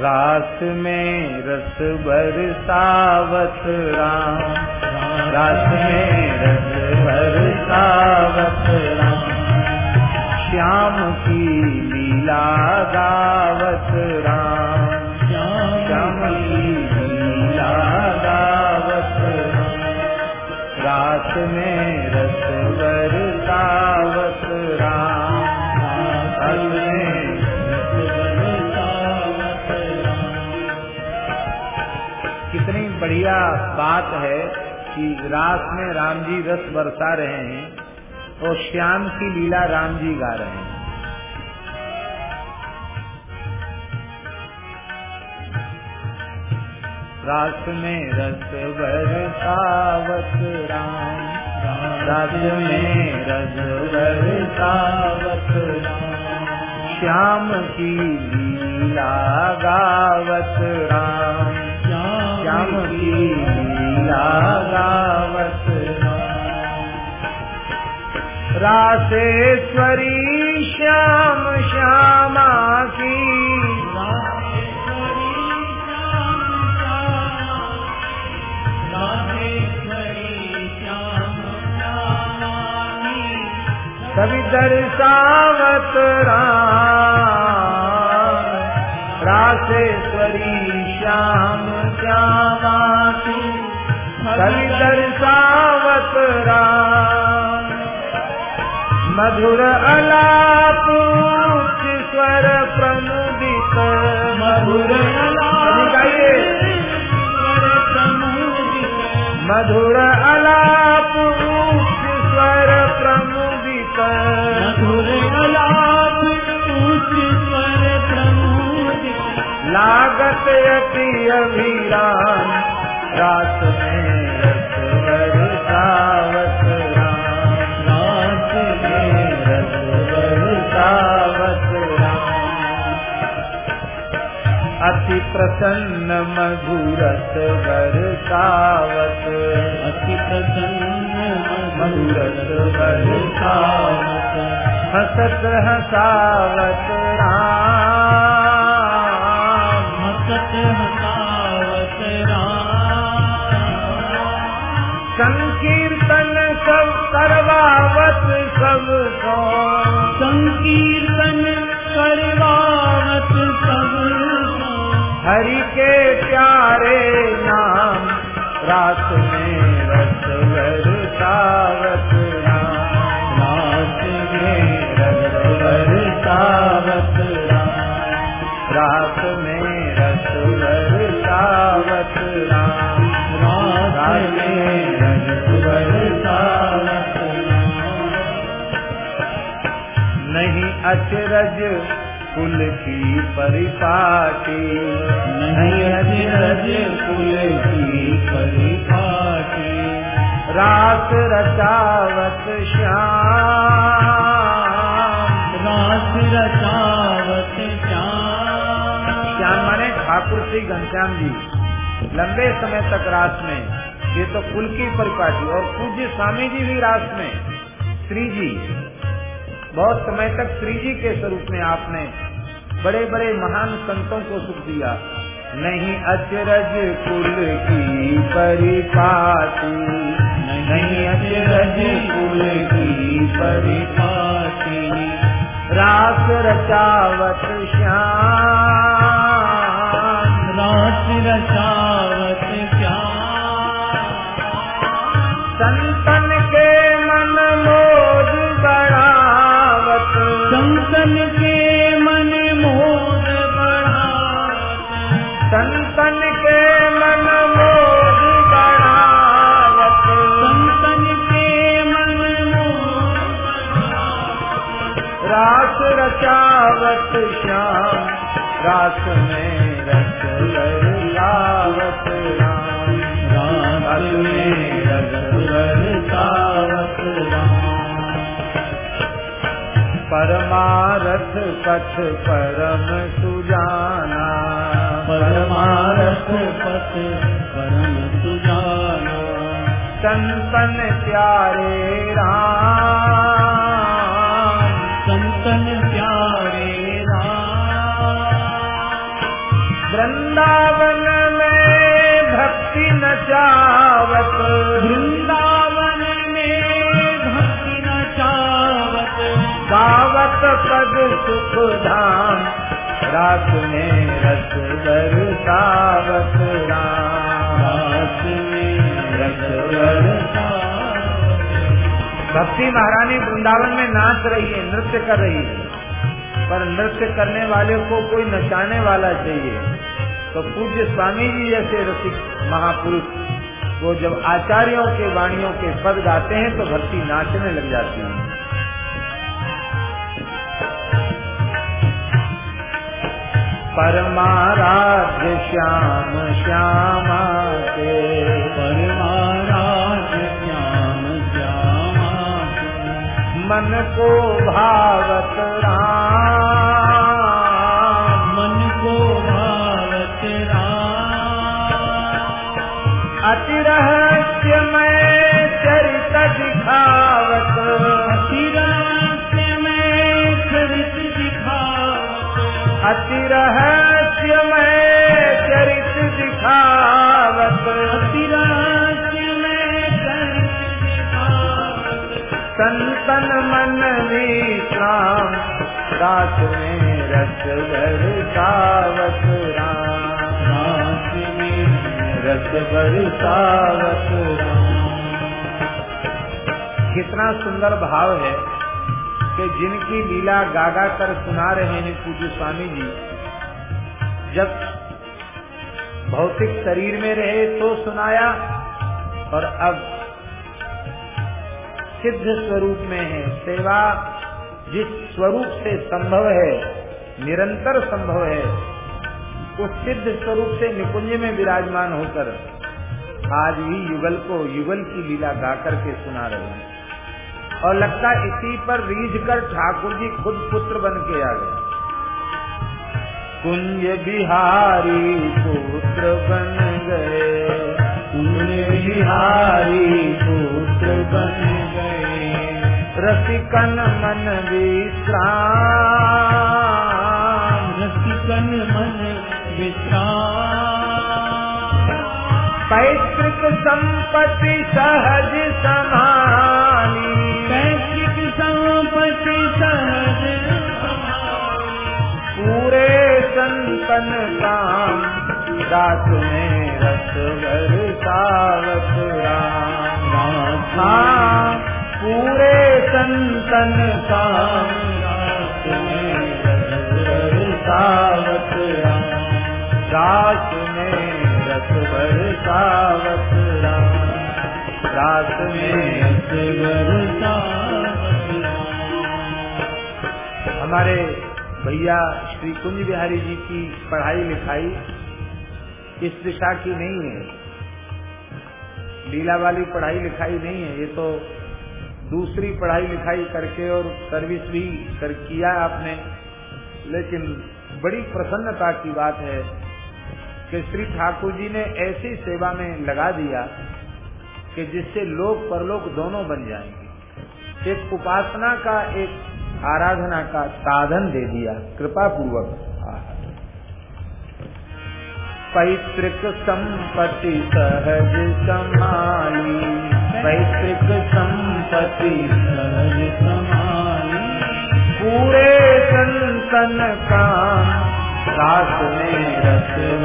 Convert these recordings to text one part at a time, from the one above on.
रास में रस बरसावत राम। रास में रस बरसावत राम। श्याम की लीला गावत राम। बात है कि रात में राम जी रस बरसा रहे हैं और श्याम की लीला राम जी गा रहे हैं। रात में रस बरसावत राम रात में रस बरसावत राम श्याम की लीला गावत राम श्याम की लीला गावत रासेश्वरी श्याम श्यामा की। कवि दर्शावत राम। रासेश्वरी श्याम श्यामा की कवि दर्शावत राम। मधुर अलाप स्वर प्रमुदित। मधुर मधुर अलाप स्वर प्रमुदित। मधुर अलाप उच्च स्वर प्रमुदित। लागत अति अभिराम रात में राम रात राम। अति प्रसन्न मधुरस बरसावत अति प्रसन्न मधुरस बरसावत हसत हसावत राम। हसत हसावत करवावत सबको। संकीर्तन करवावत सबको हरि के प्यारे नाम रात में रस बरसावत अचरज कुल की परिपाटी। नहीं अचरज कुल की परिपाटी। रात रचावत श्याम। रात रचावत श्याम। श्याम माने ठाकुर श्री घनश्याम जी। लंबे समय तक रात में। ये तो कुल की परिपाटी और पूज्य स्वामी जी भी रात में। श्री जी बहुत समय तक श्री जी के स्वरूप में आपने बड़े बड़े महान संतों को सुख दिया। नहीं अचरज कुल की परिपाटी, नहीं अचरज कुल की परिपाटी। रास रचावत श्याम। रात रचावत रचावत श्याम रास में रस बरसावत राम। रास में रस बरसावत राम। परमारथ पथ परम सुजाना। परमारथ पथ परम सुजाना। संतन प्यारे राम। वृंदावन में भक्ति नचावत गावत पद सुख धाम। रात में रस बरसावत राम। भक्ति महारानी वृंदावन में नाच रही है, नृत्य कर रही है। पर नृत्य करने वाले को कोई नचाने वाला चाहिए। तो पूज्य स्वामी जी जैसे रसिक महापुरुष वो जब आचार्यों के वाणियों के पद गाते हैं तो भक्ति नाचने लग जाती है। परमाराध्य श्याम श्यामा के। परमाराज श्याम श्यामा मन को भावत अति रहस्यमय चरित दिखावत। तिरस्य में चरित दिखावत। अति रहस्यमय चरित दिखावत तिरस्य में चरित दिखावत संतन मन विश्राम रात में रस में रस बरसावत कितना सुंदर भाव है कि जिनकी लीला गागा कर सुना रहे हैं पूज्य स्वामी जी। जब भौतिक शरीर में रहे तो सुनाया और अब सिद्ध स्वरूप में है। सेवा जिस स्वरूप से संभव है, निरंतर संभव है उस सिद्ध स्वरूप से निकुंज में विराजमान होकर आज भी युगल को युगल की लीला गा करके सुना रहे हैं। और लगता इसी पर रीझ कर ठाकुर जी खुद पुत्र बन के आ गए। कुंज बिहारी पुत्र बन गए। कुंज बिहारी पुत्र बन गए। रसिकन मन विश्राम। रसिकन मन पैतृक संपत्ति सहज समानी। पैतृक संपत्ति सहज पूरे संतन काम रात में रस राम। हाँ पूरे संतन काम बरसावत राम। रात में रस बरसावत राम रात में रस बरसावत हमारे भैया श्री कुंज बिहारी जी की पढ़ाई लिखाई इस दिशा की नहीं है। लीला वाली पढ़ाई लिखाई नहीं है। ये तो दूसरी पढ़ाई लिखाई करके और सर्विस भी कर किया आपने। लेकिन बड़ी प्रसन्नता की बात है कि श्री ठाकुर जी ने ऐसी सेवा में लगा दिया कि जिससे लोक परलोक दोनों बन जाएँगे। एक उपासना का, एक आराधना का साधन दे दिया। कृपा पूर्वक पैतृक संपत्ति सहज संभाली पैतृक संपत्ति सहज समाली पूरे संतन काम रात में रस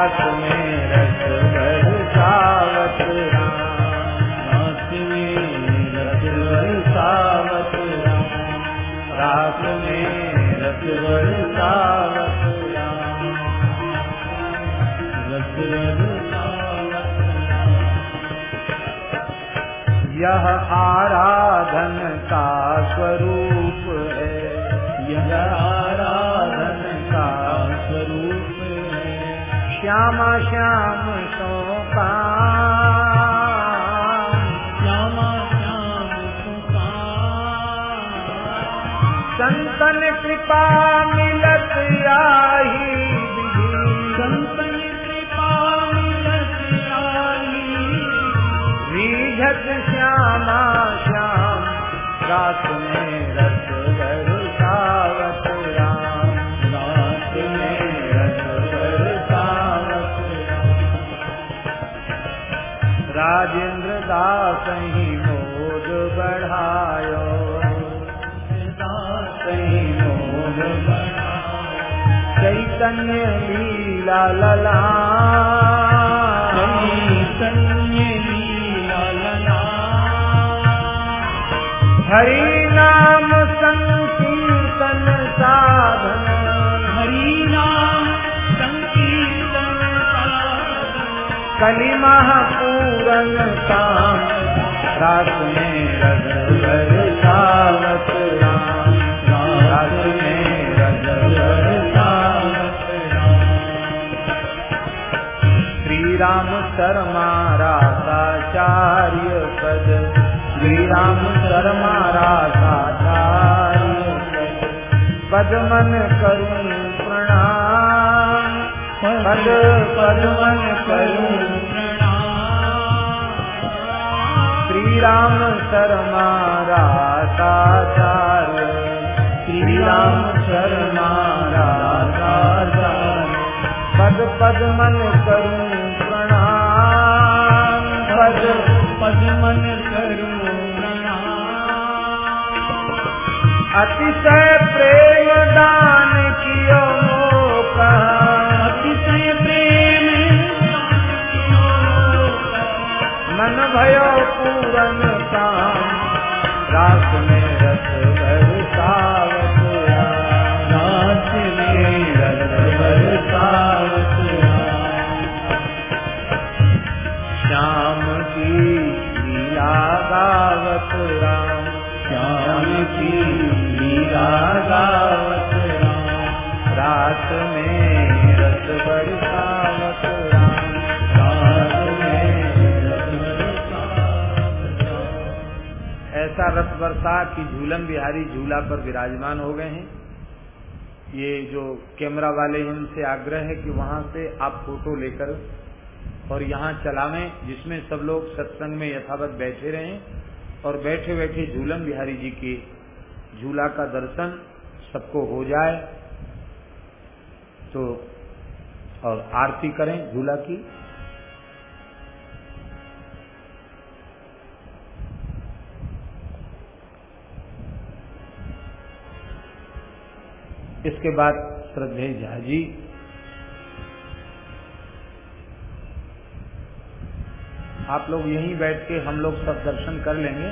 रात में रस बरसावत रात में रस बरसावत रात में रस बरसावत रस यह आराधन का स्वरूप श्यामा श्याम काम श्यामा श्याम शोका संतन कृपा दास मोद बढ़ायो। सही मोह चैतन्य लीला लला। चैतन्य लीला लला। हरि नाम संकीर्तन साधन। हरि नाम संकीर्तन साधन। कली राम शर्मा रासाचार्य पद श्री राम। शर्मा रासाचार्य पद पद। करूँ प्रणाम, पद पद मन करूँ राम शर्मा रासाचार्य श्री राम शर्मा रासाचार्य पद पद, मन करूँ प्रणाम। पद पद, मन करूँ अतिशय प्रेम गावत राम। रात में ऐसा झूलन बिहारी झूला पर विराजमान हो गए हैं। ये जो कैमरा वाले हैं, उनसे आग्रह है कि वहाँ से आप फ़ोटो लेकर और यहाँ चलावें जिसमें सब लोग सत्संग में यथावत बैठे रहें। और बैठे बैठे झूलन बिहारी जी के झूला का दर्शन सबको हो जाए तो और आरती करें झूला की। इसके बाद श्रद्धे झा जी आप लोग यहीं बैठ के हम लोग सब दर्शन कर लेंगे।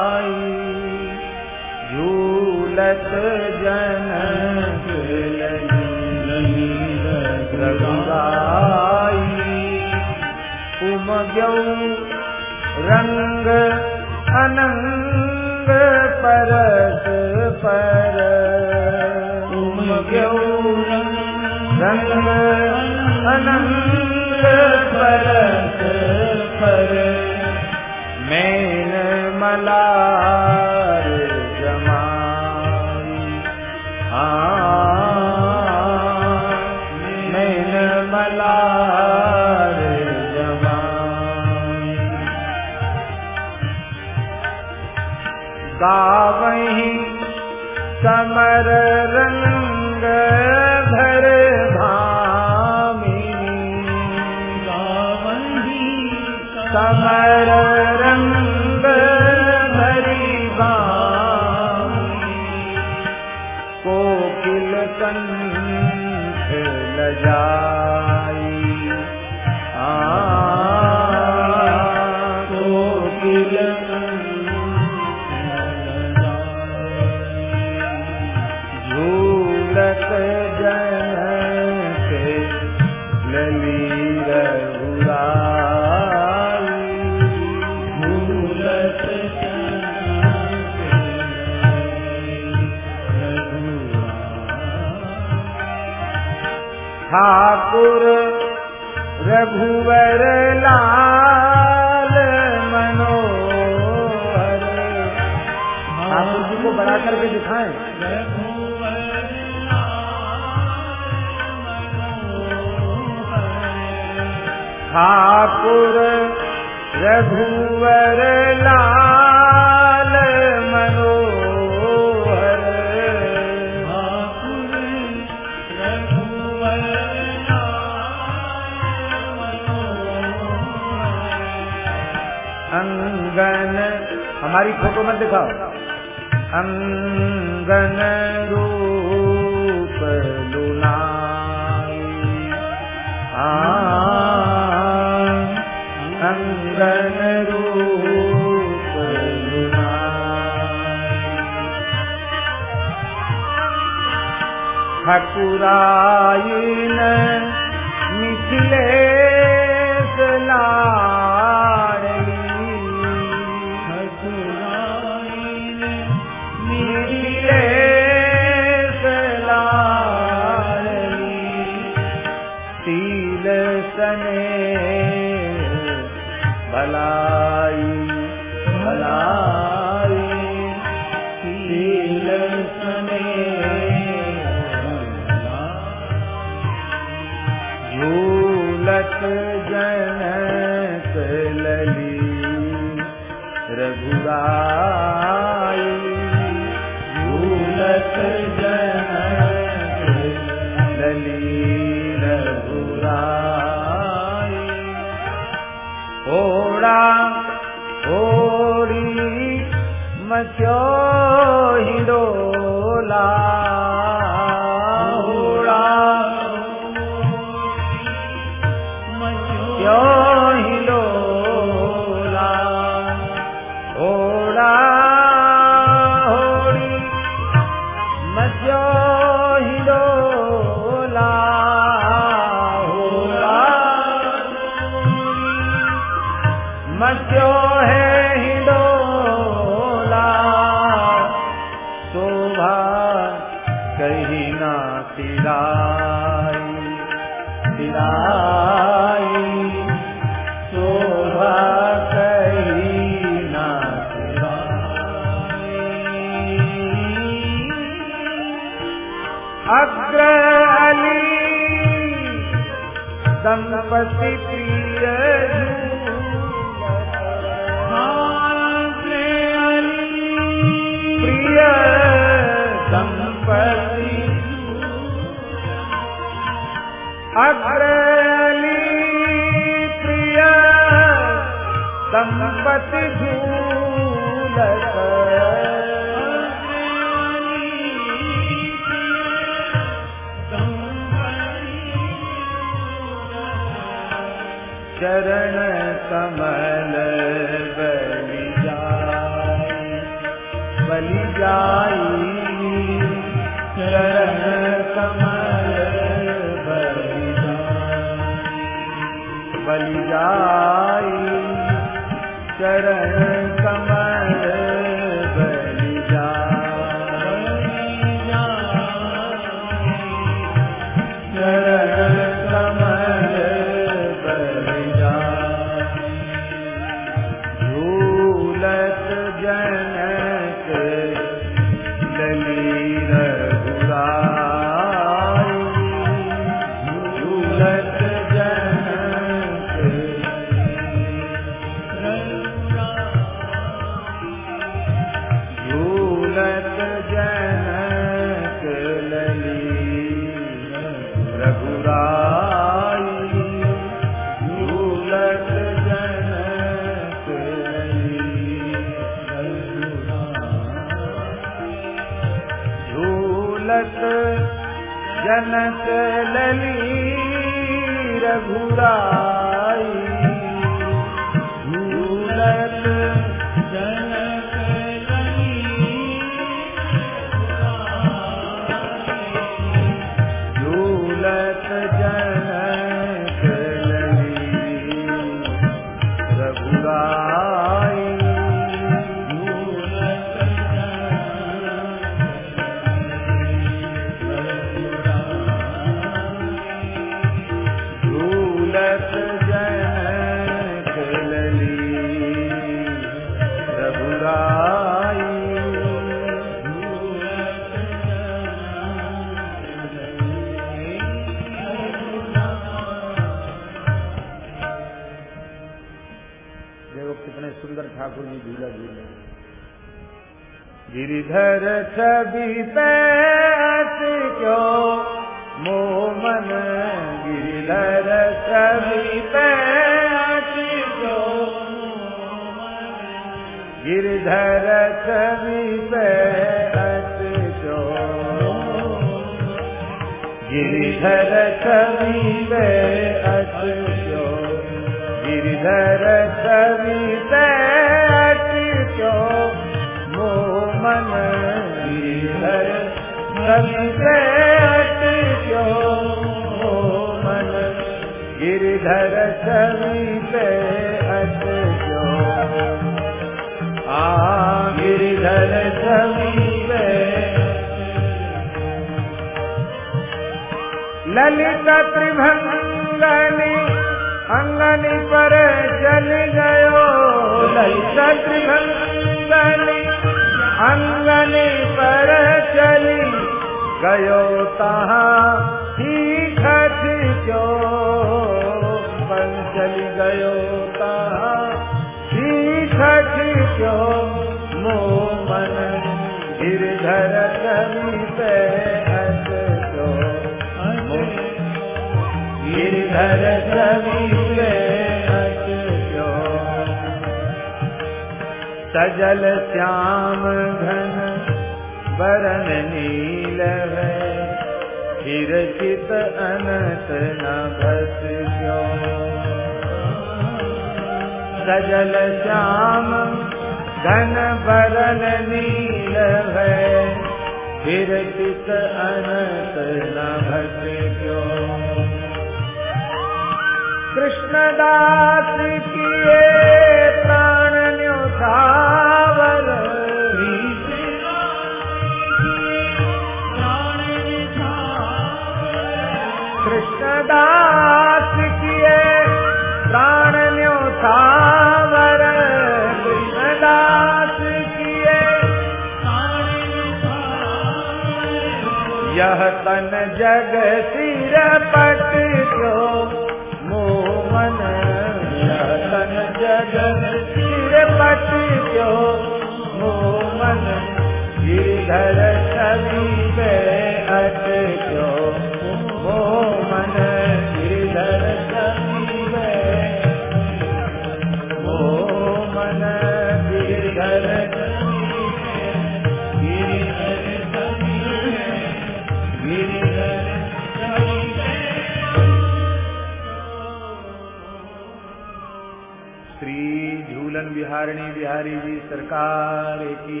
झूलन बिहारिणी बिहारी जी सरकार की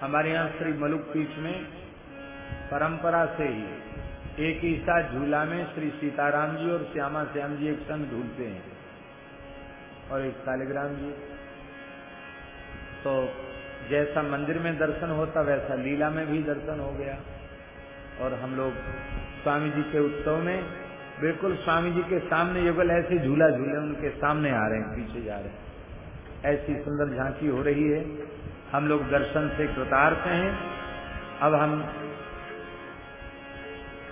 हमारे यहाँ श्री मलुक पीठ में परंपरा से ही एक ही साथ झूला में श्री सीताराम जी और श्यामा श्याम जी एक संग झूलते हैं। और एक शालिग्राम जी। तो जैसा मंदिर में दर्शन होता, वैसा लीला में भी दर्शन हो गया। और हम लोग स्वामी जी के उत्सव में बिल्कुल स्वामी जी के सामने युगल ऐसे झूला झूले उनके सामने आ रहे हैं, पीछे जा रहे हैं। ऐसी सुंदर झांकी हो रही है। हम लोग दर्शन से कृतार्थ हैं। अब हम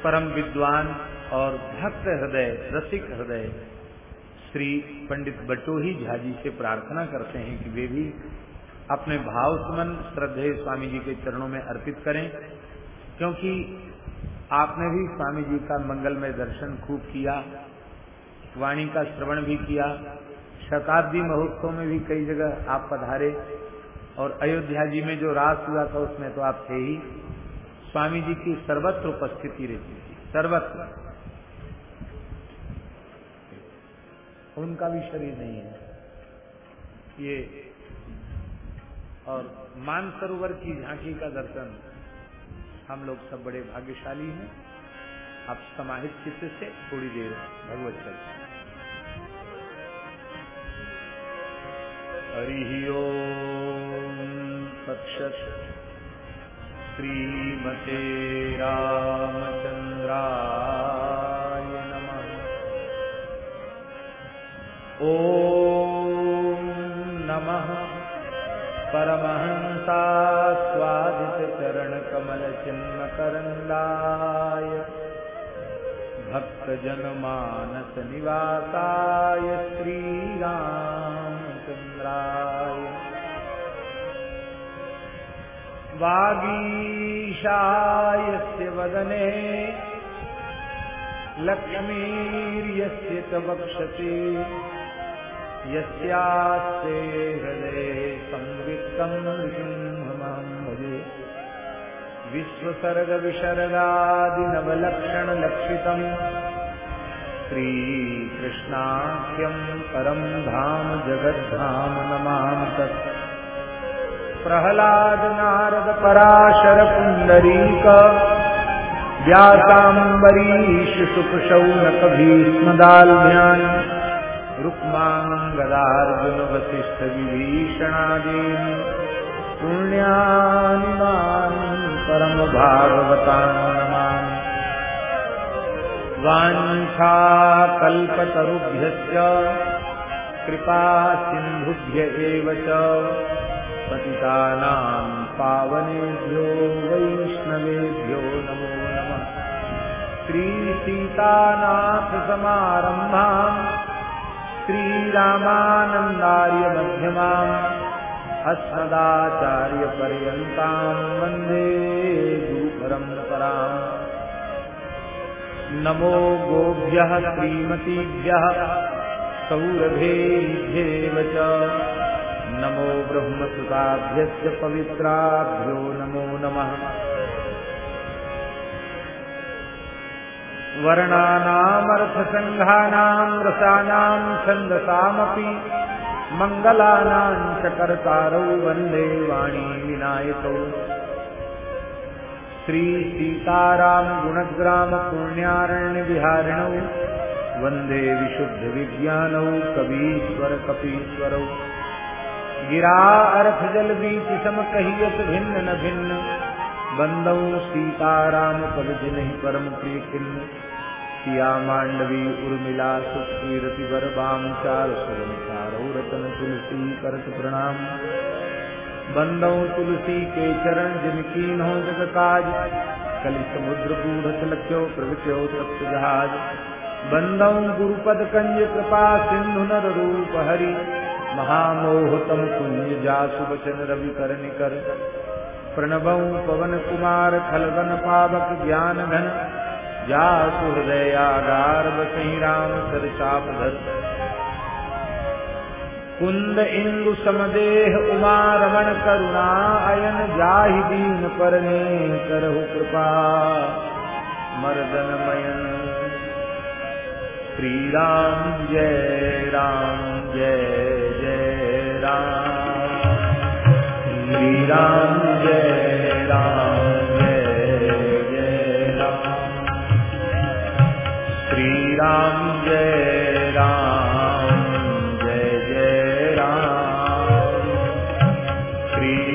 परम विद्वान और भक्त हृदय, रसिक हृदय श्री पंडित बटोही झा जी से प्रार्थना करते हैं कि वे भी अपने भाव सुमन श्रद्धेय स्वामी जी के चरणों में अर्पित करें। क्योंकि आपने भी स्वामी जी का मंगलमय दर्शन खूब किया, वाणी का श्रवण भी किया शताब्दी महोत्सव में भी कई जगह आप पधारे और अयोध्या जी में जो रास हुआ था उसमें तो आप थे ही। स्वामी जी की सर्वत्र उपस्थिति रहती थी, सर्वत्र। उनका भी शरीर नहीं है। ये और मानसरोवर की झांकी का दर्शन हम लोग सब बड़े भाग्यशाली हैं। आप समाहित चित्त से थोड़ी देर भगवत चर्चा हरि ओम तत्सत श्रीमते रामचंद्राय नमः। ॐ नमः। परमहंसास्वादितचरणकमलचिन्मकरन्दाय भक्तजनमानसनिवासाय श्रीरामचन्द्राय वागीशायस्य वदने लक्ष्मीर्यस्य च वक्षते यस्यास्ते हृदये संवित्तम् नृसिंहमहं भजे विश्वसर्गविसर्गादिनवलक्षणलक्षितम् श्रीकृष्णाख्यम् परम् धाम जगद्धाम नमामि तत्। प्रहलाद नारद पराशर पुण्डरीक व्यासाम्बरीश सुखशौनक वाञ्छाकल्पतरुभ्यश्च कृपा सिन्धुभ्य एव च। पतितानां पावनेभ्यो वैष्णवेभ्यो नमो नमः। श्रीसीतानाथसमारम्भाम्, श्रीरामानन्दार्यमध्यमाम् अस्मदाचार्यपर्यन्ताम् वंदे गुरुपरम्पराम्। नमो गोभ्यः श्रीमतीभ्यः सौरभेभ्येव च। नमो ब्रह्मसुताभ्यश्च पवित्राभ्यो नमो नमः। वर्णानामर्थसङ्घानाम् रसानाम् छन्दसामपि मङ्गलानाम् वंदे वाणी विनायकौ श्रीसीताराम गुणग्राम पुण्यारण्यविहारिणौ वंदे विशुद्धविज्ञानौ कवीश्वर कपीश्वरौ। गिरा अर्थ जल बीच सम कहियत भिन्न न भिन्न। बंदौ सीताराम पद जिन्हि परम प्रिय खिन्न सिया मांडवी उर्मिला सुखीरति वर बाम चार चारो रतन तुलसी करत प्रणाम। बंदौ तुलसी के चरण जिनकी नो जग काज कलि समुद्र बूढ़ लख्यो प्रवृत्यो तप्त जहाज़। बंदौ गुरुपद कंज कृपा सिंधु नर रूप हरि, महामोहतम पुण्य जासु वचन रवि कर निकर। प्रणवं पवन कुमार खलवन पावक ज्ञान घन जासु हृदयागार बसही राम सर चाप धर। कुंद इंदु समदेह उमा रमण करुणा अयन जाहि परने करहु कृपा। मर्दन मयन श्री राम जय राम, जय जय राम। श्री राम जय राम, जय जय राम। श्री राम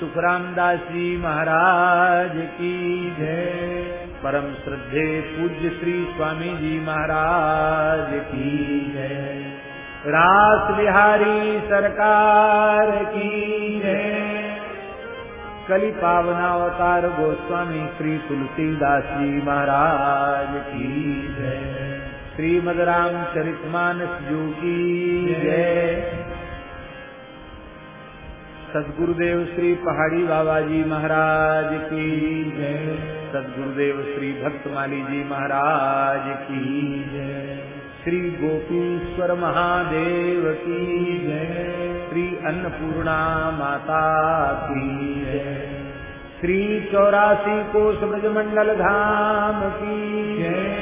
सुखराम दास जी महाराज की जय। परम श्रद्धे पूज्य श्री स्वामी जी महाराज की जय। रास बिहारी सरकार की जय। कली पावनावतार गोस्वामी श्री तुलसीदास जी महाराज की जय। श्रीमद रामचरितमानस जी की सदगुरुदेव श्री पहाड़ी बाबा जी महाराज की जय। सदगुरुदेव श्री भक्तमाली जी महाराज की जय। श्री गोपीश्वर महादेव की जय। श्री अन्नपूर्णा माता की जय। श्री चौरासी कोष ब्रजमंडल धाम की जय।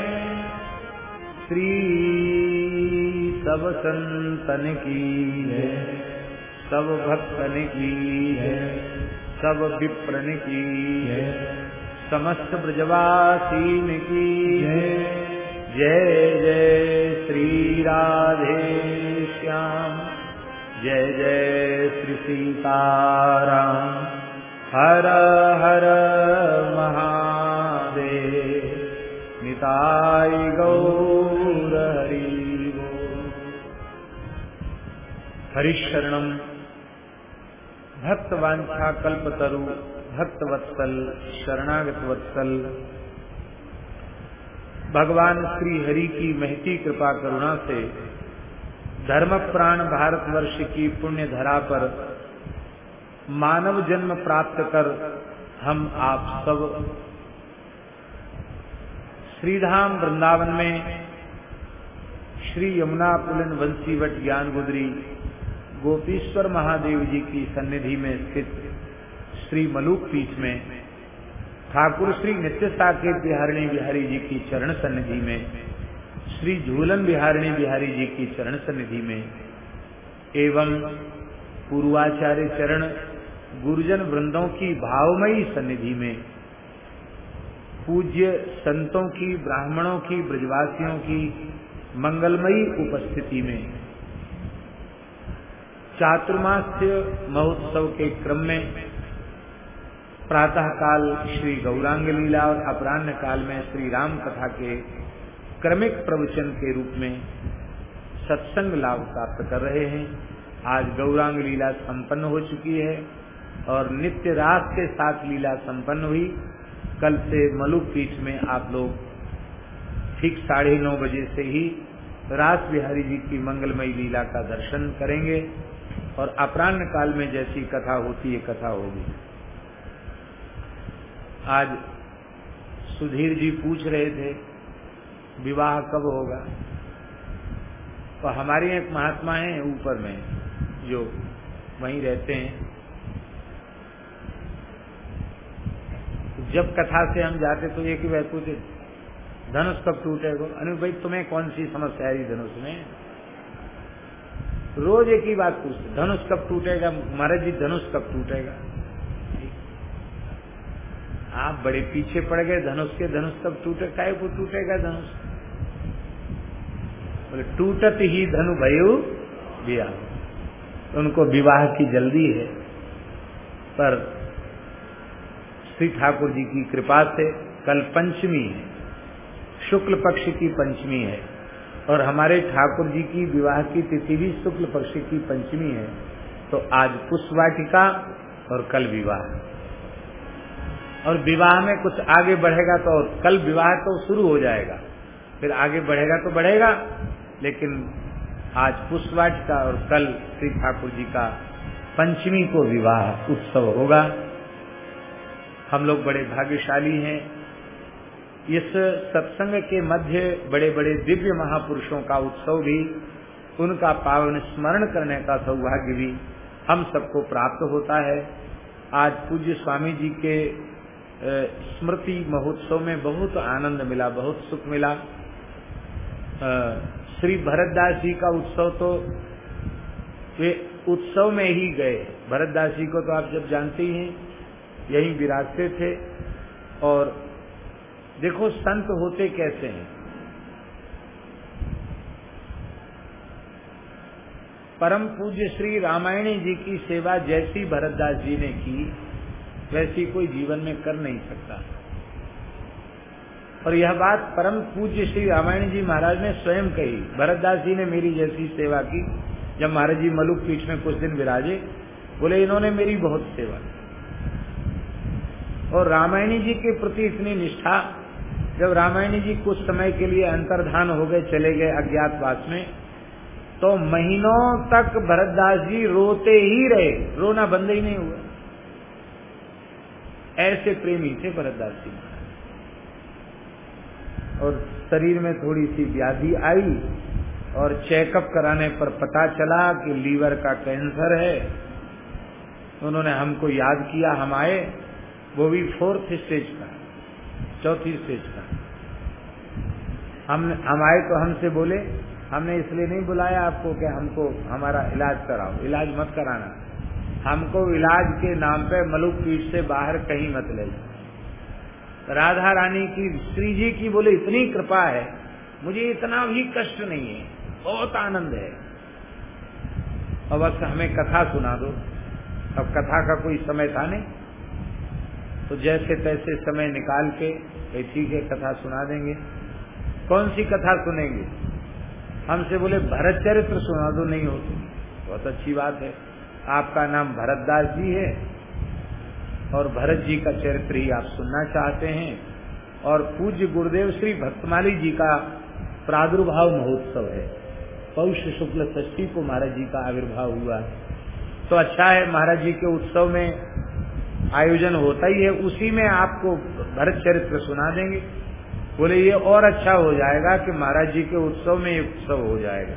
श्री सब संतन की जय। सब भक्तन की जय। सब विप्रन की जय। समस्त ब्रजवासीन की जय। जय जय श्री राधे श्याम। जय जय श्री सीताराम। हर हर महादेव। निताय गौर हरि बोल। हरिशरणम भक्तवांछा कल्पतरु भक्त वत्सल शरणागत वत्सल भगवान श्री हरि की महती कृपा करुणा से धर्म प्राण भारतवर्ष की पुण्य धरा पर मानव जन्म प्राप्त कर हम आप सब। श्रीधाम वृंदावन में श्री यमुना पुलिन वंशीवट ज्ञान गुदरी गोपीश्वर महादेव जी की सन्निधि में स्थित श्री मलूक पीठ में ठाकुर श्री नित्य साकेत बिहारिणी बिहारी जी की चरण सन्निधि में, श्री झूलन बिहारिणी बिहारी जी की चरण सन्निधि में, एवं पूर्वाचार्य चरण गुरुजन वृंदों की भावमयी सन्निधि में, पूज्य संतों की, ब्राह्मणों की, ब्रजवासियों की मंगलमयी उपस्थिति में चातुर्मास्य महोत्सव के क्रम में प्रातः काल श्री गौरांग लीला और अपराह्न काल में श्री राम कथा के क्रमिक प्रवचन के रूप में सत्संग लाभ प्राप्त कर रहे हैं। आज गौरांग लीला संपन्न हो चुकी है और नित्य रात के साथ लीला संपन्न हुई। कल से मलुक पीठ में आप लोग ठीक साढ़े नौ बजे से ही रास बिहारी जी की मंगलमयी लीला का दर्शन करेंगे। और अपराह्न काल में जैसी कथा होती है, कथा होगी। आज सुधीर जी पूछ रहे थे, विवाह कब होगा? तो हमारे एक महात्मा हैं ऊपर में, जो वहीं रहते हैं। जब कथा से हम जाते तो एक ही वह पूछे धनुष कब टूटेगा? अनु भाई, तुम्हें कौन सी समस्या आई धनुष में? रोज एक ही बात पूछते धनुष कब टूटेगा? महाराज जी, धनुष कब टूटेगा? आप बड़े पीछे पड़ गए, धनुष के धनुष कब टूटे? काय को टूटेगा धनुष? बोले, टूटत ही धनु भयु बिया। उनको विवाह की जल्दी है, पर श्री ठाकुर जी की कृपा से कल पंचमी है, शुक्ल पक्ष की पंचमी है। और हमारे ठाकुर जी की विवाह की तिथि भी शुक्ल पक्ष की पंचमी है तो आज पुष्पवाटिका और कल विवाह। और विवाह में कुछ आगे बढ़ेगा तो कल विवाह तो शुरू हो जाएगा। फिर आगे बढ़ेगा तो बढ़ेगा, लेकिन आज पुष्पवाटिका और कल श्री ठाकुर जी का पंचमी को विवाह उत्सव होगा। हम लोग बड़े भाग्यशाली हैं। इस सत्संग के मध्य बड़े बड़े दिव्य महापुरुषों का उत्सव भी, उनका पावन स्मरण करने का सौभाग्य भी हम सबको प्राप्त होता है। आज पूज्य स्वामी जी के स्मृति महोत्सव में बहुत आनंद मिला, बहुत सुख मिला। श्री भरतदास जी का उत्सव तो वे उत्सव में ही गए। भरतदास जी को तो आप जब जानते ही हैं, यही विराजते थे और देखो संत होते कैसे हैं? परम पूज्य श्री रामायणी जी की सेवा जैसी भरतदास जी ने की, वैसी कोई जीवन में कर नहीं सकता। और यह बात परम पूज्य श्री रामायण जी महाराज ने स्वयं कही। भरतदास जी ने मेरी जैसी सेवा की। जब महाराज जी मलुक पीठ में कुछ दिन विराजे, बोले, इन्होंने मेरी बहुत सेवा की। और रामायणी जी के प्रति इतनी निष्ठा जब रामायणी जी कुछ समय के लिए अंतर्धान हो गए, चले गए अज्ञातवास में तो महीनों तक भरतदास जी रोते ही रहे। रोना बंद ही नहीं हुआ। ऐसे प्रेमी थे भरतदास जी और शरीर में थोड़ी सी व्याधि आई और चेकअप कराने पर पता चला कि लीवर का कैंसर है। उन्होंने हमको याद किया, हम आए, वो भी फोर्थ स्टेज का चौथी स्टेज का हम हम आए तो हमसे बोले, हमने इसलिए नहीं बुलाया आपको कि हमको हमारा इलाज कराओ। इलाज मत कराना। हमको इलाज के नाम पे मलुक पीठ से बाहर कहीं मत ले राधा रानी की, श्री जी की बोले, इतनी कृपा है, मुझे इतना भी कष्ट नहीं है, बहुत आनंद है। और बस हमें कथा सुना दो। अब कथा का कोई समय था नहीं। तो जैसे तैसे समय निकाल के ठीक है, कथा सुना देंगे। कौन सी कथा सुनेंगे? हमसे बोले, भरत चरित्र सुना दो, नहीं होती। बहुत अच्छी बात है। आपका नाम भरतदास जी है और भरत जी का चरित्र ही आप सुनना चाहते हैं और पूज्य गुरुदेव श्री भक्तमाली जी का प्रादुर्भाव महोत्सव है। पौष शुक्ल षष्ठी को महाराज जी का आविर्भाव हुआ तो अच्छा है, महाराज जी के उत्सव में आयोजन होता ही है। उसी में आपको भरत चरित्र सुना देंगे। बोले, ये और अच्छा हो जाएगा कि महाराज जी के उत्सव में ये उत्सव हो जाएगा।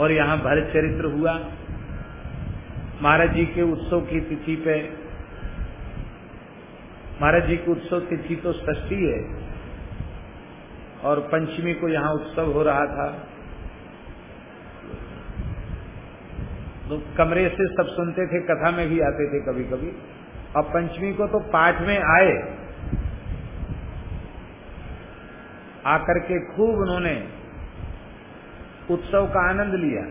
और यहाँ भरत चरित्र हुआ। महाराज जी के उत्सव की तिथि पे, महाराज जी की उत्सव तिथि तो षष्ठी है, और पंचमी को यहाँ उत्सव हो रहा था। तो कमरे से सब सुनते थे, कथा में भी आते थे कभी कभी अब पंचमी को तो पाठ में आए। आकर के खूब उन्होंने उत्सव का आनंद लिया।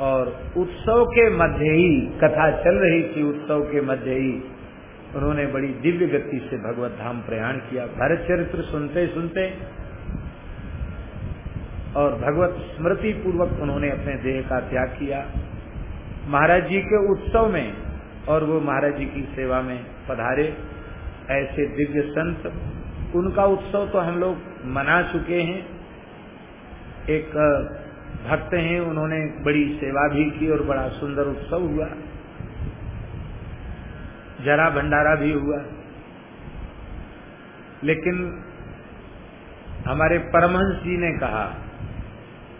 और उत्सव के मध्य ही, कथा चल रही थी उत्सव के मध्य ही, उन्होंने बड़ी दिव्य गति से भगवत धाम प्रयाण किया। भरत चरित्र सुनते सुनते और भगवत स्मृति पूर्वक उन्होंने अपने देह का त्याग किया। महाराज जी के उत्सव में और वो महाराज जी की सेवा में पधारे। ऐसे दिव्य संत उनका उत्सव तो हम लोग मना चुके हैं। एक भक्त हैं, उन्होंने बड़ी सेवा भी की और बड़ा सुंदर उत्सव हुआ। जरा भंडारा भी हुआ। लेकिन हमारे परमहंस जी ने कहा,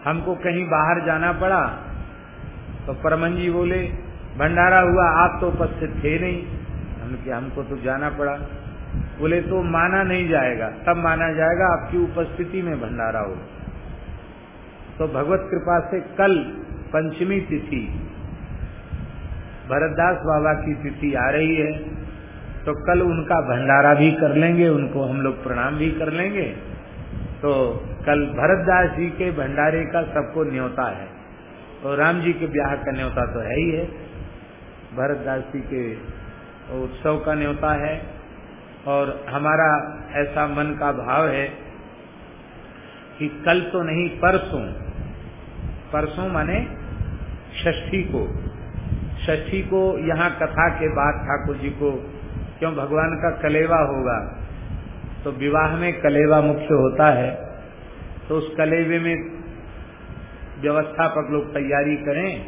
हमको कहीं बाहर जाना पड़ा? तो परमहंस जी बोले, भंडारा हुआ, आप तो उपस्थित थे नहीं। हम कि हमको तो जाना पड़ा। बोले तो माना नहीं जाएगा। तब माना जाएगा, आपकी उपस्थिति में भंडारा हो। तो भगवत कृपा से कल पंचमी तिथि, भरतदास बाबा की तिथि आ रही है। तो कल उनका भंडारा भी कर लेंगे, उनको हम लोग प्रणाम भी कर लेंगे। तो कल भरतदास जी के भंडारे का सबको न्योता है। तो राम जी के ब्याह का न्योता तो है ही है। भरतदास जी के उत्सव का न्योता है। और हमारा ऐसा मन का भाव है कि कल तो नहीं, परसों। परसों माने षष्ठी को। षष्ठी को यहाँ कथा के बाद ठाकुर जी को, क्यों भगवान का कलेवा होगा? तो विवाह में कलेवा मुख्य होता है। तो उस कलेवे में व्यवस्थापक लोग तैयारी करें।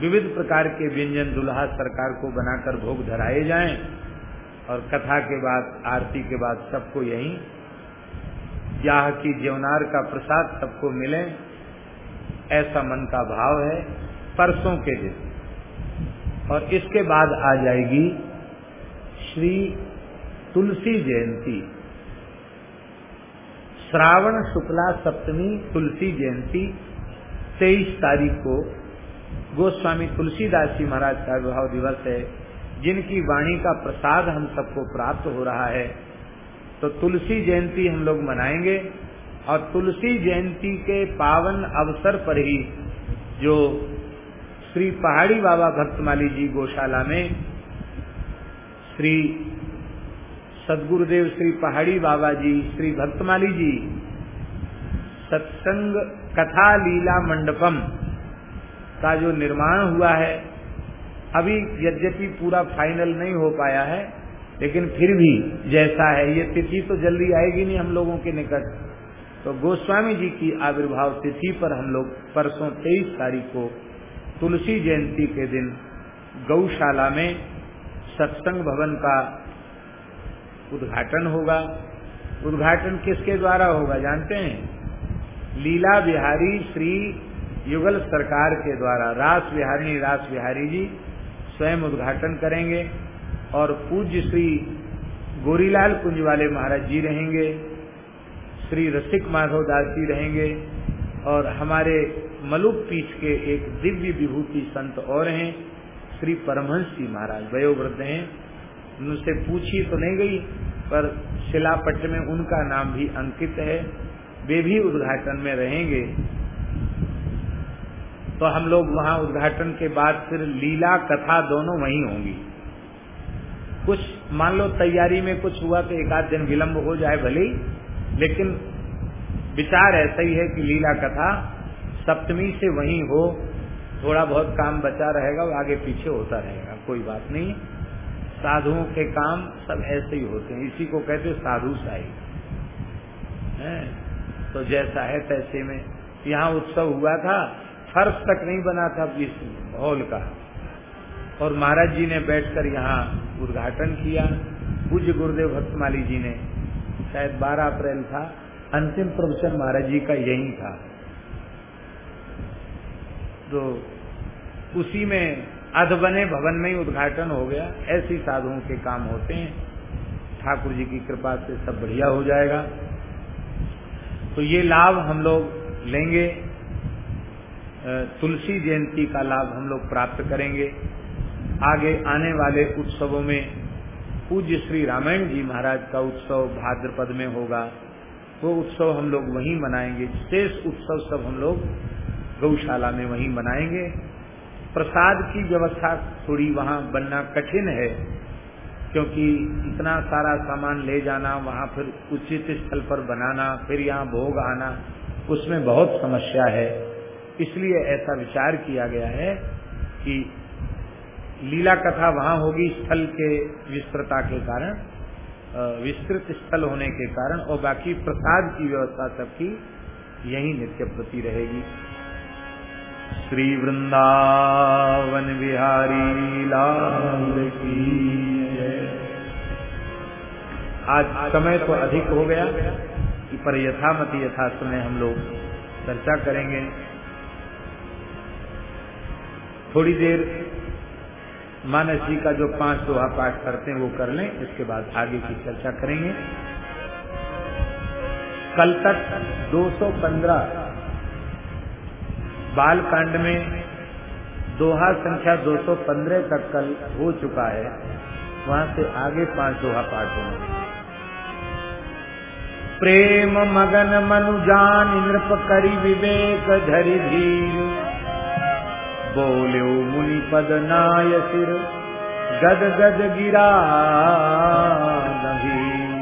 विविध प्रकार के व्यंजन दुल्हा सरकार को बनाकर भोग धराए जाएँ। और कथा के बाद, आरती के बाद सबको यही ब्याह की जेवनार का प्रसाद सबको मिले, ऐसा मन का भाव है परसों के दिन। और इसके बाद आ जाएगी श्री तुलसी जयंती। श्रावण शुक्ला सप्तमी तुलसी जयंती, तेईस तारीख को गोस्वामी तुलसीदास जी महाराज का विवाह दिवस है। जिनकी वाणी का प्रसाद हम सबको प्राप्त हो रहा है तो तुलसी जयंती हम लोग मनाएँगे और तुलसी जयंती के पावन अवसर पर ही जो श्री पहाड़ी बाबा भक्तमाली जी गौशाला में श्री सदगुरुदेव श्री पहाड़ी बाबा जी, श्री भक्तमाली जी सत्संग कथा लीला मंडपम का जो निर्माण हुआ है अभी यद्यपि पूरा फाइनल नहीं हो पाया है, लेकिन फिर भी जैसा है, ये तिथि तो जल्दी आएगी नहीं हम लोगों के निकट। तो गोस्वामी जी की आविर्भाव तिथि पर हम लोग परसों तेईस तारीख को तुलसी जयंती के दिन गौशाला में सत्संग भवन का उद्घाटन होगा। उद्घाटन किसके द्वारा होगा जानते हैं? लीला बिहारी श्री युगल सरकार के द्वारा। रास बिहारी रास बिहारी जी स्वयं उद्घाटन करेंगे और पूज्य श्री गोरीलाल कुंज वाले महाराज जी रहेंगे, श्री रसिक माधव दास जी रहेंगे और हमारे मलुक पीठ के एक दिव्य विभूति संत और हैं, श्री परमहंस जी महाराज, वयोवृद्ध हैं। उनसे पूछी तो नहीं गई, पर शिलापट में उनका नाम भी अंकित है। वे भी उद्घाटन में रहेंगे। तो हम लोग वहाँ उद्घाटन के बाद फिर लीला, कथा दोनों वहीं होंगी। कुछ, मान लो तैयारी में कुछ हुआ तो एक आध दिन विलम्ब हो जाए भले लेकिन विचार ऐसा ही है कि लीला, कथा सप्तमी से वहीं हो, थोड़ा बहुत काम बचा रहेगा वो आगे पीछे होता रहेगा, कोई बात नहीं। साधुओं के काम सब ऐसे ही होते हैं, इसी को कहते साधु साई। है? तो जैसा है तैसे में। यहाँ उत्सव हुआ था फर्श तक नहीं बना था इस हॉल का। और महाराज जी ने बैठकर यहाँ उद्घाटन किया। पूज्य गुरुदेव भक्तमाली जी ने, शायद 12 अप्रैल था, अंतिम प्रवचन महाराज जी का यही था। तो उसी में अध बने भवन में ही उद्घाटन हो गया। ऐसी साधुओं के काम होते हैं। ठाकुर जी की कृपा से सब बढ़िया हो जाएगा। तो ये लाभ हम लोग लेंगे। तुलसी जयंती का लाभ हम लोग प्राप्त करेंगे। आगे आने वाले उत्सवों में पूज्य श्री रामायण जी महाराज का उत्सव भाद्रपद में होगा। वो उत्सव हम लोग वहीं मनाएँगे। शेष उत्सव सब हम लोग गौशाला में वहीं मनाएँगे। प्रसाद की व्यवस्था थोड़ी वहाँ बनना कठिन है, क्योंकि इतना सारा सामान ले जाना, वहाँ फिर उचित स्थल पर बनाना, फिर यहाँ भोग आना, उसमें बहुत समस्या है। इसलिए ऐसा विचार किया गया है कि लीला कथा वहाँ होगी स्थल के विस्तृता के कारण विस्तृत स्थल होने के कारण, और बाकी प्रसाद की व्यवस्था सबकी यही नित्य प्रति रहेगी। श्री वृंदावन बिहारी लाल की आज समय तो अधिक हो गया, कि पर यथामति यथा समय हम लोग चर्चा करेंगे। थोड़ी देर मानस जी का जो पाँच दोहा पाठ करते हैं, वो कर लें, इसके बाद आगे की चर्चा करेंगे। कल तक 215 बाल कांड में दोहा संख्या 215 तक कल हो चुका है। वहाँ से आगे पाँच दोहा पाठ होंगे। प्रेम मगन मनुजान, नृप करी विवेक धरि धीर बोल्यो मुनि पद नाय सिर गद गद गिरा गंभीर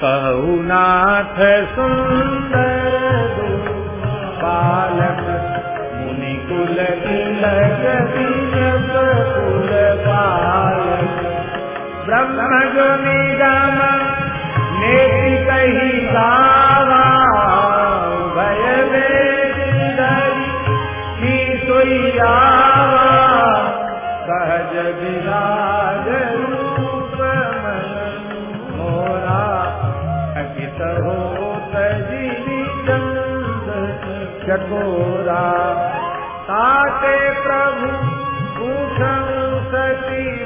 कहु नाथ सुंदर बालक, मुनि कुल कुल बालक। ब्रह्म जो निगम, नेति कही गावा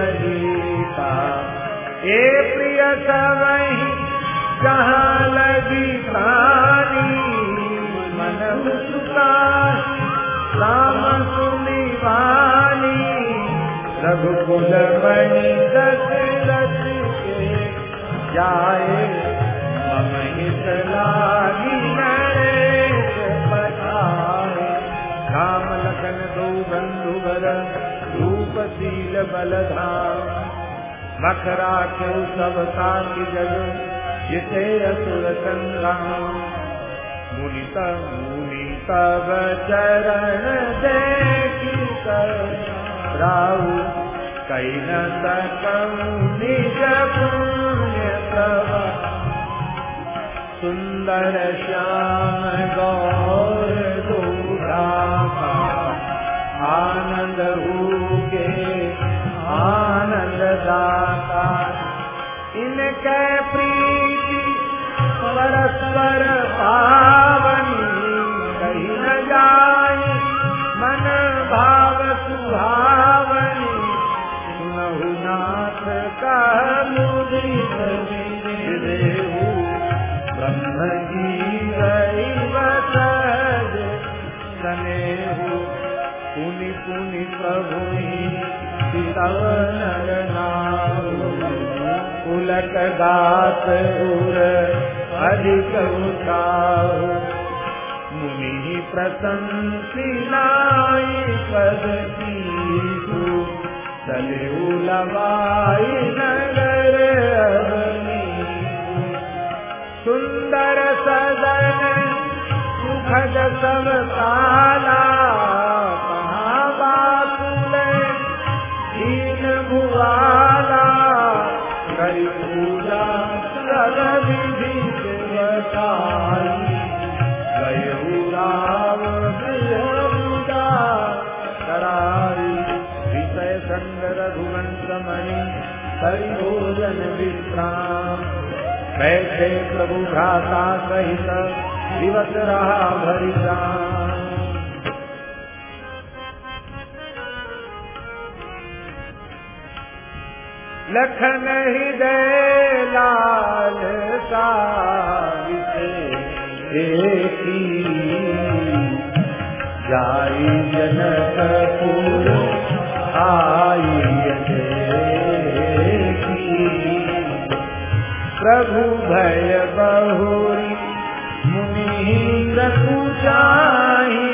अजीता ए प्रिय सवही जहाँ लगी प्राणी, मन राम सुनी वाणी, रघुकुल मणि दशरथ के जाए, मम हित लागी नरेश राम लखन दो बंधु बर शील बलधाम मखरा क्यों सब कांति जग जिते असुर संग्राम। मुनि मुनि तब चरण देखी कर। राहु कई न निज पुण्य प्रभा सुंदर श्याम गौर का आनंद के आनंद दाता इनके प्रीति, परस्पर पावनी, कहीं न जाए, मन भाव सुहावनी। सुनहु नाथ का मुदित गात उर अधिक मुनि प्रशंसी नाई पद चले उलवाई नगर सुंदर सदन सुखद सब परिभोजन विश्राम। बैठे प्रभु भ्राता सहित दिवस रहा भरी लखन हृदय लाल साविसे देखी। जाई जनकपुर आई। प्रभु भय बहुरी मुनि रघु जाही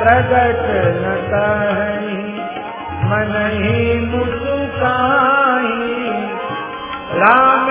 प्रगट न कहीं मन ही मुस्काही राम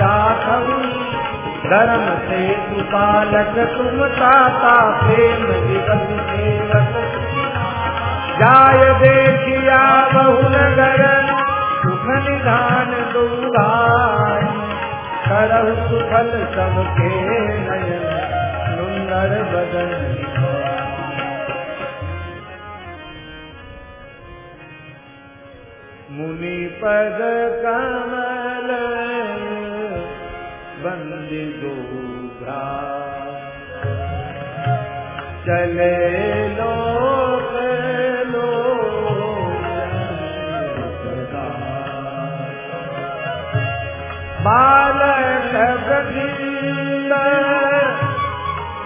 राखऊ धर्म से सुपालक तुम ताता प्रेम दिवस सेवक। जाय देखिया बहु नगर सुख निधान दुधार करहु सुफल सबके नयन, सुंदर बदन मुनि पद कमल बंदी दूघा चले लोक बालक गंद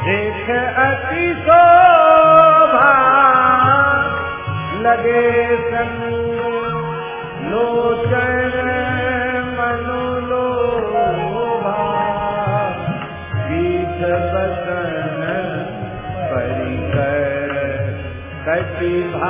देख अति शोभा। लगे संग लोचन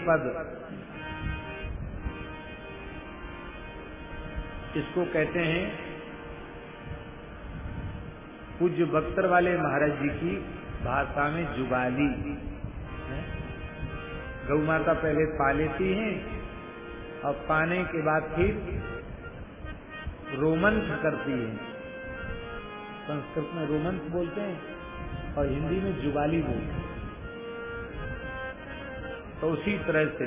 पद। इसको कहते हैं पूज्य बक्तर वाले महाराज जी की भाषा में जुगाली गौ माता पहले पा लेती है और पाने के बाद फिर रोमंस करती है। संस्कृत में रोमंस बोलते हैं और हिंदी में जुगाली बोलते हैं। तो उसी तरह से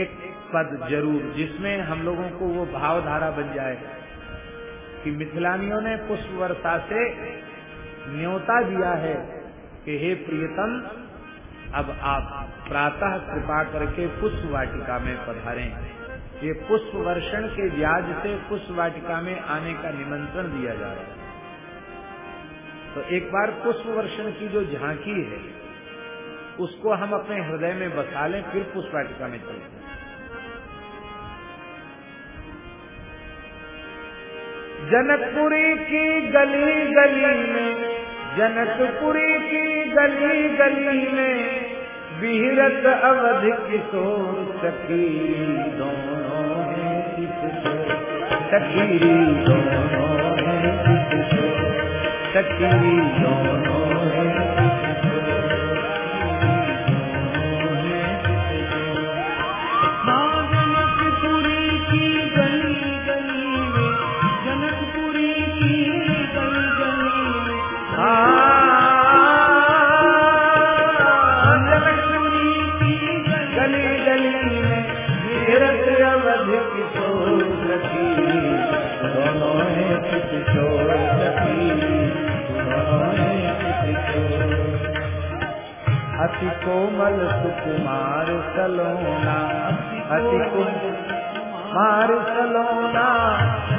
एक पद ज़रूर, जिसमें हम लोगों को वो भावधारा बन जाए कि मिथिलानियों ने पुष्प वर्षा से न्योता दिया है कि हे प्रियतम, अब आप प्रातः कृपा करके पुष्प वाटिका में पधारें। ये पुष्प वर्षण के व्याज से पुष्प वाटिका में आने का निमंत्रण दिया जा रहा है। तो एक बार पुष्प वर्षण की जो झांकी है, उसको हम अपने हृदय में बसा लें, फिर पुष्प वाटिका में चलते जनकपुरी की गली गली में, जनकपुरी की गली गली में, विहरत अवध किशोर सखी, दोनों हैं सखी, दोनों सखी दोनों अति कोमल सुकुमार सलोना, अति कुमार सलोना,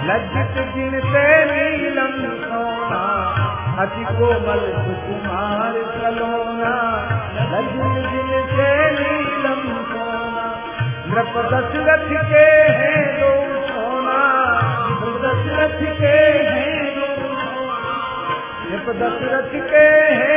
लज्जित जिनते नीलम सोना, अति कोमल सुकुमार सलोना, लज्जित जिनते नीलम सोना। नृप दशरथ के हैं दो सोना दशरथ के हैं दो नृप दशरथ के हैं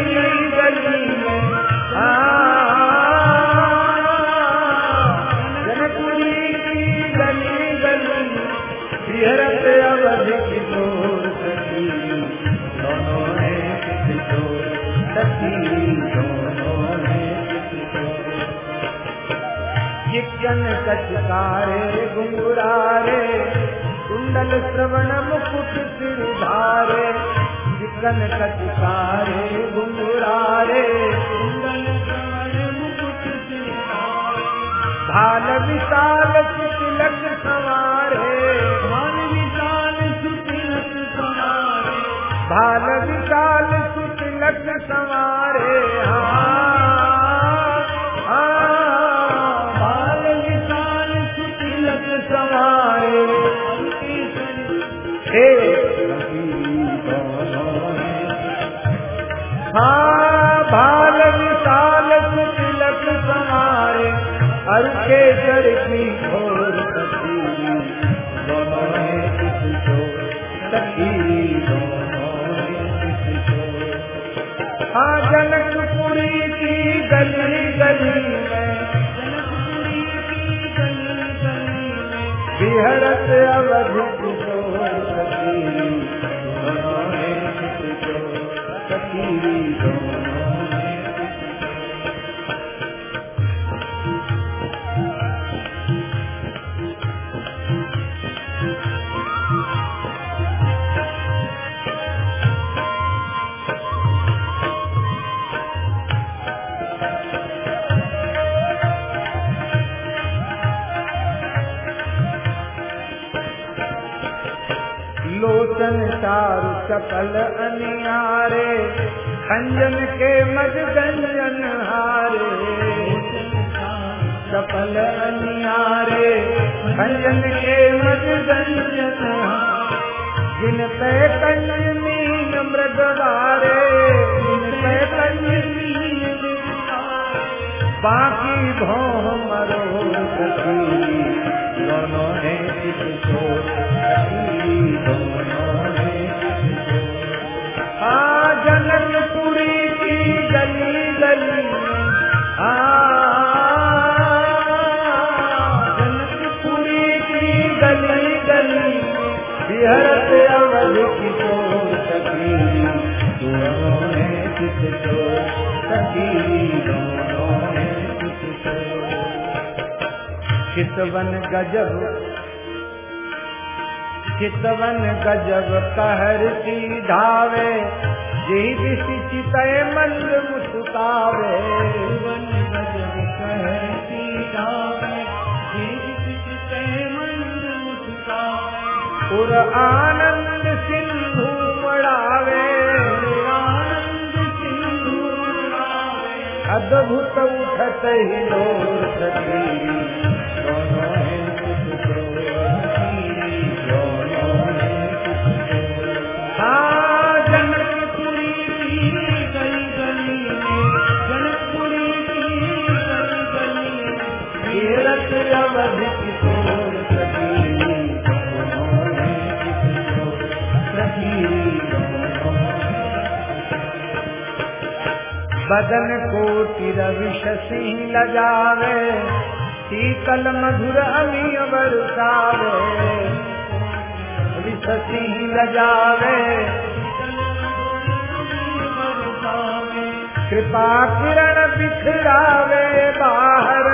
कचकारे गुंगुरारे कुंडल श्रवण मुकुट सिरधारे चिकन कचकारे गुंगुरारे कुंडल श्रवण मुकुट सिरहारे भाल विशाल तिलक सवारे भाल विशाल सुतिलक सवारे। भाल खंजन के मद गंजन हारे। सकल अनियारे खंजन के मद गंजन जिन पे कंजनी मृगवारे जिन पे कंजनी बाकी भोह चितवन गजब चितवन गजब कहर की धावे जही दिशि चितय मंद मुस्कावे वन गजब जीवित चिते मंद उर आनंद सिंधु मड़ावे। आनंद सिंधु अद्भुत उठत ही लोर बदन कोटि रविश सिंह लजावे शीतल मधुर अमीय बरसावे। विष सिंह लजावे कृपा किरण बिखरावे बाहर।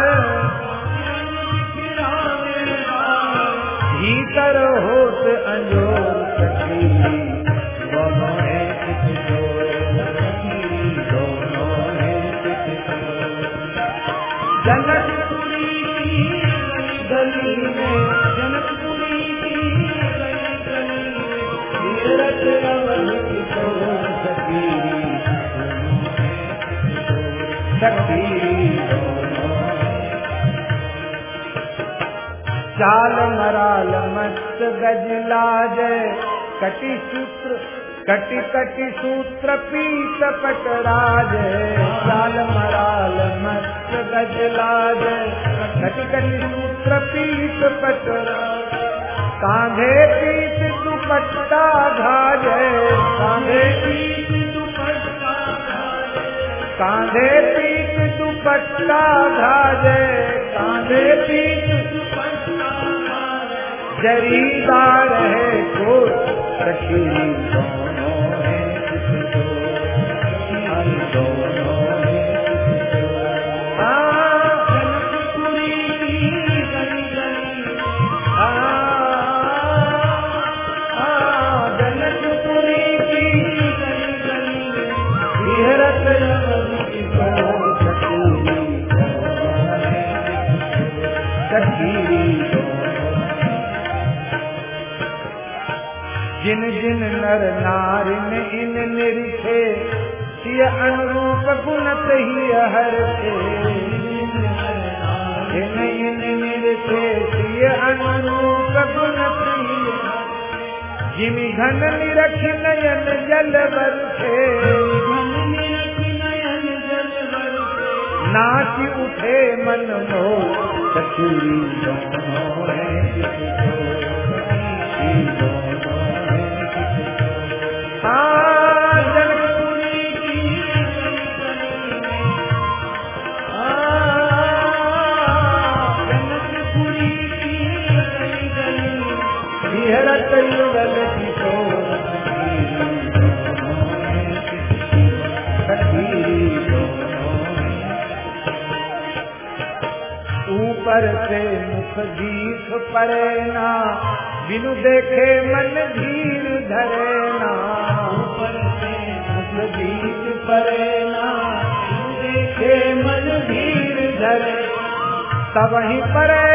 भीतर होत अंजोर चाल मराल मस्त गजलाज, कटि सूत्र, कटि कटि सूत्र पीत पटराज। चाल मराल मस्त गजलाज, कटि कटि सूत्र पीत पटराज। कांधे पीत दुपट्टा धाज कांधे पीत दुपट्टा कांधे पीत दुपट्टा धाजे कांधे पीठ जरीदार है को सखी जिन जिन नर नारिन इन निरखे सिय अनुरूप गुणत ही हर थे जिन इन निरखे सिय अनुरूप गुणत ही जिमि घन निरख नयन जल जल बरसे नाच उठे मन मोह सखी हैं। परे ना बिनु देखे मन धीर धरे ना बीच परे ना देखे मन धीर धरे तब ही परे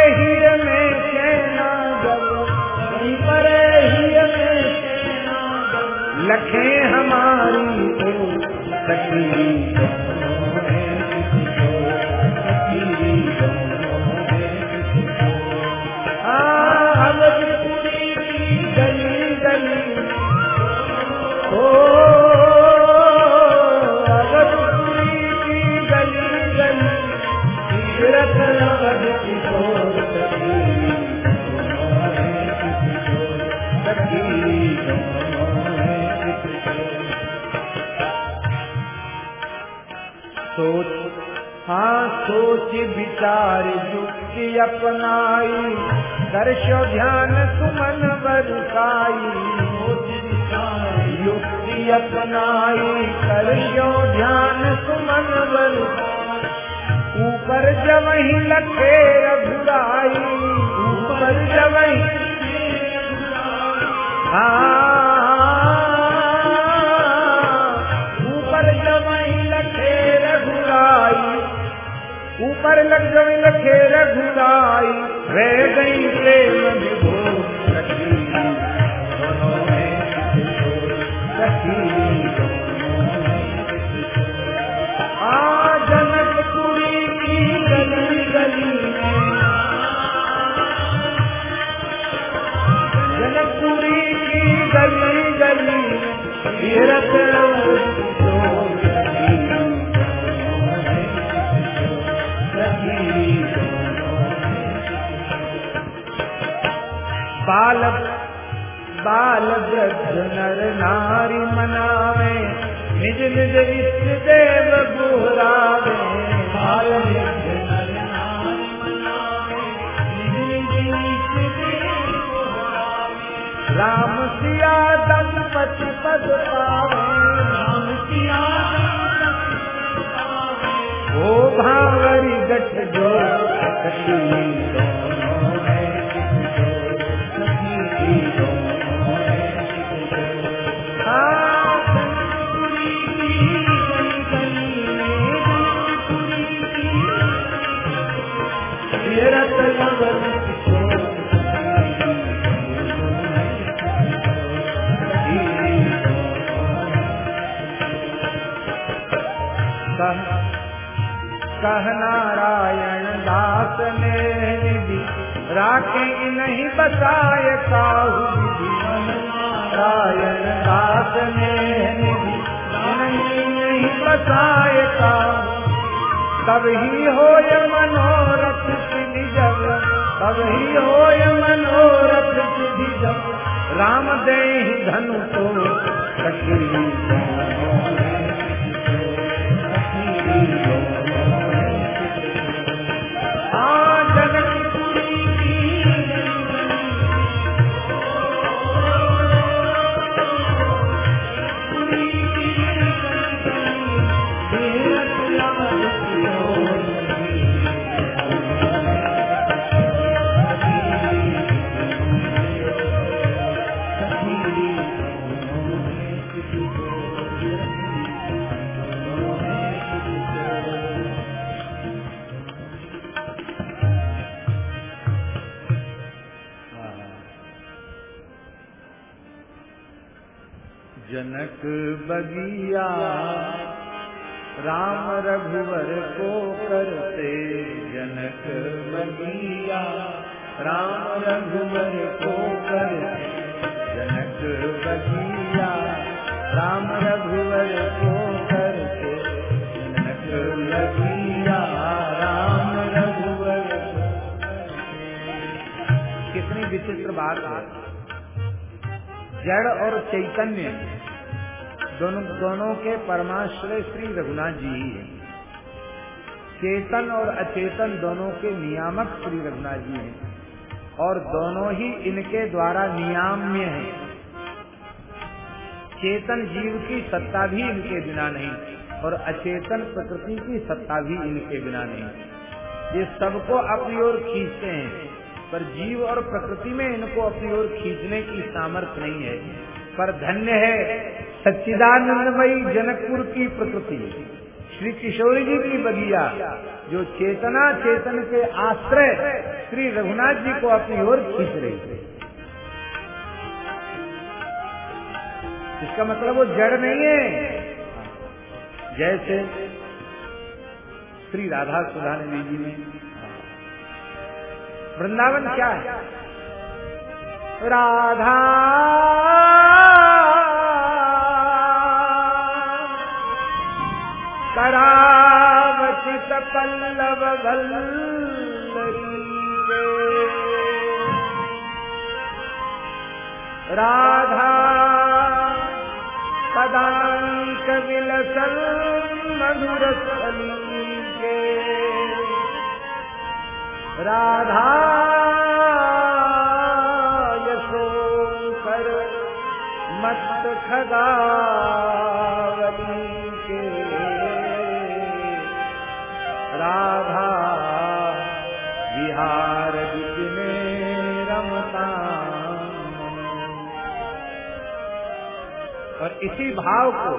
लखे रघुराई ऊपर जवही हाँ, ऊपर जवही लखे रघुराई ऊपर लग गई जनक बगिया, राम रघुवर को करते जनक बगिया, राम रघुवर को करते जनक बगिया, राम रघुवर को करते जनक बगिया, राम रघुवर कितनी विचित्र बात है। जड़ और चैतन्य दोनों दोनों के परमाश्रय श्री रघुनाथ जी ही है। चेतन और अचेतन दोनों के नियामक श्री रघुनाथ जी हैं। और दोनों ही इनके द्वारा नियाम्य हैं। चेतन जीव की सत्ता भी इनके बिना नहीं, और अचेतन प्रकृति की सत्ता भी इनके बिना नहीं। ये सबको अपनी ओर खींचते हैं, पर जीव और प्रकृति में इनको अपनी ओर खींचने की सामर्थ्य नहीं है। पर धन्य है सच्चिदानंदमयी जनकपुर की प्रकृति, श्री किशोरी जी की बगिया, जो चेतना चेतन के आश्रय श्री रघुनाथ जी को अपनी ओर खींच रही है इसका मतलब वो जड़ नहीं है। जैसे श्री राधा सुधा नदी जी ने वृंदावन क्या है? राधा वल्लरी राधा पदांक विलसल मधुर के। राधा मत भाव को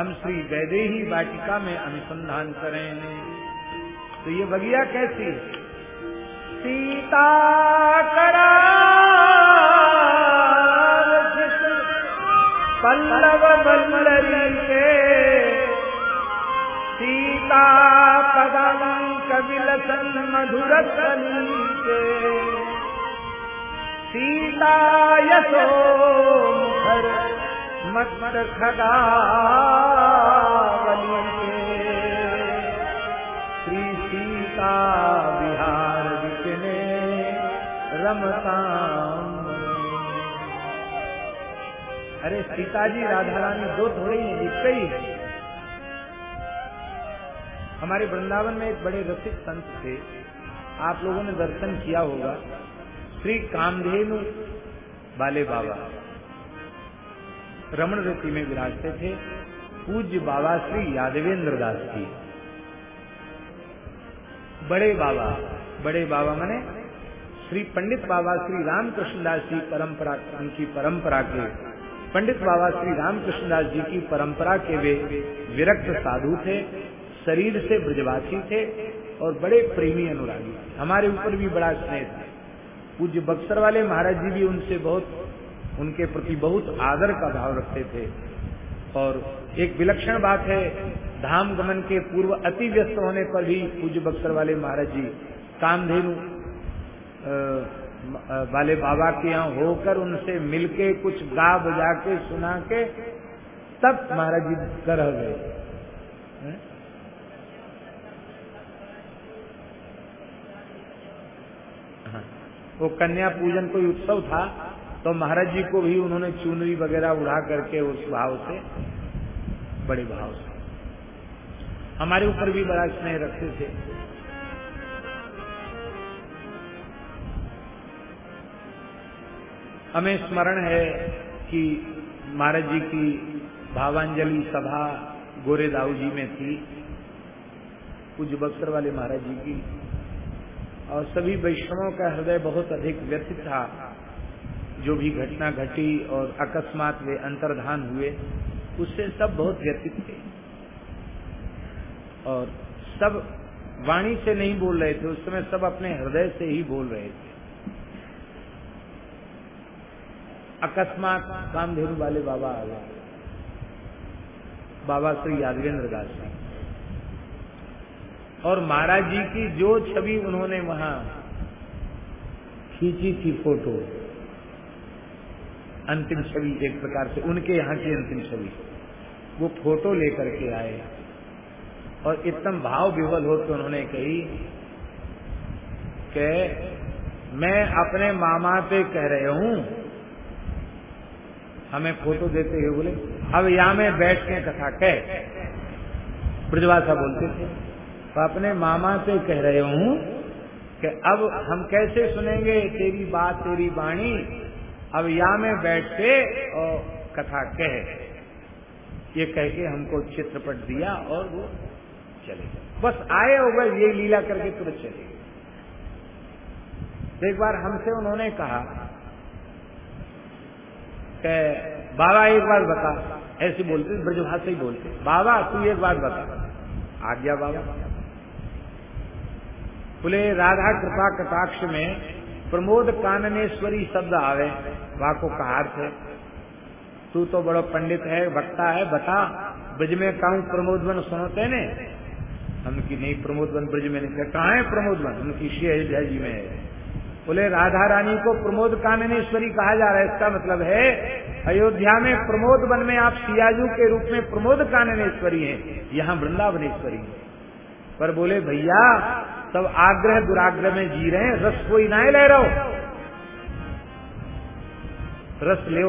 हम श्री वैदेही वाटिका में अनुसंधान करें तो ये बगिया कैसी सीता करा पल्लव बल्लरी के सीता पदम कविलसन मधुर के सीता यशो मुखर मत के श्री सीता बिहार विचने रमताम। अरे सीता जी राधा रानी दो थोड़ी एक ही। है हमारे वृंदावन में एक बड़े रसिक संत थे। आप लोगों ने दर्शन किया होगा। श्री कामधेनु वाले बाबा। रमण ऋषि में विराजते थे पूज्य बाबा श्री यादवेंद्र दास जी। बड़े बाबा बड़े बाबा मने श्री पंडित बाबा श्री रामकृष्ण दास जी परंपरा, उनकी परंपरा के, पंडित बाबा श्री रामकृष्ण दास जी की परंपरा के वे विरक्त साधु थे, शरीर से ब्रजवासी थे और बड़े प्रेमी अनुरागी हमारे ऊपर भी बड़ा स्नेह था। पूज्य बक्सर वाले महाराज जी भी उनसे बहुत उनके प्रति बहुत आदर का भाव रखते थे। और एक विलक्षण बात है, धाम गमन के पूर्व अति व्यस्त होने पर भी पूज्य बक्सर वाले महाराज जी, कामधेनु वाले बाबा के यहाँ होकर उनसे मिलके कुछ गा बजा के, सुना के तब महाराज जी कर गए। वो कन्या पूजन कोई उत्सव था? तो महाराज जी को भी उन्होंने चुनरी वगैरह उड़ा करके उस भाव से, बड़े भाव से। हमारे ऊपर भी बड़ा स्नेह रखते थे। हमें स्मरण है कि महाराज जी की भावांजलि सभा गोरे दाऊ जी में थी कुछ बक्सर वाले महाराज जी की, और सभी वैष्णवों का हृदय बहुत अधिक व्यथित था। जो भी घटना घटी और अकस्मात वे अंतर्धान हुए, उससे सब बहुत व्यतीत थे। और सब वाणी से नहीं बोल रहे थे, उस समय सब अपने हृदय से ही बोल रहे थे। अकस्मात कामधेनु वाले बाबा आ गए। बाबा श्री यादवेंद्र दास और महाराज जी की जो छवि उन्होंने वहाँ खींची थी फ़ोटो अंतिम छवि एक प्रकार से, उनके यहाँ की अंतिम छवि। वो फ़ोटो लेकर के आए। और एकदम भाव विवल होकर उन्होंने कही कि मैं अपने मामा पे कह रहे हूँ, हमें फ़ोटो देते हुए बोले, अब यहाँ में बैठ के कथा कह। ब्रजवासा बोलते थे तो अपने मामा से कह रहे हूँ कि अब हम कैसे सुनेंगे, तेरी बात, तेरी वाणी अब यहाँ में बैठ के और कथा कह। ये कह के हमको चित्रपट दिया और वो चले बस आए हो गए ये लीला करके तुरंत चले गए। एक बार हमसे उन्होंने कहा कि बाबा, एक बात बता। ऐसे बोलते, ब्रजभाषा ही बोलते, बाबा, तू एक बात बता। आ गया बाबा। बोले, राधा कृपा कटाक्ष में प्रमोद काननेश्वरी शब्द आवे वहाँ को कहा थे तू तो बड़ो पंडित है, वक्ता है, बता, ब्रज में कहूँ प्रमोद वन सुनते ने उनकी नहीं, प्रमोद वन ब्रज में नहीं कहा है प्रमोद वन अयोध्या जी में है। बोले, राधा रानी को प्रमोद काननेश्वरी कहा जा रहा है, इसका मतलब है, अयोध्या में प्रमोद वन में आप सियाजू के रूप में प्रमोद काननेश्वरी हैं, यहाँ वृंदावनेश्वरी है। पर बोले, भैया सब आग्रह दुराग्रह में जी रहे हैं, रस कोई ना ले रहो। रस ले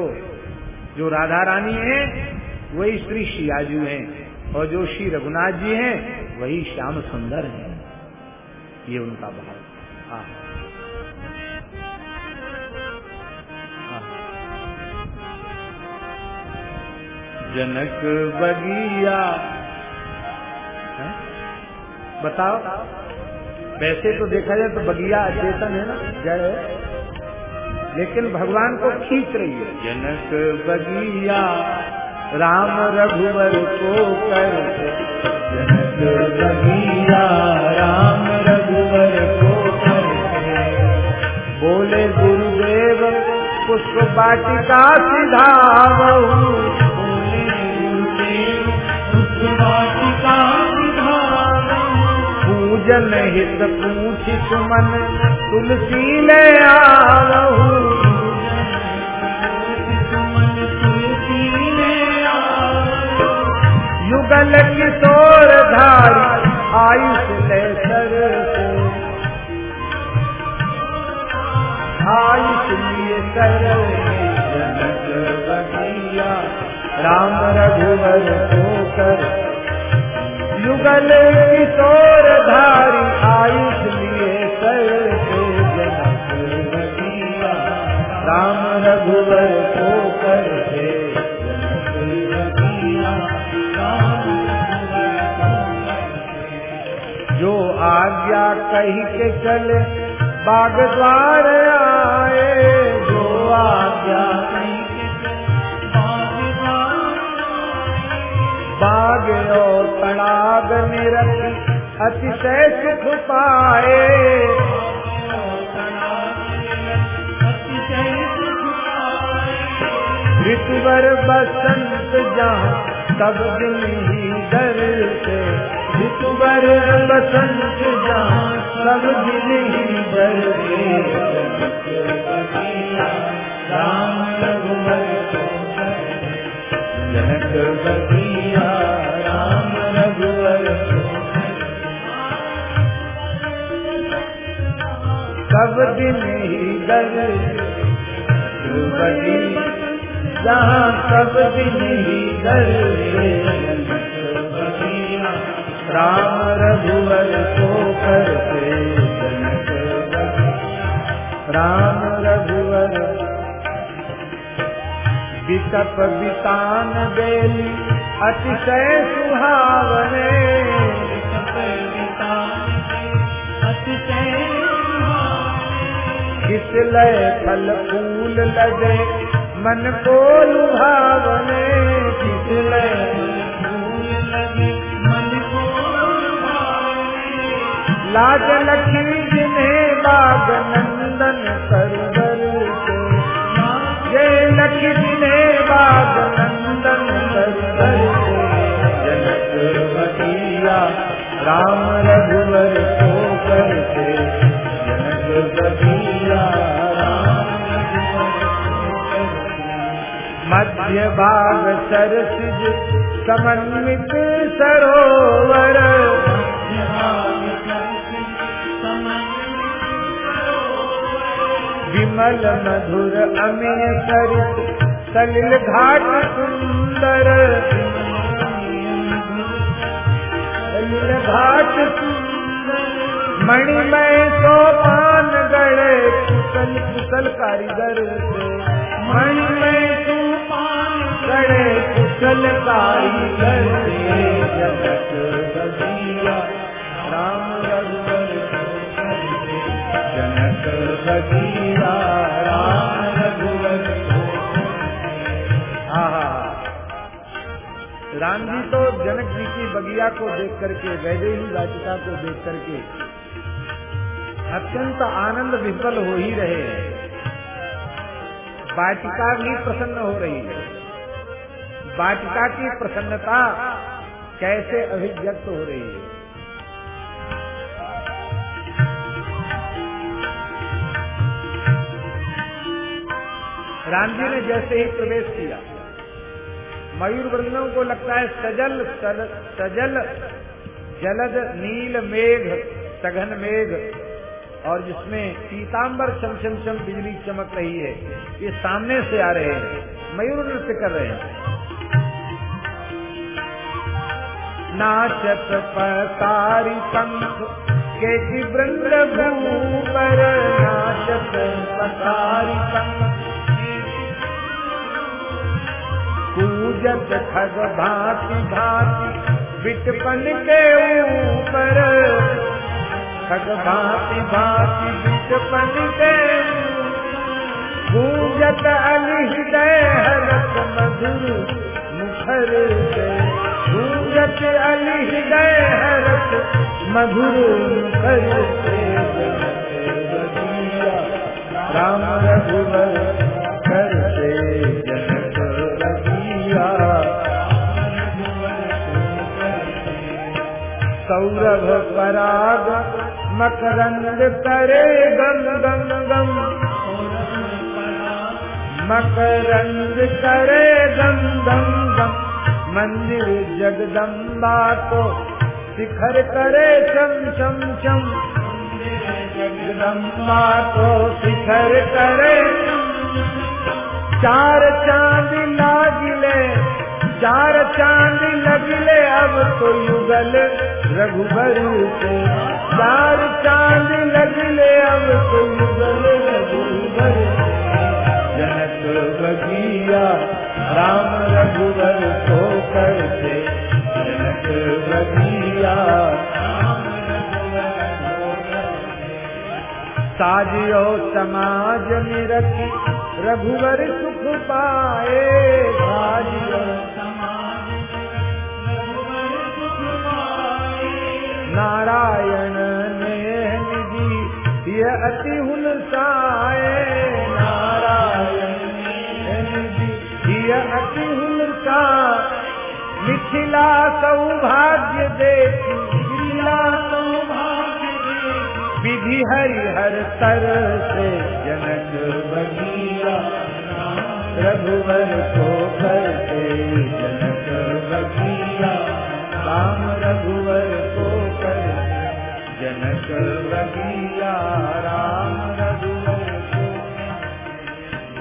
जो राधा रानी है, वही श्री शियाजू हैं, और जो श्री रघुनाथ जी हैं, वही श्याम सुंदर हैं। ये उनका भाव। हाँ। जनक बगिया। है? बताओ। वैसे तो देखा जाए तो बगिया अचेतन है ना जड़ लेकिन भगवान को खींच रही है। जनक बगिया, राम रघुवर को कर जनक कबीरा राम रघुवर को कर बोले गुरुदेव, पुष्प वाटिका सिधावहु। पूजन हित पूछ सुमन तुलसी ले आवहु युगल किशोर धारी आयुष ले सर आयुष लिए सर राम रघुवर को कर युगल किशोर धारी आयुष लिए सर से राम रघुवर को कर जो आज्ञा कही के चले बाग द्वार आए, जो आज्ञा बाग और तड़ाग अतिशय सुख पाए। ऋतुवर बसंत जहाँ सब दिन ही दर ऋतुवर बसंत जहाँ सब दिन ही दर राम रघुवर जनक बगिया सब दिन ही बगी जहाँ सब दिन ही दर राम रघुवर को करते। राम रघुवर। बितप बितान बेली, अतिशय सुहावने। किसलय फल फूल लगे, मन को लुभावने किसलय लाज लक्ष्मी जिन्हें बाग नंदन सरवर से। जय लक्ष्मी ने बाग नंदन सरवर से। जनक राम रघुवर मध्य भाग सरसिज समन्वित सरोवर। विमल मधुर अमेय सरित सलिल घाट सुंदर। सलिल घाट मणिमय सोपान गढ़े कुशल कुशल कारीगर मणिमय राम जनक राम तो जनक जी की बगिया को देख करके, वैदेही वाटिका को देख करके अत्यंत आनंद विफल हो ही रहे हैं। वाटिका भी प्रसन्न हो रही है। वाटिका की प्रसन्नता कैसे अभिव्यक्त हो रही है? राम जी ने जैसे ही प्रवेश किया, मयूर वृंदों को लगता है सजल सजल, जलद नील मेघ, सघन मेघ, और जिसमें पीताम्बर चम चम चम बिजली चमक रही है, ये सामने से आ रहे हैं, मयूर नृत्य कर रहे हैं। नाचत पतारी पंख के वृंद भूपर नाचत पतारी पंख पूजत खग भांति भांति बिटपन के ऊपर। खग भांति भांति बिटपन के गूंजत अली हरत मधुर मुखर गूंजत अली हृदय हरत मधुर राम रघुवर कर से जनक बगिया सौरभ पराग मकरंद करे गम गम गम। मकरंद करे गम गम गम। मंदिर जगदम्बा को शिखर करे चम चम चम। जगदम्बा को शिखर करे चार चाँद लागिले, चार चाँद लगले। अब तो युगल रघुबर से चार चाँद लगले। अब तो युगल रघुबर जनक बगिया राम रघुवर को करते जनक बगिया साजियो समाज में रघुवर सुख पाए। साजियो नारायण ने निधि ये अति हुलसाए नारायण अति हुलसा मिथिला सौभाग्य देखी सौभाग्य विधि हरिहर तर से जनक बगिया रघुवर को करते जनक बगिया राम रघुवर को करते जनक बगिया राम रघुवर को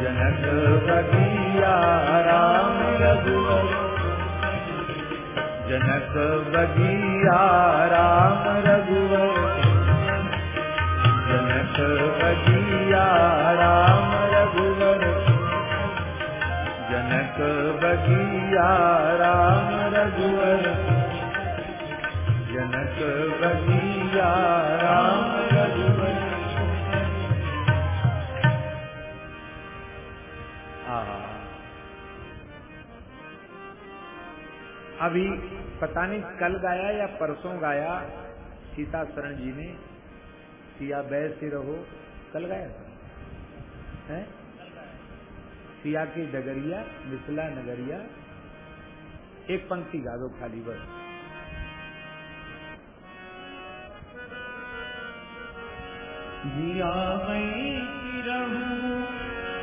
जनक बगिया जनक बगिया, राम रघुवर। जनक बगिया, राम रघुवर। जनक बगिया, राम रघुवर। जनक बगिया, राम रघुवर। अभी पता नहीं कल गाया या परसों गाया, सीता शरण जी ने, सिया बैसे रहो, कल गाया था। है? सिया की डगरिया, मिथिला नगरिया, एक पंक्ति गा दो खाली बस। जिया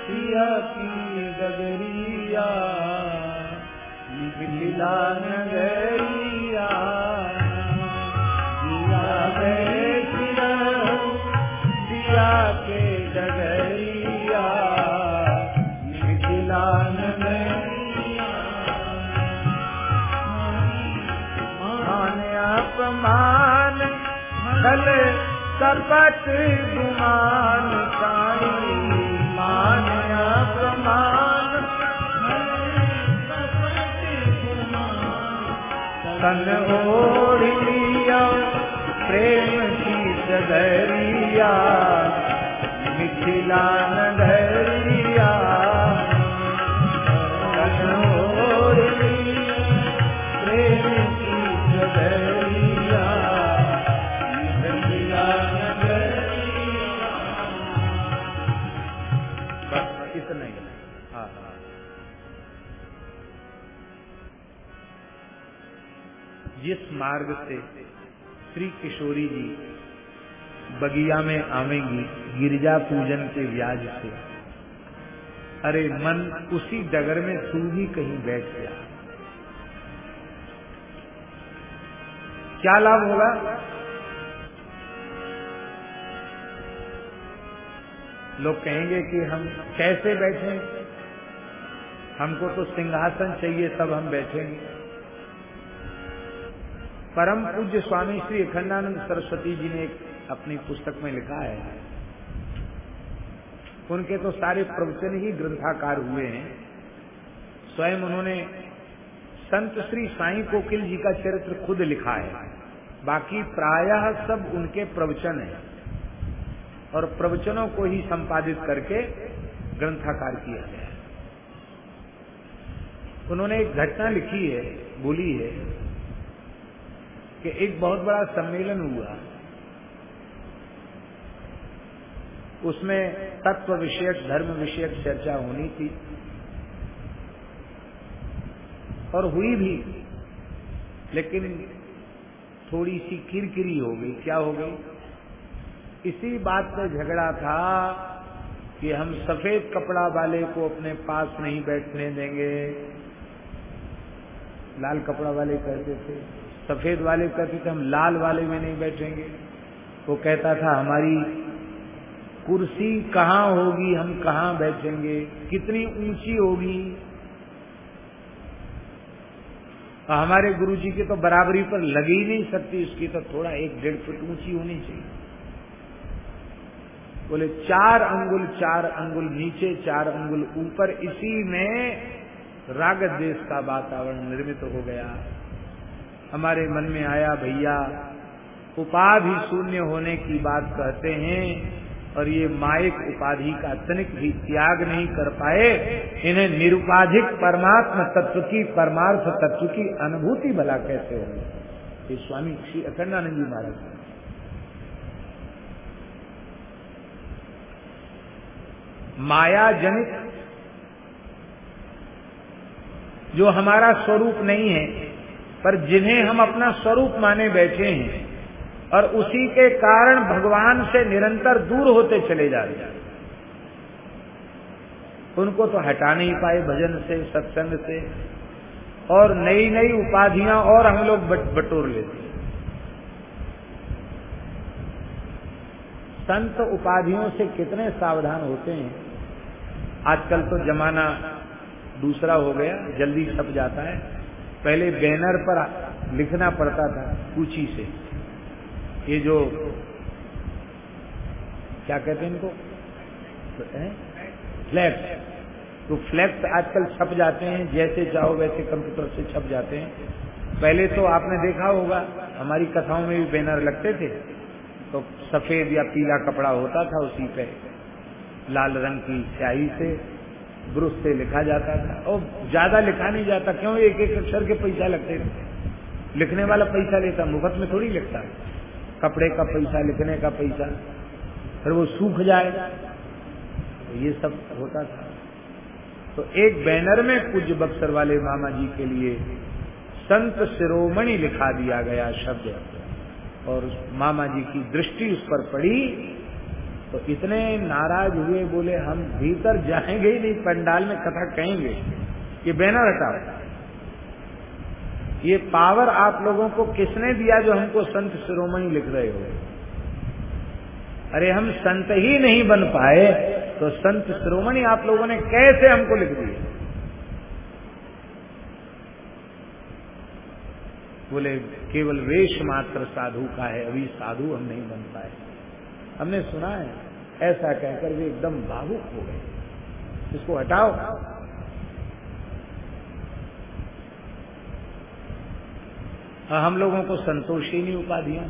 सिया की डगरिया, मिथिला कपट गुमान साई मान अपमान तन ओढ़ प्रेम की सदरिया मिथिला नगरिया मार्ग से श्री किशोरी जी बगिया में आवेंगी गिरजा पूजन के व्याज से। अरे मन उसी डगर में तू भी कहीं बैठ गया क्या लाभ होगा? लोग कहेंगे कि हम कैसे बैठे? हमको तो सिंहासन चाहिए, तब हम बैठेंगे। परम पूज्य स्वामी श्री अखंडानंद सरस्वती जी ने अपनी पुस्तक में लिखा है। उनके तो सारे प्रवचन ही ग्रंथाकार हुए हैं। स्वयं उन्होंने संत श्री साई कोकिल जी का चरित्र खुद लिखा है। बाकी प्रायः सब उनके प्रवचन हैं और प्रवचनों को ही संपादित करके ग्रंथाकार किया गया उन्होंने एक घटना लिखी है, बोली है। कि एक बहुत बड़ा सम्मेलन हुआ। उसमें तत्व विषयक, धर्म विषयक चर्चा होनी थी। और हुई भी, लेकिन थोड़ी सी किरकिरी हो गई। क्या हो गई? इसी बात पर झगड़ा था कि हम सफ़ेद कपड़ा वाले को अपने पास नहीं बैठने देंगे। लाल कपड़ा वाले कहते थे सफ़ेद वाले कहते थे, हम लाल वाले में नहीं बैठेंगे। वो कहता था, हमारी कुर्सी कहाँ होगी, हम कहाँ बैठेंगे? कितनी ऊँची होगी? हमारे गुरुजी की तो बराबरी पर लग ही नहीं सकती, उसकी तो थोड़ा एक डेढ़ फुट ऊँची होनी चाहिए। बोले, चार अंगुल चार अंगुल नीचे, चार अंगुल ऊपर, इसी में राग देश का वातावरण निर्मित हो गया। हमारे मन में आया, भैया, उपाधि शून्य होने की बात कहते हैं और ये माइक उपाधि का तनिक भी त्याग नहीं कर पाए, इन्हें निरुपाधिक परमात्म तत्व की, परमार्थ तत्व की अनुभूति भला कैसे होगी? ये स्वामी श्री अखंडानंद जी महाराज। माया जनित जो हमारा स्वरूप नहीं है पर जिन्हें हम अपना स्वरूप माने बैठे हैं और उसी के कारण भगवान से निरंतर दूर होते चले जा रहे हैं। उनको तो हटा नहीं पाए भजन से सत्संग से और नई नई उपाधियाँ और हम लोग बट, बटोर लेते हैं। संत उपाधियों से कितने सावधान होते हैं? आजकल तो जमाना दूसरा हो गया जल्दी छप जाता है। पहले बैनर पर लिखना पड़ता था कूची से। ये जो, क्या कहते हैं इनको? फ्लैक्स तो फ्लैक्स आजकल छप जाते हैं, जैसे चाहो वैसे कंप्यूटर से छप जाते हैं। पहले तो आपने देखा होगा, हमारी कथाओं में भी बैनर लगते थे। तो सफ़ेद या पीला कपड़ा होता था उसी पे, लाल रंग की स्याही से। ब्रुश से लिखा जाता था। और ज़्यादा लिखा नहीं जाता, क्यों? एक एक अक्षर के पैसा लगते थे। लिखने वाला पैसा लेता, मुफ़्त में थोड़ी लिखता। कपड़े का पैसा, लिखने का पैसा, फिर वो सूख जाए। तो ये सब होता था। तो एक बैनर में पूज्य बक्सर वाले मामा जी के लिए संत शिरोमणि लिखा दिया गया शब्द। और मामा जी की दृष्टि उस पर पड़ी। तो इतने नाराज़ हुए, बोले, हम भीतर जाएँगे ही नहीं, पंडाल में कथा कहेंगे कि बैनर हटाओ ये पावर आप लोगों को किसने दिया जो हमको संत शिरोमणि लिख रहे हो? अरे, हम संत ही नहीं बन पाए तो संत शिरोमणि आप लोगों ने कैसे हमको लिख दिया बोले, केवल वेश मात्र साधु का है, अभी साधु हम नहीं बन पाए। हमने सुना है ऐसा कहकर वे एकदम भावुक हो गए। इसको हटाओ। हाँ, हम लोगों को संतोष नहीं उपाधियाँ।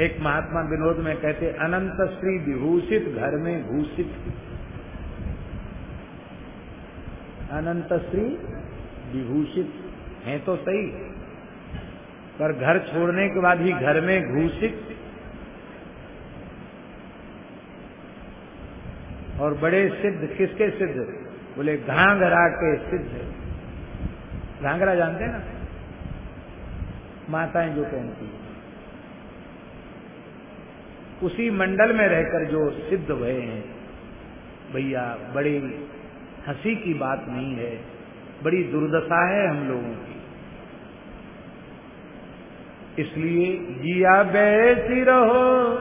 एक महात्मा विनोद में कहते अनंत श्री विभूषित घर में भूषित। अनंत श्री विभूषित। है तो सही। पर घर छोड़ने के बाद ही घर में घूषित और बड़े सिद्ध, किसके सिद्ध? बोले, घाघरा के सिद्ध। घाघरा जानते हैं ना? माताएँ जो पहनती उसी मंडल में रहकर जो सिद्ध हुए हैं, भैया, बड़ी हँसी की बात नहीं है। बड़ी दुर्दशा है हम लोगों की। इसलिए जिया बैसी रहो,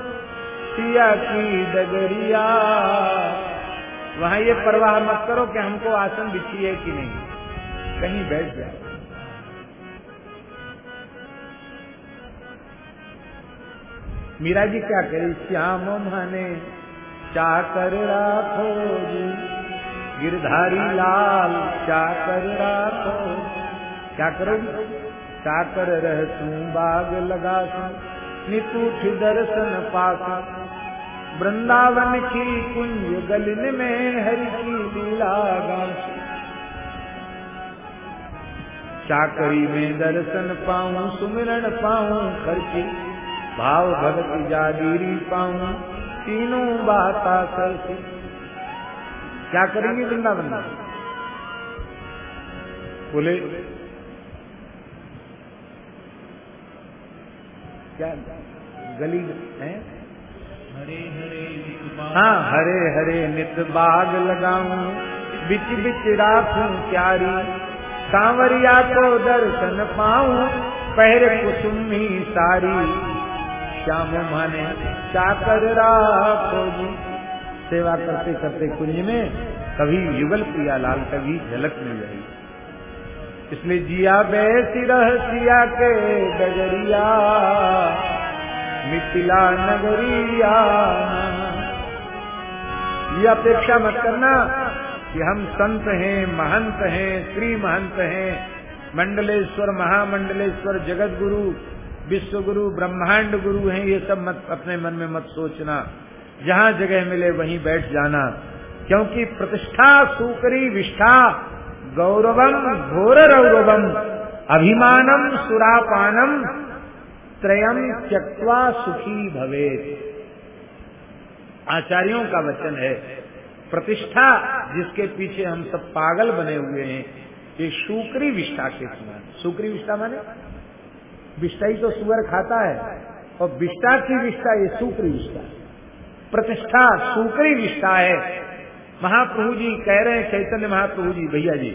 सिया की डगरिया। वहाँ ये परवाह मत करो कि हमको आसन बिछी है कि नहीं। कहीं बैठ जाए मीरा जी क्या करी? श्याम माने, चाकर राखो जी। गिरधारी लाल, चाकर राखो। क्या करोगी? रह तू बाग लगा नितूठ दर्शन पास। वृंदावन की कुंज गलिन में हरि की लीला चाकरी में दर्शन पाऊँ, सुमिरन पाऊँ, खर्ची। भाव भक्ति जादीरी पाऊँ, तीनों बाता करती क्या करेंगे वृंदावन बोले क्या गली है? हरे हरे हाँ हरे हरे नित बाग लगाऊँ बिच बिच राखूं प्यारी। सांवरिया को दर्शन पाऊँ पहर कुसुमी सारी। श्याम माने चाकर राखो। जी सेवा करते करते कुंज में कभी युगल प्रिया लाल कभी झलक मिल रही इसलिए जिया बैसी रह सिया के डगरिया मिथिला नगरिया। ये अपेक्षा मत करना कि हम संत हैं, महंत हैं श्री महंत हैं। मंडलेश्वर, महामंडलेश्वर जगत गुरु विश्व गुरु ब्रह्मांड गुरु हैं, ये सब मत, अपने मन में मत सोचना। जहाँ जगह मिले, वहीं बैठ जाना। क्योंकि प्रतिष्ठा, सुकरी, विष्ठा गौरवम घोर रौरवम अभिमानम, सुरापानम, त्रयम त्यक्वा सुखी भवे आचार्यों का वचन है, प्रतिष्ठा जिसके पीछे हम सब पागल बने हुए हैं, ये शुक्री विष्ठा के समान। शुक्री विष्ठा माने? विष्ठा ही तो सुअर खाता है, और विष्ठा की विष्ठा ये शुक्री विष्ठा प्रतिष्ठा शुक्री विष्ठा है महाप्रभु जी कह रहे हैं, चैतन्य महाप्रभु जी भैया जी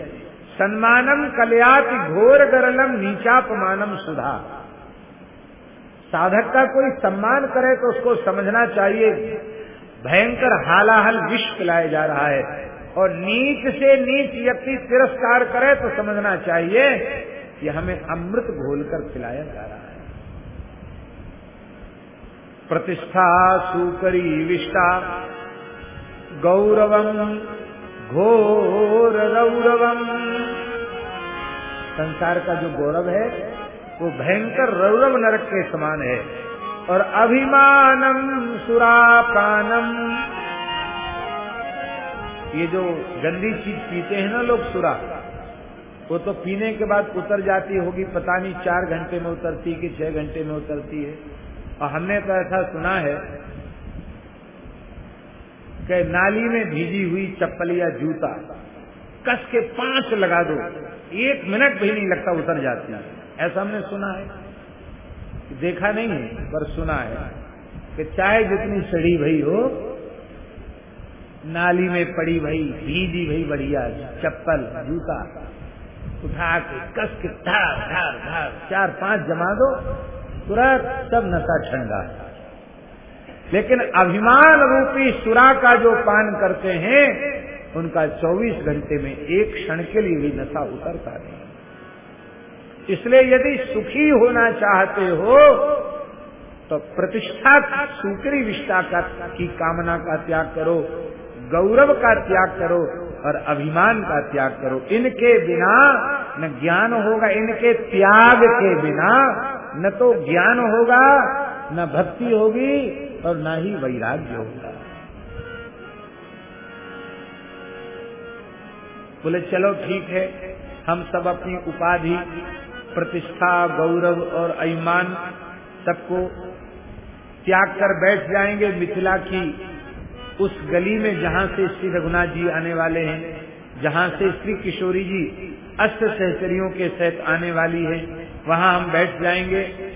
सम्मानम कल्याति घोर गरलम नीचापमानम सुधा। साधक का कोई सम्मान करे तो उसको समझना चाहिए, भयंकर हालाहल विष पिलाया जा रहा है, और नीच से नीच व्यक्ति तिरस्कार करे तो समझना चाहिए कि हमें अमृत घोलकर पिलाया जा रहा है। प्रतिष्ठा, सुकरी, विष्ठा गौरवम घोर रौरवम संसार का जो गौरव है, वो भयंकर रौरव नरक के समान है। और अभिमानम, सुरापानम। ये जो गंदी चीज़ पीते हैं ना लोग सुरा, वो तो पीने के बाद उतर जाती होगी, पता नहीं चार घंटे में उतरती है कि छह घंटे में उतरती है। और हमने तो ऐसा सुना है कि नाली में भीजी हुई चप्पल या जूता, कस के पाँच लगा दो, एक मिनट भी नहीं लगता उतर जाती है। ऐसा हमने सुना है। देखा नहीं है, पर सुना है कि चाहे जितनी सड़ी भई हो, नाली में पड़ी भई भीजी भई बढ़िया चप्पल, जूता, उठा के कस के धार धार धार, चार, पाँच जमा दो, तुरंत सब नशा ठंडा लेकिन अभिमान रूपी सुरा का जो पान करते हैं, उनका 24 घंटे में एक क्षण के लिए भी नशा उतरता नहीं। इसलिए यदि सुखी होना चाहते हो तो प्रतिष्ठा सुकरी विष्ठा का की कामना का त्याग करो, गौरव का त्याग करो और अभिमान का त्याग करो। इनके बिना न ज्ञान होगा, इनके त्याग के बिना न तो ज्ञान होगा न भक्ति होगी और न ही वैराग्य होगा। बोले, चलो ठीक है, हम सब अपनी उपाधि, प्रतिष्ठा, गौरव और अभिमान सबको त्याग कर बैठ जाएँगे मिथिला की उस गली में जहाँ से श्री रघुनाथ जी आने वाले हैं, जहाँ से श्री किशोरी जी अष्ट सहचरियों के सहित आने वाली है। वहाँ हम बैठ जाएँगे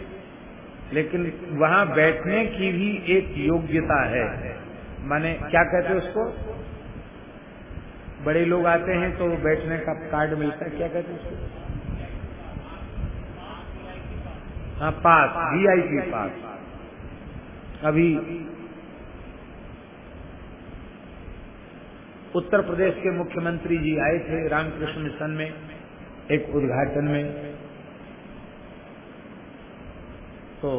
लेकिन वहाँ बैठने की भी एक योग्यता है। माने क्या कहते हैं उसको? बड़े लोग आते हैं तो बैठने का कार्ड मिलता है, क्या कहते हैं उसको? हाँ पास वीआईपी पास। अभी उत्तर प्रदेश के मुख्यमंत्री जी आए थे रामकृष्ण मिशन में, एक उद्घाटन में। तो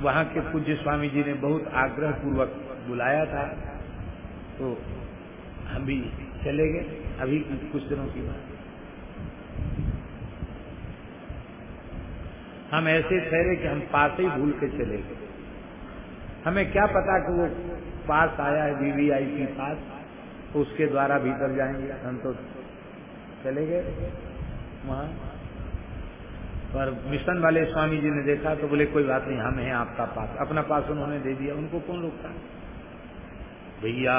वहाँ के पूज्य स्वामी जी ने बहुत आग्रह पूर्वक बुलाया था। तो हम भी चले गए। अभी कुछ दिनों की बात हम ऐसे ठहरे कि हम पास ही भूल के चले गए। हमें क्या पता कि वो पास आया है वीवीआईपी पास। उसके द्वारा भीतर जाएँगे। हम तो चले गए। वहाँ पर मिशन वाले स्वामी जी ने देखा तो बोले, कोई बात नहीं, हम हैं आपका पास। अपना पास उन्होंने दे दिया। उनको कौन रोकता? भैया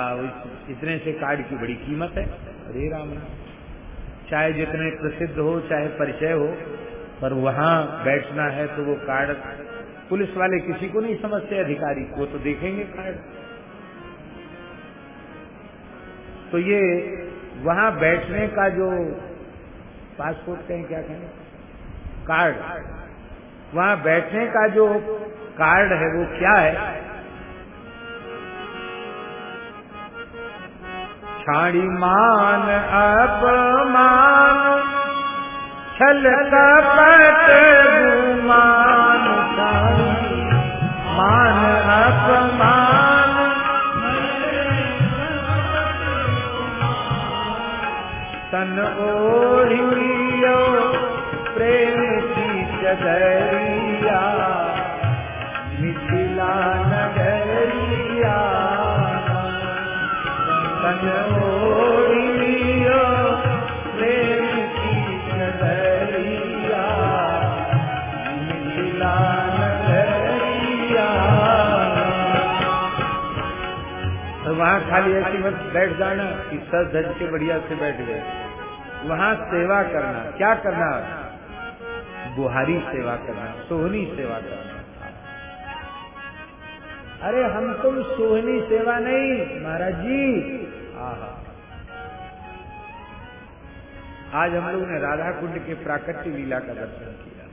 इतने से कार्ड की बड़ी कीमत है। अरे राम चाहे जितने प्रसिद्ध हो, चाहे परिचय हो, पर वहाँ बैठना है तो वो कार्ड पुलिस वाले किसी को नहीं समझते, अधिकारी वो तो देखेंगे कार्ड। तो ये वहाँ बैठने का जो पासपोर्ट कहें क्या कहें? कार्ड। वहाँ बैठने का जो कार्ड है, वो क्या है? छाड़ी मान, अपमान, छल गुमान, मान अपमान। तन प्रेम नगरिया, मिथिला नगरिया वहाँ खाली ऐसी मत बैठ जाना, कि सर धज के बढ़िया से बैठ गए। वहाँ सेवा करना, क्या करना? बुहारी सेवा करना, सोहनी सेवा करना। अरे, हम तुम सोहनी सेवा नहीं, महाराज जी। आहा। आज हम लोग ने राधा कुंड के प्राकट्य लीला का दर्शन किया।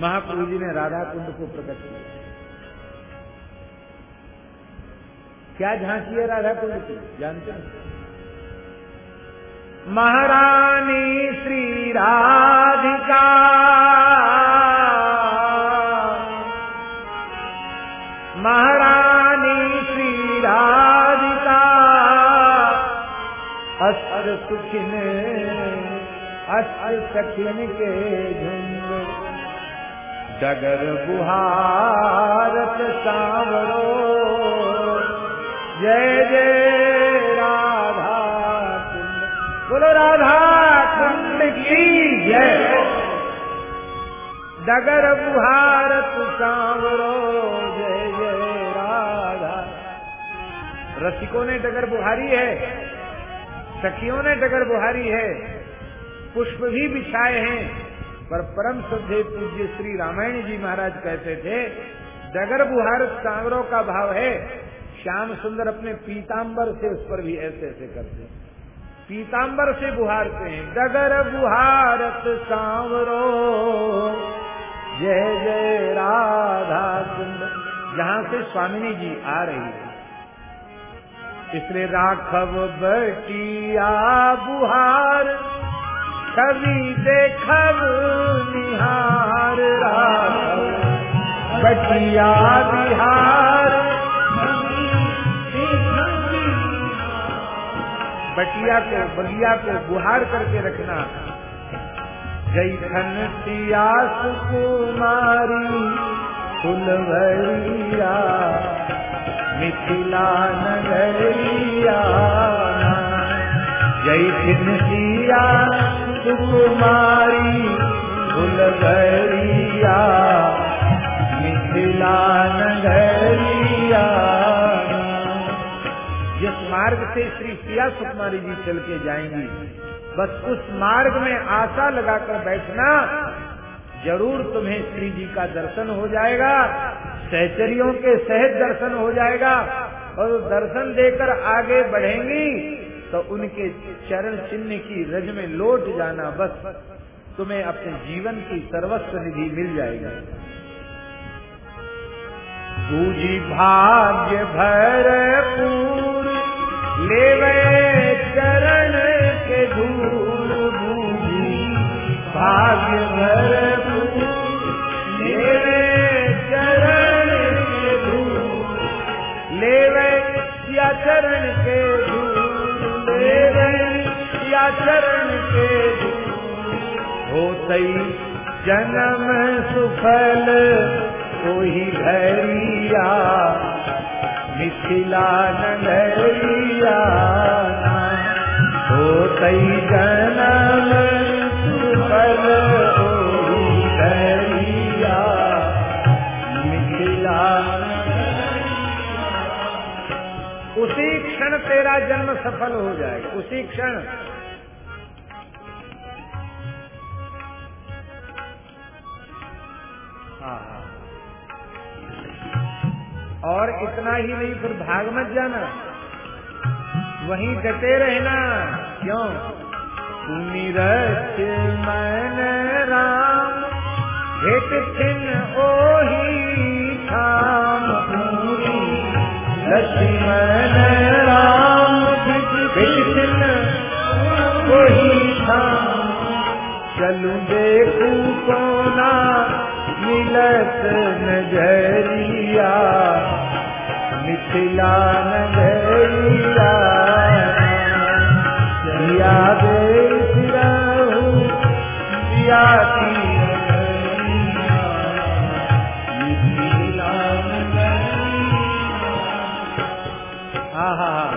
महाप्रभु जी ने राधा कुंड को प्रकट किया। क्या झांकी है राधा कुंड की? जानते हैं? महारानी श्री राधिका। महारानी श्री राधिका। अस्त्र सुखिन, अस्त्र सखिन के झुंड। डगर बुहारत सांवरो। जय जय डगर बुहारत सांवरो जय जय राधा। रसिकों ने डगर बुहारी है, सखियों ने डगर बुहारी है, पुष्प भी बिछाए हैं, पर परम श्रद्धे पूज्य श्री रामायण जी महाराज कहते थे, डगर बुहारत सांवरों का भाव है, श्याम सुंदर अपने पीताम्बर से उस पर भी ऐसे ऐसे करते हैं। पीताम्बर से बुहारते हैं। डगर बुहारत सांवरो। जय जय राधा कुंड जहाँ से स्वामिनी जी आ रही है। इसलिए राघव बटिया बुहार छवि देखब निहार राघव। बटिया बिहार। बटिया को बगिया को बुहार करके रखना। जैठन सिया सुकुमारी, फुलवरिया, मिथिला नगरिया जैठन सिया सुकुमारी, फुलवरिया, मिथिला नगरिया मार्ग से श्री सिया सुकुमारी जी चल के जाएँगी। बस उस मार्ग में आशा लगाकर बैठना, ज़रूर तुम्हें श्री जी का दर्शन हो जाएगा, सहचरियों के सहज दर्शन हो जाएगा और दर्शन देकर आगे बढ़ेंगी तो उनके चरण चिन्ह की रज में लौट जाना बस तुम्हें अपने जीवन की सर्वस्व निधि मिल जाएगी। पूजी भाग्य भरपूर लेवे चरण के धूल बूझी, भाग्य लेवे चरण के धूल लेवे के धूल लेवे चरण के हो जन्म सुफल ओही घरिया मिथिला नगरिया हो तई जनम सुफल उसी क्षण तेरा जन्म सफल हो जाएगा। उसी क्षण। हाँ, हाँ। और इतना ही नहीं, फिर भाग मत जाना। वहीं डटे रहना। क्यों? सुमिरच मन राम, भेट छिन ओही थाम। पूरी लक्ष्मण राम, भेट छिन ओही थाम। चलू देखू कोना मिलत नज़रिया। मिथिला नगरिया हाँ।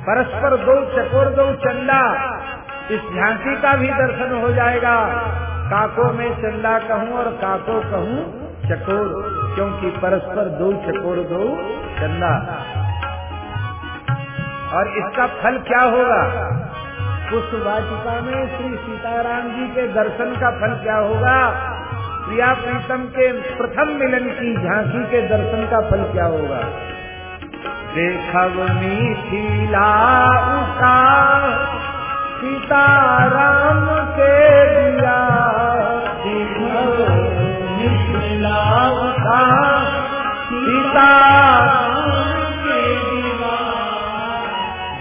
परस्पर दो चकोर, दो चंदा। इस झांसी का भी दर्शन हो जाएगा। काको में चंदा कहूँ और काको कहूँ चकोर। क्योंकि परस्पर दो चकोर दो चंदा और इसका फल क्या होगा? उस वाटिका में श्री सीताराम जी के दर्शन का फल क्या होगा? प्रिया प्रीतम के प्रथम मिलन की झांसी के दर्शन का फल क्या होगा? देखव मिथिला उता सीताराम के दिया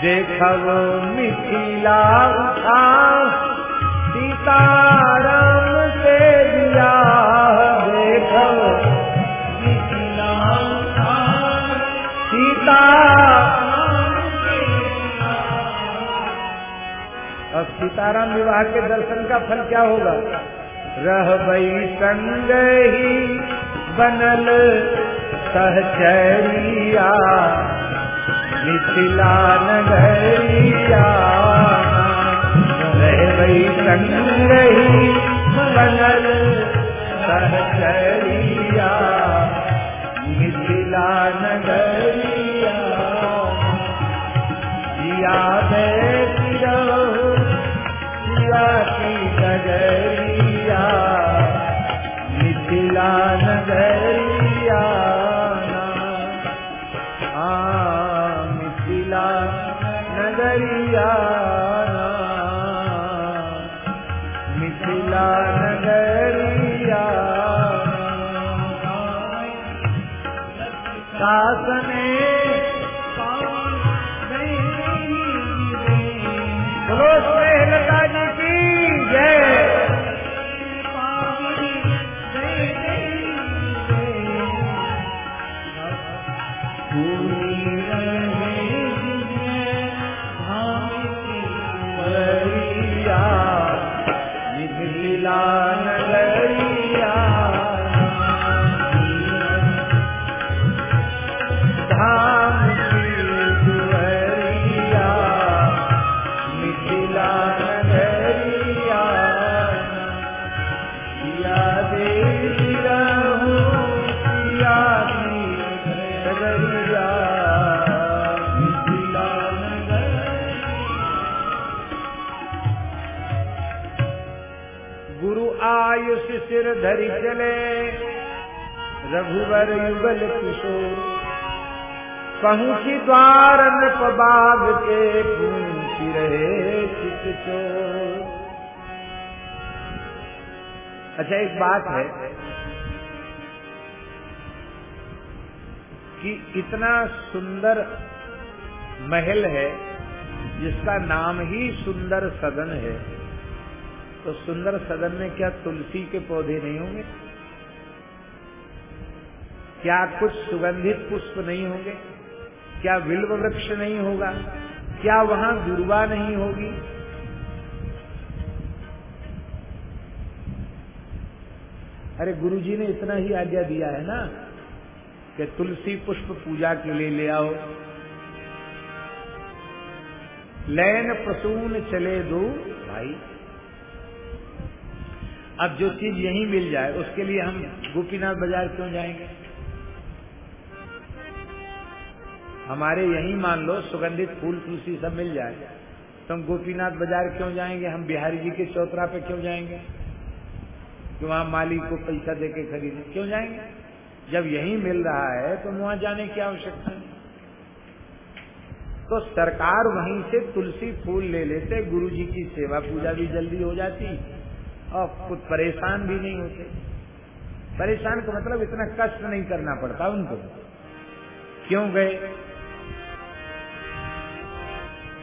देखव मिथिला उठा सीताराम से दिया देखव मिथिला सीता अब सीताराम विवाह के दर्शन का फल क्या होगा? रह बई संग ही बनल सहचरिया मिथिला नगरिया रह बई संग ही बनल सहचरिया मिथिला नगरिया जिया बैठी रघुवर युगल किशोर। पहुँची द्वार नृप बाग के पूछी रहे अच्छा एक बात है कि इतना सुंदर महल है, जिसका नाम ही सुंदर सदन है। तो सुंदर सदन में क्या तुलसी के पौधे नहीं होंगे? क्या कुछ सुगंधित पुष्प नहीं होंगे? क्या विल्व वृक्ष नहीं होगा? क्या वहाँ दुर्वा नहीं होगी? अरे गुरु जी ने इतना ही आज्ञा दिया है ना, कि तुलसी पुष्प पूजा के लिए ले आओ। लैन प्रसून चले दो भाई। अब जो चीज़ यहीं मिल जाए, उसके लिए हम गोपीनाथ बाज़ार क्यों जाएँगे? हमारे यही मान लो सुगंधित फूल, तुलसी सब मिल जाए। तो हम गोपीनाथ बाज़ार क्यों जाएँगे? हम बिहारी जी के चौतरा पे क्यों जाएँगे? कि वहाँ माली को पैसा दे के खरीदे, क्यों जाएँगे? जब यही मिल रहा है तो वहाँ जाने की आवश्यकता नहीं। तो सरकार वहीं से तुलसी फूल ले लेते गुरु जी की सेवा पूजा भी जल्दी हो जाती, और कुछ परेशान भी नहीं होते। परेशान का मतलब इतना कष्ट नहीं करना पड़ता उनको। क्यों गए?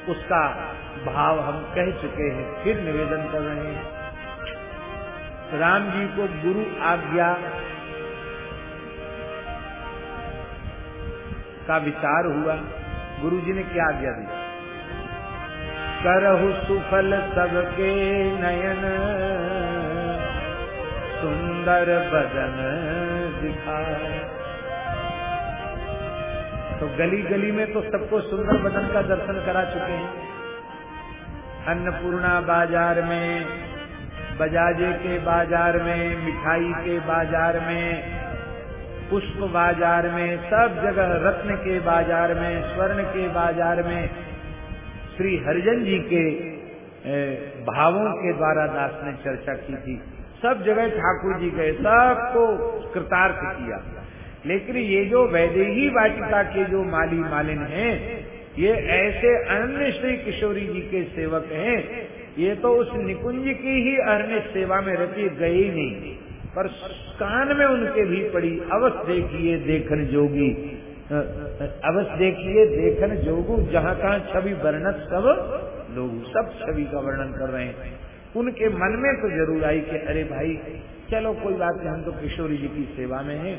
उसका भाव हम कह चुके हैं, फिर निवेदन कर रहे हैं। राम जी को गुरु आज्ञा का विचार हुआ। गुरु जी ने क्या आज्ञा दी? करहु सुफल सबके नयन, सुंदर बदन दिखाए। तो गली गली में तो सबको सुंदर बदन का दर्शन करा चुके हैं। अन्नपूर्णा बाज़ार में, बजाजे के बाज़ार में, मिठाई के बाज़ार में, पुष्प बाज़ार में, सब जगह रत्न के बाज़ार में, स्वर्ण के बाज़ार में, श्री हरिजन जी के भावों के द्वारा दास ने चर्चा की थी। सब जगह ठाकुर जी गए, सबको कृतार्थ किया। लेकिन ये जो वैदेही वाटिका के जो माली मालिन हैं, ये ऐसे अन्य श्री किशोरी जी के सेवक हैं, ये तो उस निकुंज की ही अन्य सेवा में रहती गए नहीं, पर कान में उनके भी पड़ी अवश्य देखिए देखन जोगी अवश्य देखिए देखन जोगू, जहाँ कहाँ छवि वर्णन सब लोग, सब छवि का वर्णन कर रहे हैं। उनके मन में तो ज़रूर आई कि अरे भाई, चलो कोई बात नहीं, हम तो किशोरी जी की सेवा में हैं।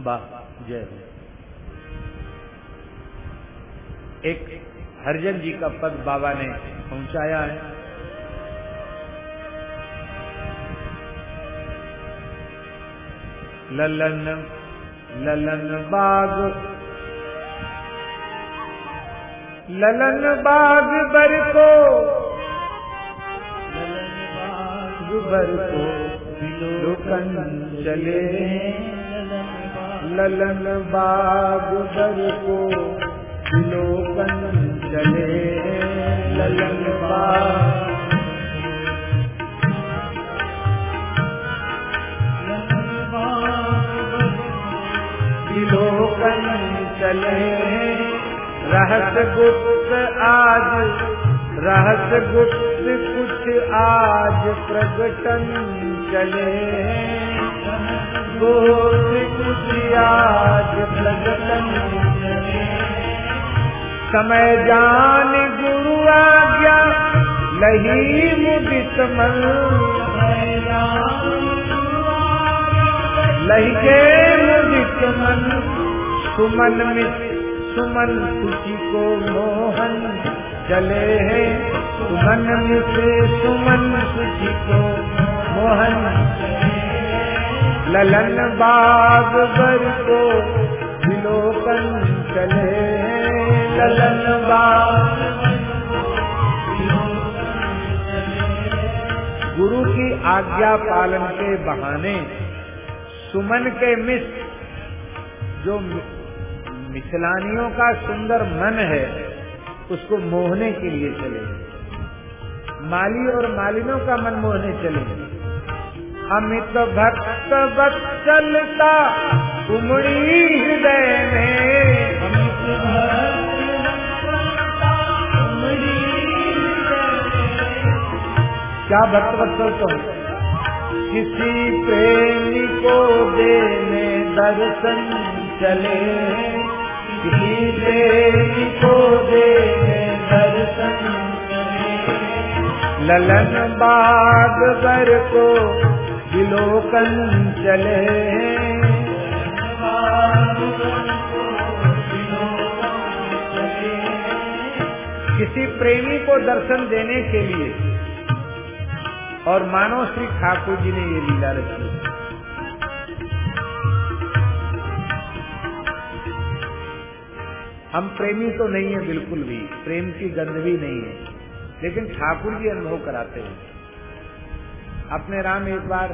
वाह जय हो। एक हरिजन जी का पद बाबा ने पहुँचाया है। ललन ललन बाग। ललन बाग बर को ललन बाग बर को चले ललन बाग बर को लोकन चले। ललन लोकन चले। रहस गुप्त आज, रहस गुप्त कुछ आज प्रगटन चले। समय जान गुरु आज्ञा लही मुदित मन। लही के मुदित मन, सुमन मित, सुमन खुशी को मोहन। चले हैं सुमन मित, सुमन खुशी को मोहन। ललन बाग बर को विलोकन चले। ललन बाग गुरु की आज्ञा पालन के बहाने सुमन के मिस, जो मिथिलानियों का सुंदर मन है, उसको मोहने के लिए चले। माली और मालिनों का मन मोहने चले। अमित भक्त बत्सलता उमड़ी हृदय में। अमित क्या भक्त बत्सल तो किसी प्रेमी को देने दर्शन चले। किसी प्रेमी को देने दर्शन चले। ललन बाग को विलोकन चले किसी प्रेमी को दर्शन देने के लिए। और मानो श्री ठाकुर जी ने ये लीला रखी हम प्रेमी तो नहीं है, बिल्कुल भी। प्रेम की गंध भी नहीं है। लेकिन ठाकुर जी अनुभव कराते हैं। अपने राम एक बार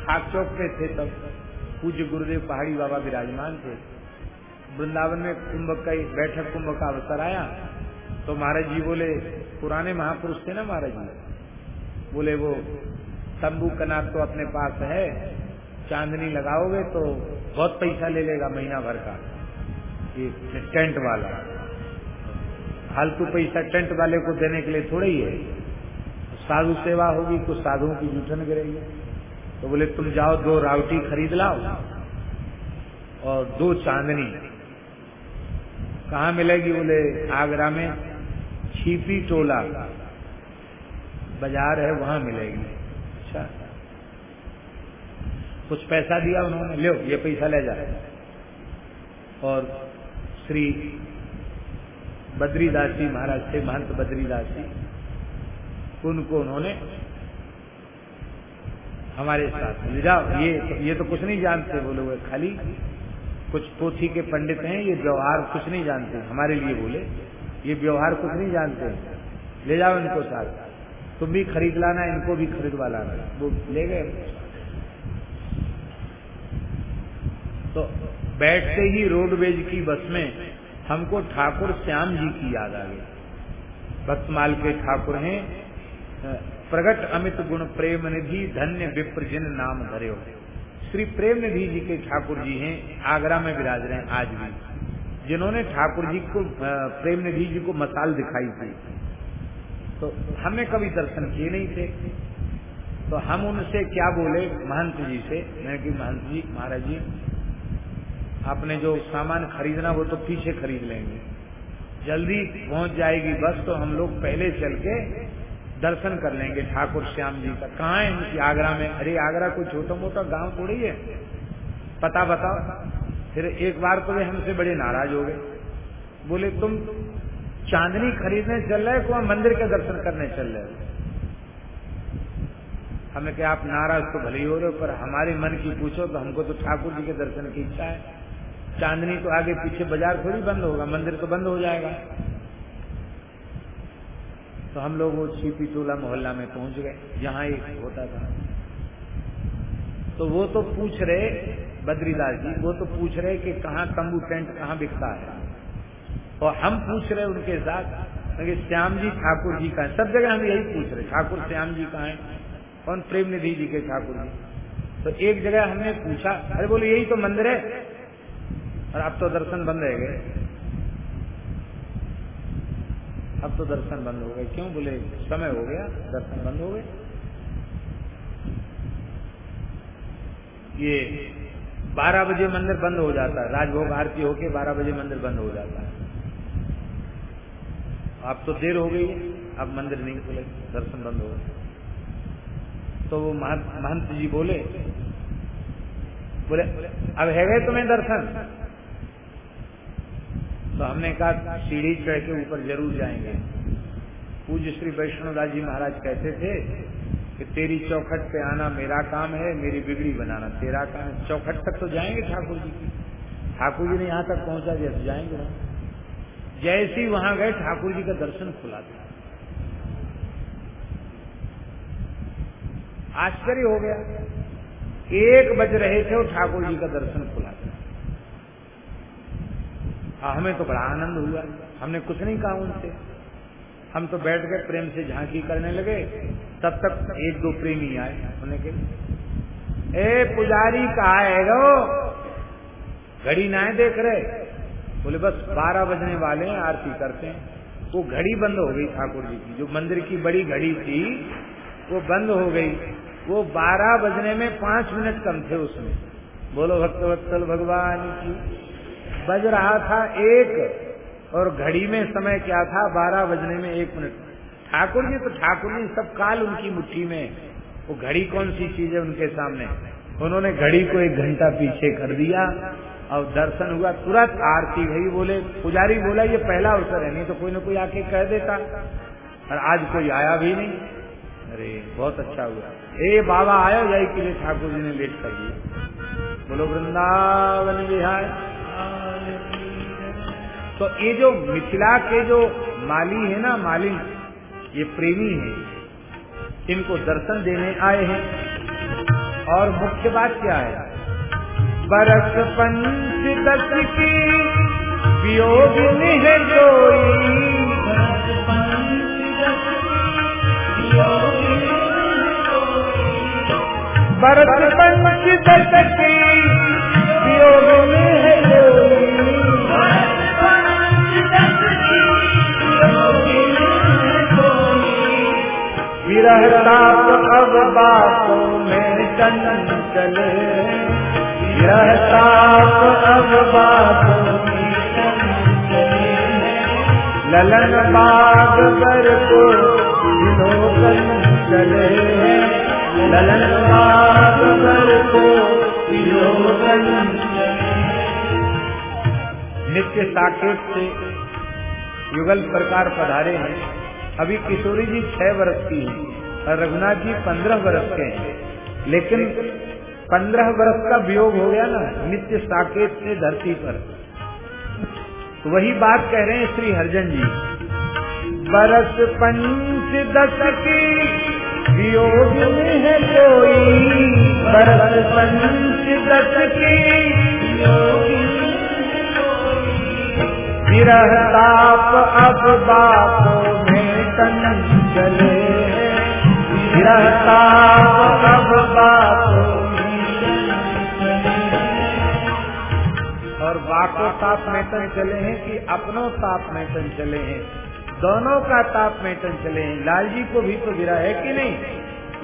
खाक चौक पे थे तब। पूज्य गुरुदेव पहाड़ी बाबा विराजमान थे। वृंदावन में कुंभ का बैठक कुंभ का अवसर आया। तो महाराज जी बोले, पुराने महापुरुष थे ना महाराज जी? बोले, वो तंबू कनार तो अपने पास है। चांदनी लगाओगे तो बहुत पैसा ले लेगा महीना भर का। ये टेंट वाला। फालतू पैसा टेंट वाले को देने के लिए थोड़ा ही है। साधु सेवा होगी, कुछ साधुओं की जूठन गिरेगी तो बोले, तुम जाओ, दो रावटी खरीद लाओ और दो चांदनी। कहा मिलेगी? बोले, आगरा में छीपी टोला। बाज़ार है, वहाँ मिलेगी। अच्छा। कुछ पैसा दिया उन्होंने, लो, ये पैसा ले जाए और श्री बद्रीदास जी महाराज थे, महंत बद्रीदास जी। उनको उन्होंने हमारे साथ ले जाओ। ये ये तो कुछ नहीं जानते बोले हुए, खाली कुछ पोथी के पंडित हैं, ये व्यवहार कुछ नहीं जानते, हमारे लिए बोले। ये व्यवहार कुछ नहीं जानते। ले जाओ इनको साथ। तुम भी खरीद लाना, इनको भी खरीदवा लाना। वो ले गए। तो बैठते ही रोडवेज़ की बस में हमको ठाकुर श्याम जी की याद आ गई। भक्तमाल के ठाकुर हैं प्रगट अमित गुण प्रेम निधि धन्य विप्र जिन नाम धरे हो। श्री प्रेम निधि जी के ठाकुर जी हैं, आगरा में विराज रहे हैं आज भी। जिन्होंने ठाकुर जी को प्रेम निधि जी को मसाल दिखाई थी। तो हमने कभी दर्शन किए नहीं थे। तो हम उनसे क्या बोले? महंत जी से। मैं कि महंत जी, महाराज जी, आपने जो सामान खरीदना वो तो पीछे खरीद लेंगे। जल्दी पहुँच जाएगी बस तो हम लोग पहले चल के दर्शन कर लेंगे ठाकुर श्याम जी का। कहाँ है इनकी आगरा में? अरे, आगरा कोई छोटा मोटा गाँव थोड़ी है। पता बताओ। फिर एक बार तो वे हमसे बड़े नाराज़ हो गए। बोले, तुम चांदनी खरीदने चल रहे को मंदिर के दर्शन करने चल रहे हमें क्या आप नाराज़ तो भले ही हो रहे हो, पर हमारे मन की पूछो तो हमको तो ठाकुर जी के दर्शन की इच्छा है। चांदनी तो आगे पीछे बाज़ार थोड़ी बंद होगा, मंदिर तो बंद हो जाएगा। तो हम लोग वो छिपी टोला मोहल्ला में पहुँच गए, जहाँ एक होता था। तो वो तो पूछ रहे बद्रीदास जी, वो तो पूछ रहे कि कहाँ तंबू टेंट कहाँ बिकता है? और हम पूछ रहे उनके साथ कि श्याम जी ठाकुर जी का है। सब जगह हम यही पूछ रहे, ठाकुर श्याम जी कहाँ है? कौन प्रेम निधि जी के ठाकुर जी? तो एक जगह हमने पूछा, अरे बोले, यही तो मंदिर है। और अब तो दर्शन बंद रह गए। अब तो दर्शन बंद हो गए। क्यों बोले? समय हो गया, दर्शन बंद हो गए। ये बारह बजे मंदिर बंद हो जाता है। राजभोग आरती होके बारह बजे मंदिर बंद हो जाता है। अब तो देर हो गई अब मंदिर नहीं खुले, दर्शन बंद हो गए। तो वो महंत जी बोले बोले, अब है गए तुम्हें दर्शन? तो हमने कहा, सीढ़ी चढ़ के ऊपर ज़रूर जाएँगे। पूज्य श्री वैष्णोदास जी महाराज कहते थे कि तेरी चौखट पे आना मेरा काम है, मेरी बिगड़ी बनाना तेरा काम है। चौखट तक तो जाएँगे ठाकुर जी की। ठाकुर जी ने यहाँ तक पहुँचा दिया तो जाएँगे। जैसे ही वहाँ गए, ठाकुर जी का दर्शन खुला था। आश्चर्य हो गया। एक बज रहे थे और ठाकुर जी का दर्शन खुला। हमें तो बड़ा आनंद हुआ। हमने कुछ नहीं कहा उनसे। हम तो बैठ गए, प्रेम से झांकी करने लगे। तब तक एक दो प्रेमी आए उन्हें के ए, पुजारी कहा है रो घड़ी ना देख रहे? बोले, बस बारह बजने वाले हैं, आरती करते हैं। वो घड़ी बंद हो गई ठाकुर जी की। जो मंदिर की बड़ी घड़ी थी, वो बंद हो गई। वो बारह बजने में पाँच मिनट कम थे उसमें। बोलो भक्तवत्सल भगवान की बज रहा था एक, और घड़ी में समय क्या था? बारह बजने में एक मिनट। ठाकुर जी तो ठाकुर जी, सब काल उनकी मुट्ठी में। वो घड़ी कौन सी चीज़ है उनके सामने? उन्होंने घड़ी को एक घंटा पीछे कर दिया, और दर्शन हुआ। तुरंत आरती भई बोले, पुजारी, बोला, ये पहला अवसर है, नहीं तो कोई ना कोई आके कह देता। और आज कोई आया भी नहीं। अरे, बहुत अच्छा हुआ। हे बाबा, आयो जाए के लिए ठाकुर जी ने लेट कर दिया। बोलो, वृंदावन विहार तो ये जो मिथिला के जो माली है ना, मालिन, ये प्रेमी है। इनको दर्शन देने आए हैं। और मुख्य बात क्या है? बरस पंच दस की वियोग जोई बरस पंच दस की वियोग विरहताप अब बातों में चंचल। विरहताप अब बातों में ललन बाग पर को विलोकन चले ललन बाग पर को नित्य साकेत से युगल प्रकार पधारे हैं। अभी किशोरी जी छह वर्ष की हैं और रघुनाथ जी पंद्रह वर्ष के हैं। लेकिन पंद्रह वर्ष का वियोग हो गया ना, नित्य साकेत से धरती पर। तो वही बात कह रहे हैं श्री हरजन जी। बरस पंच दस की वियोग में है कोई। बरस पंच दस की विरह ताप अब बातों चले। बातों और बाको ताप में चले हैं कि अपनों ताप में तन चले हैं। दोनों का ताप में तन चले हैं। लाल जी को भी तो गिरा है कि नहीं?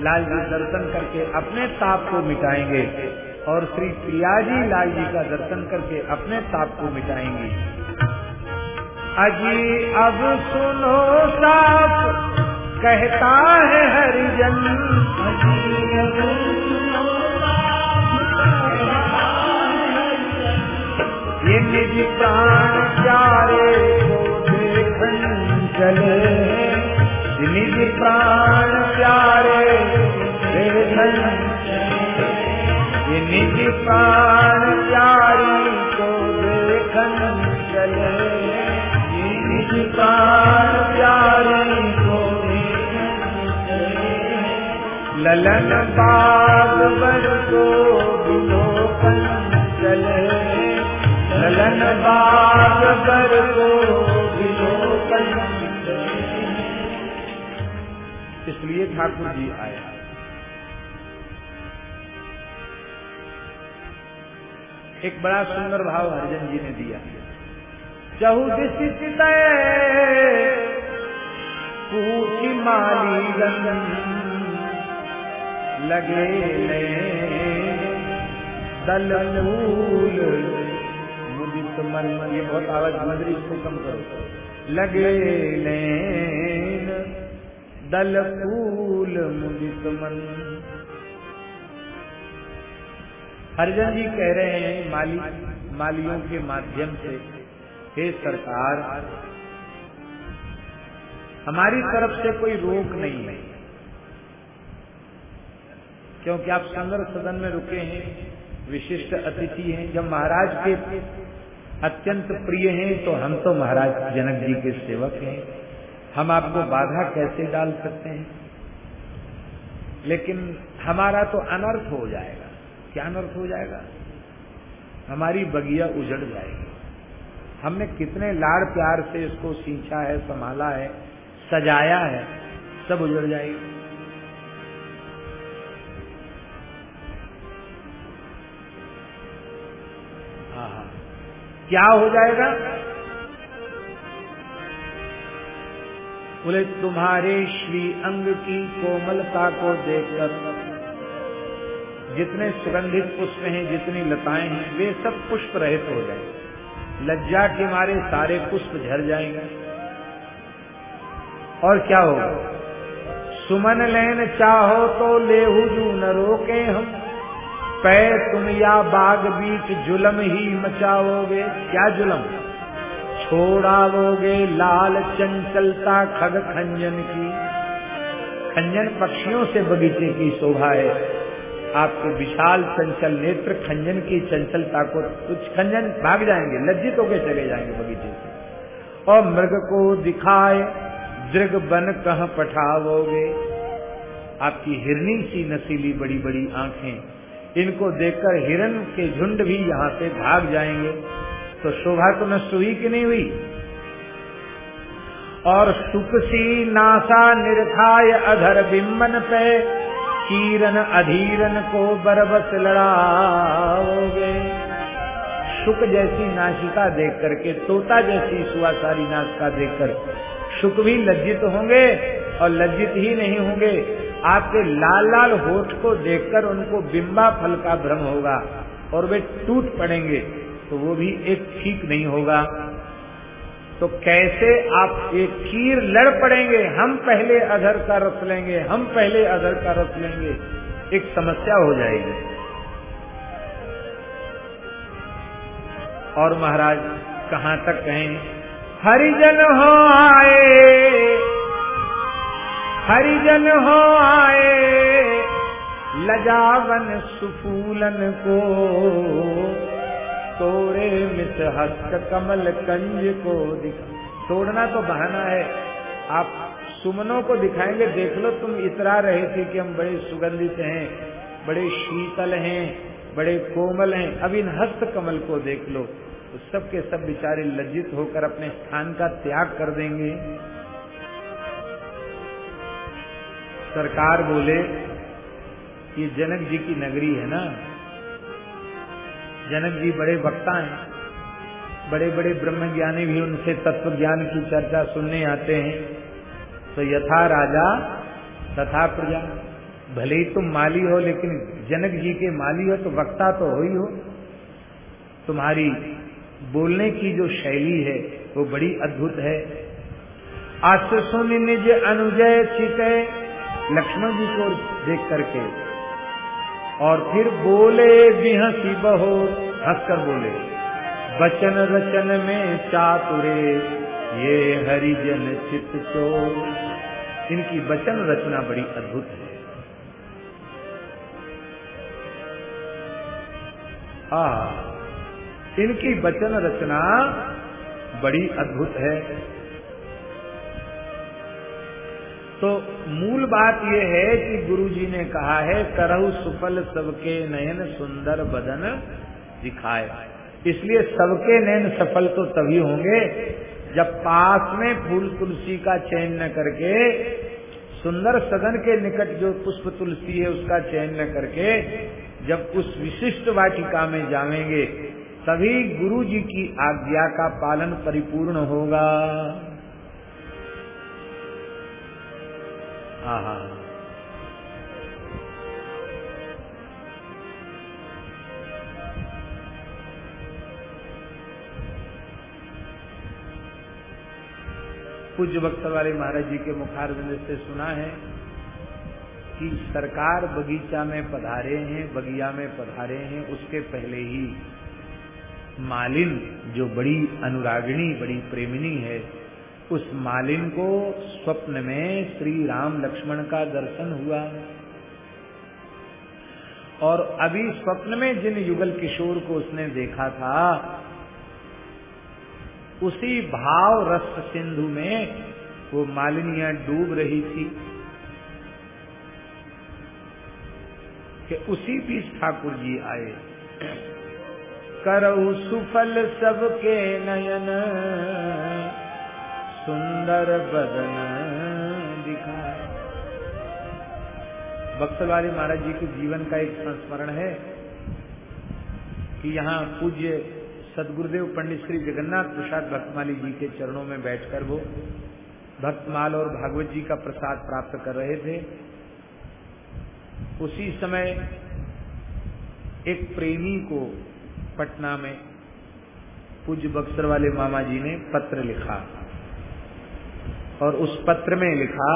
लाल जी दर्शन करके अपने ताप को मिटाएँगे। और श्री प्रिया जी लाल जी का दर्शन करके अपने ताप को मिटाएँगे। अजी, अब सुनो साप कहता है हरिजन। ये निज प्राण प्यारे को देखन चले। निज प्राण प्यारे देखन ये निज प्राण प्यारी को देखन चले। ये निज को ललन बाग बर को विलोकन चले। ललन बाग बर को विलोकन इसलिए ठाकुर जी आए। एक बड़ा सुंदर भाव हरिजन जी ने दिया दिशित पूछी माली लगे दल फूल। मुदित मन, ये बहुत आवाज़ मदरी इसको कम करो। लगे नैन दल फूल, मुदित मन। हरिजन जी कह रहे हैं माली, मालियों के माध्यम से हे सरकार, हमारी तरफ़ से कोई रोक नहीं है। क्योंकि आप सुंदर सदन में रुके हैं, विशिष्ट अतिथि हैं, जब महाराज के अत्यंत प्रिय हैं तो हम तो महाराज जनक जी के सेवक हैं। हम आपको बाधा कैसे डाल सकते हैं? लेकिन हमारा तो अनर्थ हो जाएगा। क्या अनर्थ हो जाएगा? हमारी बगिया उजड़ जाएगी। हमने कितने लाड़ प्यार से इसको सींचा है, संभाला है, सजाया है, सब उजड़ जाएगी। क्या हो जाएगा? बोले, तुम्हारे श्री अंग की कोमलता को देखकर, जितने सुगंधित पुष्प हैं, जितनी लताएँ हैं, वे सब पुष्प रहित हो जाए लज्जा के मारे सारे पुष्प झर जाएँगे। और क्या होगा? सुमन लेन चाहो तो लेहू जू न रोके हम। पैर तुम या बाग बीच जुलम ही मचाओगे। क्या जुलम? छोड़ाओगे लाल चंचलता खग खंजन की। खंजन पक्षियों से बगीचे की शोभा है। आपके विशाल चंचल नेत्र खंजन की चंचलता को कुछ खंजन भाग जाएँगे, लज्जित होकर चले जाएँगे बगीचे से। और मृग को दिखाए दृग बन कह पठाओगे? आपकी हिरनी सी नसीली बड़ी बड़ी आँखें, इनको देखकर हिरन के झुंड भी यहाँ से भाग जाएँगे। तो शोभा तो नष्ट हुई कि नहीं हुई? और सुख सी नासा निर्खाय अधर बिम्बन पे चीरन अधीरन को बरबस लड़ाओगे। शुक जैसी नाशिका देख करके, तोता जैसी सुआसारी नाशिका देखकर शुक भी लज्जित होंगे और लज्जित ही नहीं होंगे। आपके लाल लाल होठ को देखकर उनको बिंबा फल का भ्रम होगा और वे टूट पड़ेंगे तो वो भी एक ठीक नहीं होगा। तो कैसे आप एक कीर लड़ पड़ेंगे? हम पहले अधर का रस लेंगे, हम पहले अधर का रस लेंगे। एक समस्या हो जाएगी। और महाराज, कहाँ तक कहें हरिजन हो आए, हरिजन हो आए, लजावन सुफूलन को तोड़े मित हस्त कमल कंज को दिखा। तोड़ना तो बहाना है। आप सुमनों को दिखाएँगे, देख लो तुम इतरा रहे थे कि हम बड़े सुगंधित हैं, बड़े शीतल हैं, बड़े कोमल हैं। अब इन हस्त कमल को देख लो। तो सबके सब बेचारे लज्जित होकर अपने स्थान का त्याग कर देंगे। सरकार बोले ये जनक जी की नगरी है ना? जनक जी बड़े वक्ता हैं। बड़े बड़े ब्रह्म ज्ञानी भी उनसे तत्व ज्ञान की चर्चा सुनने आते हैं। तो यथा राजा, तथा प्रजा, भले ही तुम माली हो, लेकिन जनक जी के माली हो तो वक्ता तो हो ही हो। तुम्हारी बोलने की जो शैली है, वो बड़ी अद्भुत है। आज सुन निज अनुजय छिके लक्ष्मण जी को देख करके और फिर बोले, बिहसी बहो, हंसकर बोले, बचन रचन में चातुरे, ये हरिजन चित चोर। इनकी वचन रचना बड़ी अद्भुत है। आ इनकी वचन रचना बड़ी अद्भुत है। तो मूल बात यह है कि गुरु जी ने कहा है, करहु सुफल सबके नयन सुंदर बदन दिखाए। इसलिए सबके नयन सफल तो तभी होंगे जब पास में फूल तुलसी का चयन न करके, सुंदर सदन के निकट जो पुष्प तुलसी है उसका चयन न करके जब उस विशिष्ट वाटिका में जावेंगे, तभी गुरु जी की आज्ञा का पालन परिपूर्ण होगा। हाँ पूज्य भक्त वाले महाराज जी के मुखारविंद से सुना है कि सरकार बगीचा में पधारे हैं, बगिया में पधारे हैं, उसके पहले ही मालिन, जो बड़ी अनुरागिणी, बड़ी प्रेमिनी है उस मालिन को स्वप्न में श्री राम लक्ष्मण का दर्शन हुआ। और अभी स्वप्न में जिन युगल किशोर को उसने देखा था, उसी भाव रस सिंधु में वो मालिनियाँ डूब रही थी कि उसी बीच ठाकुर जी आए। करऊ सुफल सबके नयन सुंदर बदन दिखाए। बक्सलवारी महाराज जी के जीवन का एक संस्मरण है कि यहाँ पूज्य सदगुरुदेव पंडित श्री जगन्नाथ प्रसाद भक्तमाली जी के चरणों में बैठकर वो भक्तमाल और भागवत जी का प्रसाद प्राप्त कर रहे थे। उसी समय एक प्रेमी को पटना में पूज्य बक्सर वाले मामा जी ने पत्र लिखा। और उस पत्र में लिखा,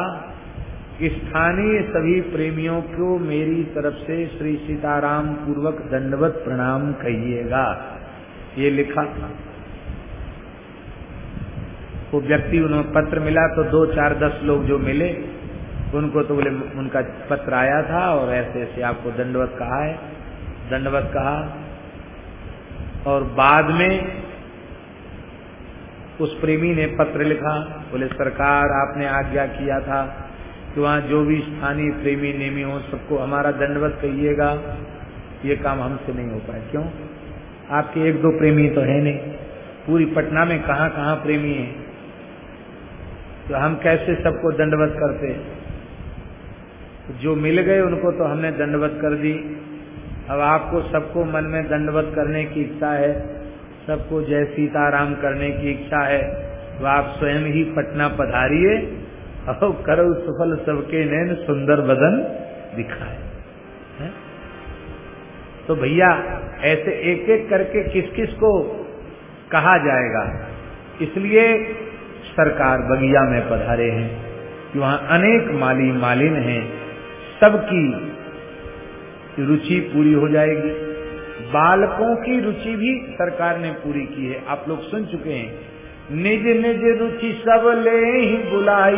स्थानीय सभी प्रेमियों को मेरी तरफ़ से श्री सीताराम पूर्वक दंडवत प्रणाम कहिएगा। ये लिखा था। वो व्यक्ति उन्हें पत्र मिला तो दो चार दस लोग जो मिले, उनको तो बोले, उनका पत्र आया था और ऐसे ऐसे आपको दंडवत कहा है। दंडवत कहा, और बाद में उस प्रेमी ने पत्र लिखा, बोले, सरकार, आपने आज्ञा किया था कि वहाँ जो भी स्थानीय प्रेमी, नेमी हो, सबको हमारा दंडवत कहिएगा। ये काम हमसे नहीं हो पाए क्यों? आपके एक दो प्रेमी तो है नहीं। पूरी पटना में कहाँ कहाँ प्रेमी है? तो हम कैसे सबको दंडवत करते? जो मिल गए उनको तो हमने दंडवत कर दी। अब आपको सबको मन में दंडवत करने की इच्छा है सबको जय सीताराम करने की इच्छा है तो आप स्वयं ही पटना पधारिए, और करो सफल सबके नैन सुंदर बदन दिखाए, है? तो भैया, ऐसे एक एक करके किस किस को कहा जाएगा इसलिए सरकार बगिया में पधारे हैं, कि वहाँ अनेक माली मालिन हैं, सबकी रुचि पूरी हो जाएगी बालकों की रुचि भी सरकार ने पूरी की है। आप लोग सुन चुके हैं। निज निज रुचि सब ले ही बुलाई।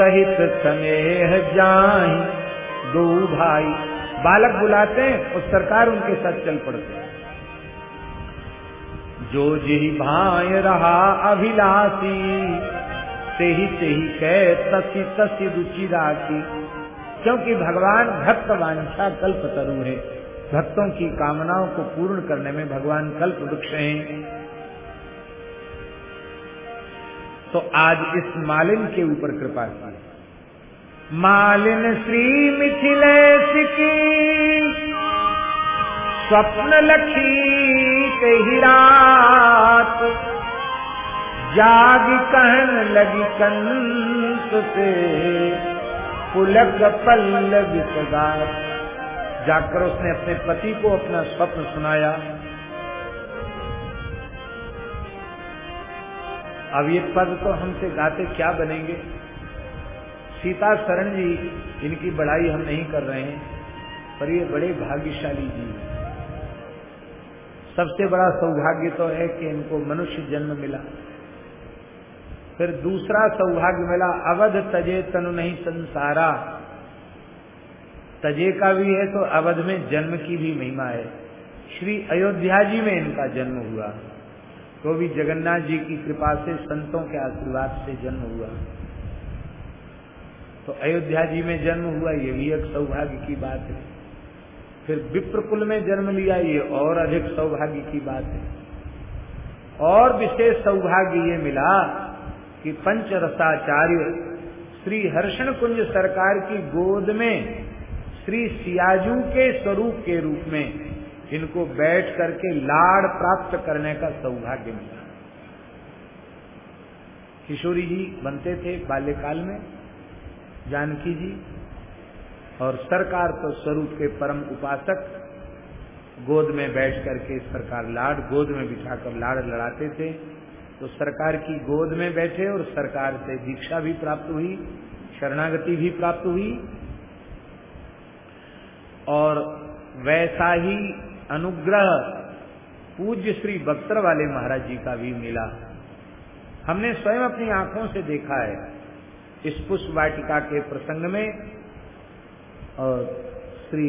सहित स्नेह जाई दो भाई। बालक बुलाते हैं, और सरकार उनके साथ चल पड़ते हैं। जो जी भाई रहा अभिलाषी से ही से ही कह तसी तसी रुचि राखी। क्योंकि भगवान भक्त वांछा कल्प तरु है। भक्तों की कामनाओं को पूर्ण करने में भगवान कल्प वृक्ष हैं। तो आज इस मालिन के ऊपर कृपा की। मालिन श्री मिथिलेश की स्वप्न लखी के ही रात, जाग कहन लगी कंस से, पुलक पल्लव सगार जाकर उसने अपने पति को अपना स्वप्न सुनाया। अब ये पद तो हमसे गाते क्या बनेंगे? सीता शरण जी इनकी बड़ाई हम नहीं कर रहे हैं, पर ये बड़े भाग्यशाली जी सबसे बड़ा सौभाग्य तो है कि इनको मनुष्य जन्म मिला। फिर दूसरा सौभाग्य मिला, अवध तजे तनु नहीं संसारा। तजे का भी है तो अवध में जन्म की भी महिमा है। श्री अयोध्या जी में इनका जन्म हुआ। तो भी जगन्नाथ जी की कृपा से संतों के आशीर्वाद से जन्म हुआ। तो अयोध्या जी में जन्म हुआ, ये भी एक सौभाग्य की बात है। फिर विप्रकुल में जन्म लिया, ये और अधिक सौभाग्य की बात है। और विशेष सौभाग्य ये मिला कि पंचरसाचार्य श्री हर्षण कुंज सरकार की गोद में श्री सियाजू के स्वरूप के रूप में इनको बैठ करके लाड़ प्राप्त करने का सौभाग्य मिला। किशोरी जी बनते थे बाल्यकाल में, जानकी जी, और सरकार तो स्वरूप के परम उपासक, गोद में बैठ करके सरकार लाड़, गोद में बिठाकर लाड़ लड़ाते थे। तो सरकार की गोद में बैठे और सरकार से दीक्षा भी प्राप्त हुई, शरणागति भी प्राप्त हुई और वैसा ही अनुग्रह पूज्य श्री बक्तर वाले महाराज जी का भी मिला। हमने स्वयं अपनी आँखों से देखा है इस पुष्प वाटिका के प्रसंग में और श्री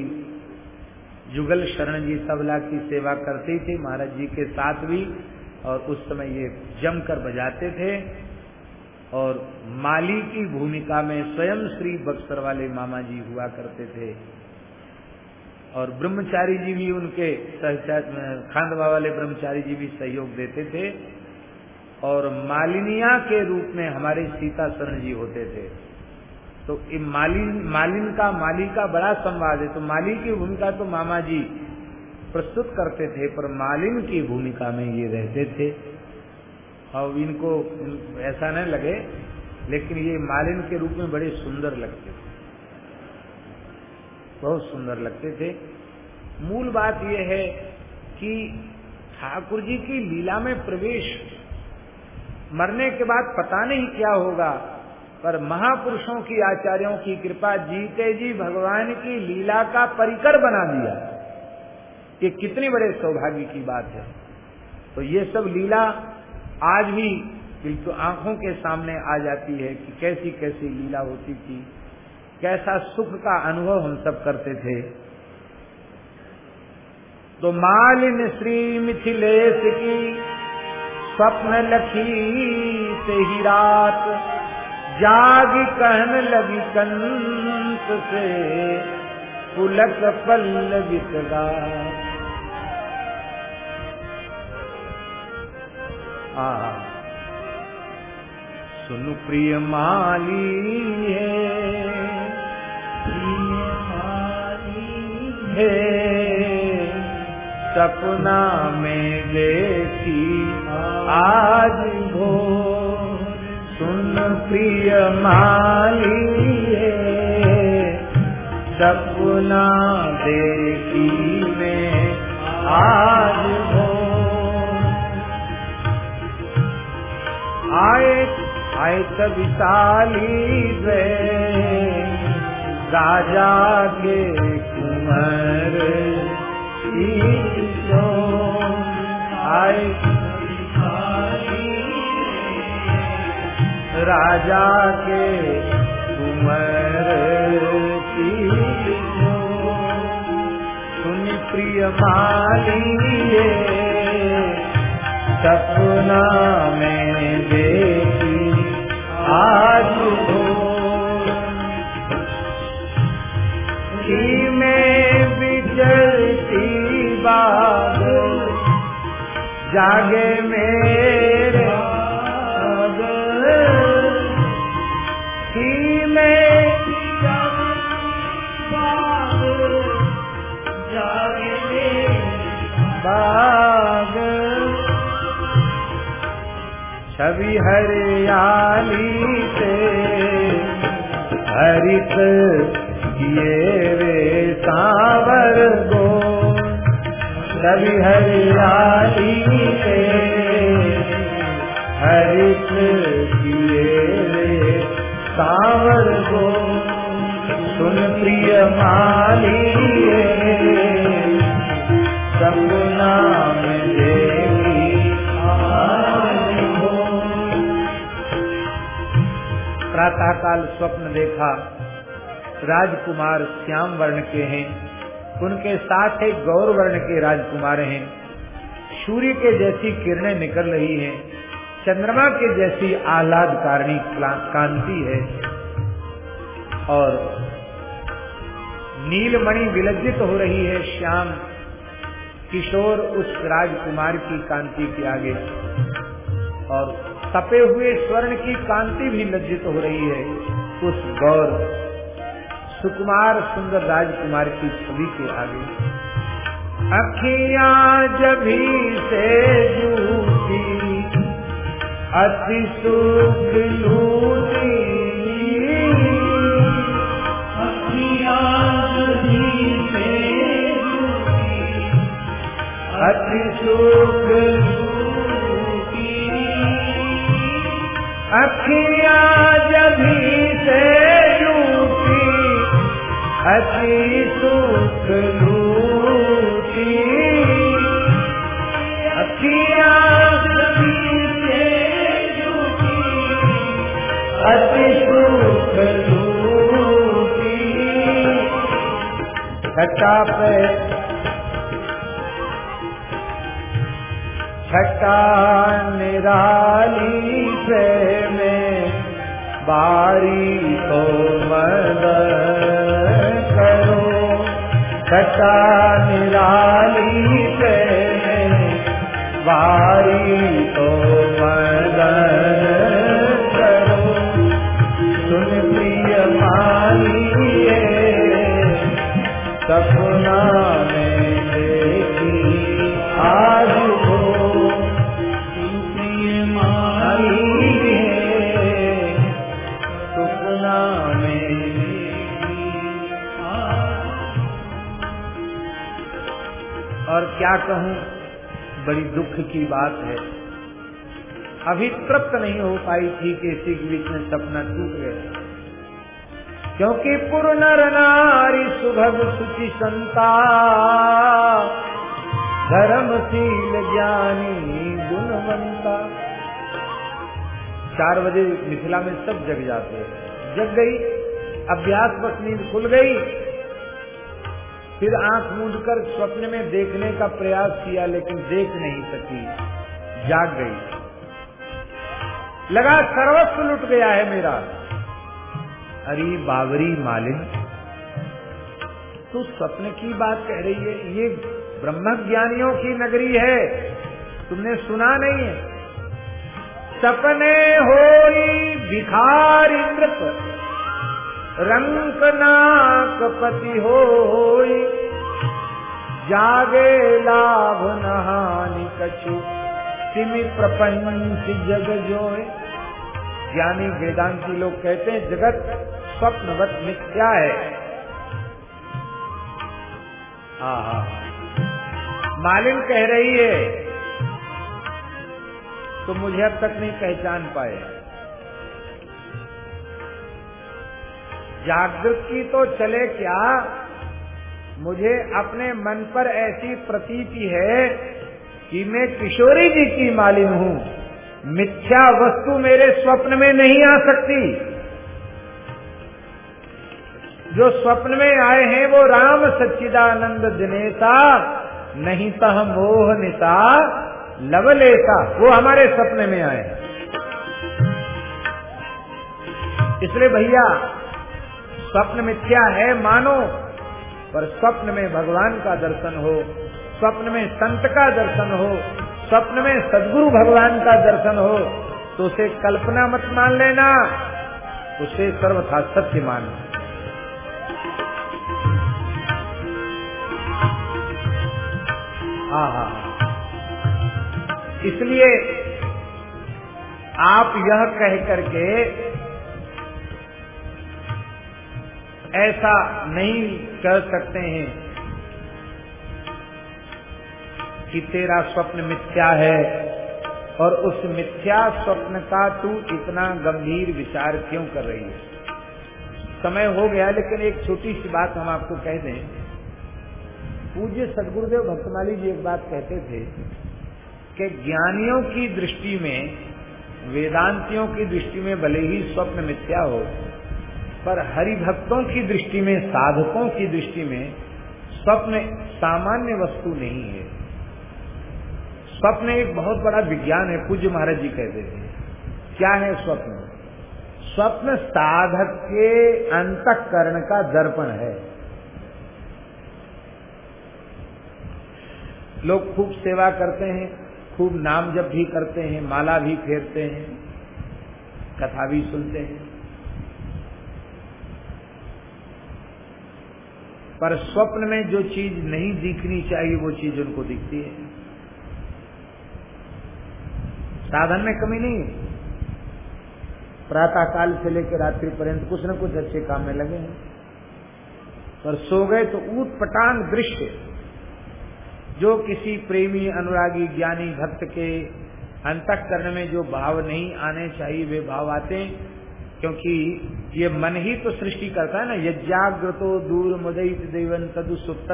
जुगल शरण जी सबला की सेवा करते थे, महाराज जी के साथ भी और उस समय ये जमकर बजाते थे और माली की भूमिका में स्वयं श्री बक्सर वाले मामा जी हुआ करते थे। और ब्रह्मचारी जी भी उनके खांडवा वाले ब्रह्मचारी जी भी सहयोग देते थे। और मालिनिया के रूप में हमारे सीता शरण जी होते थे। तो मालिन मालिन का, माली का बड़ा संवाद है। तो माली की भूमिका तो मामा जी प्रस्तुत करते थे, पर मालिन की भूमिका में ये रहते थे। और इनको ऐसा नहीं लगे, लेकिन ये मालिन के रूप में बड़े सुंदर लगते थे। बहुत सुंदर लगते थे। मूल बात यह है कि ठाकुर जी की लीला में प्रवेश, मरने के बाद पता नहीं क्या होगा, पर महापुरुषों की आचार्यों की कृपा जीते जी भगवान की लीला का परिकर बना दिया। ये कितने बड़े सौभाग्य की बात है। तो ये सब लीला आज भी बिल्कुल आँखों के सामने आ जाती है कि कैसी कैसी लीला होती थी। कैसा सुख का अनुभव हम सब करते थे। तो मालिन श्री मिथिलेश की स्वप्न लखी से ही रात, जाग कहन लगी कंस से, पुलक पल्लवित आ, सुनु प्रिय माली है है। सपना में देखी आज भो सुन प्रिय माली सपना देखी में आज भो आए आए विशाली वे राजा के कुंवर आए। राजा के कुंवर सुन प्रिय मालिए सपना में देखी आज हो में विचरती बाग जागे मेरे की में बाग। छवि हरियाली से हरित किए वे सावर गो। छवि हरियाली से हरित किए वे सावर गो। सुन प्रिय मालिए, सपना में देखी आज हो। प्रातः काल स्वप्न देखा। राजकुमार श्याम वर्ण के हैं। उनके साथ एक गौर वर्ण के राजकुमार हैं। सूर्य के जैसी किरणें निकल रही हैं। चंद्रमा के जैसी आह्लादकारिणी कांति है। और नीलमणि विलज्जित हो रही है श्याम। किशोर उस राजकुमार की कांति के आगे। और तपे हुए स्वर्ण की कांति भी लज्जित हो रही है। उस गौर सुकुमार सुंदर राजकुमार की छवि के आगे। अखियाँ जभी से जूती, अति सुख लूटी। अति सुख अखियाँ जभी से लूटी अति सुख अति सुख लूटी। छटा पे छटा निराली से में बारी को मद करो छटा निराली से बारी तो मद क्या कहूँ? बड़ी दुख की बात है। अभी तृप्त नहीं हो पाई थी कि इसी बीच में सपना टूट गया। क्योंकि पुर नर नारी सुभग सुचि संता, धर्मशील ज्ञानी गुणवंता। चार बजे मिथिला में सब जग जाते हैं। जग गई, अभ्यास बस नींद खुल गई फिर आँख मूंद कर स्वप्न में देखने का प्रयास किया, लेकिन देख नहीं सकी। जाग गई। लगा सर्वस्व लुट गया है मेरा। अरे बाबरी मालिन, तू स्वप्न की बात कह रही है? ये ब्रह्म ज्ञानियों की नगरी है। तुमने सुना नहीं है? सपने होई भिखार इंद्र रंक नाक पति होई, जागे लाभ नहानि कछु। सिमि प्रपंच जग जोए। ज्ञानी वेदांती लोग कहते हैं, जगत स्वप्नवत मिथ्या है। हाँ हाँ मालिन कह रही है तो मुझे अब तक नहीं पहचान पाए। जागृत की तो चले क्या? मुझे अपने मन पर ऐसी प्रतीति है कि मैं किशोरी जी की मालिन हूँ। मिथ्या वस्तु मेरे स्वप्न में नहीं आ सकती। जो स्वप्न में आए हैं वो राम सच्चिदानंद दिनेता, नहीं तो मोह निता लवलेता वो हमारे सपने में आए इसलिए भैया स्वप्न मिथ्या है मानो? पर स्वप्न में भगवान का दर्शन हो, स्वप्न में संत का दर्शन हो, स्वप्न में सदगुरु भगवान का दर्शन हो तो उसे कल्पना मत मान लेना। उसे सर्वथा सत्य मान हाँ हाँ। इसलिए आप यह कह करके ऐसा नहीं कर सकते हैं कि तेरा स्वप्न मिथ्या है और उस मिथ्या स्वप्न का तू इतना गंभीर विचार क्यों कर रही है? समय हो गया, लेकिन एक छोटी सी बात हम आपको कह दें। पूज्य सदगुरुदेव भक्तमाली जी एक बात कहते थे कि ज्ञानियों की दृष्टि में, वेदांतियों की दृष्टि में भले ही स्वप्न मिथ्या हो पर हरिभक्तों की दृष्टि में, साधकों की दृष्टि में स्वप्न सामान्य वस्तु नहीं है। स्वप्न एक बहुत बड़ा विज्ञान है, पूज्य महाराज जी कहते थे क्या है स्वप्न? स्वप्न साधक के अंतकरण का दर्पण है। लोग खूब सेवा करते हैं, खूब नाम जप भी करते हैं, माला भी फेरते हैं, कथा भी सुनते हैं। पर स्वप्न में जो चीज़ नहीं दिखनी चाहिए, वो चीज़ उनको दिखती है। साधन में कमी नहीं है। प्रातः काल से लेकर रात्रि पर्यंत कुछ न कुछ अच्छे काम में लगे हैं। पर सो गए तो ऊट पटांग दृश्य, जो किसी प्रेमी, अनुरागी, ज्ञानी, भक्त के अंतकरण में जो भाव नहीं आने चाहिए, वे भाव आते हैं, क्योंकि ये मन ही तो सृष्टि करता है ना, यज्ञाग्रतो दूर मुदयित देवन तदु सुप्त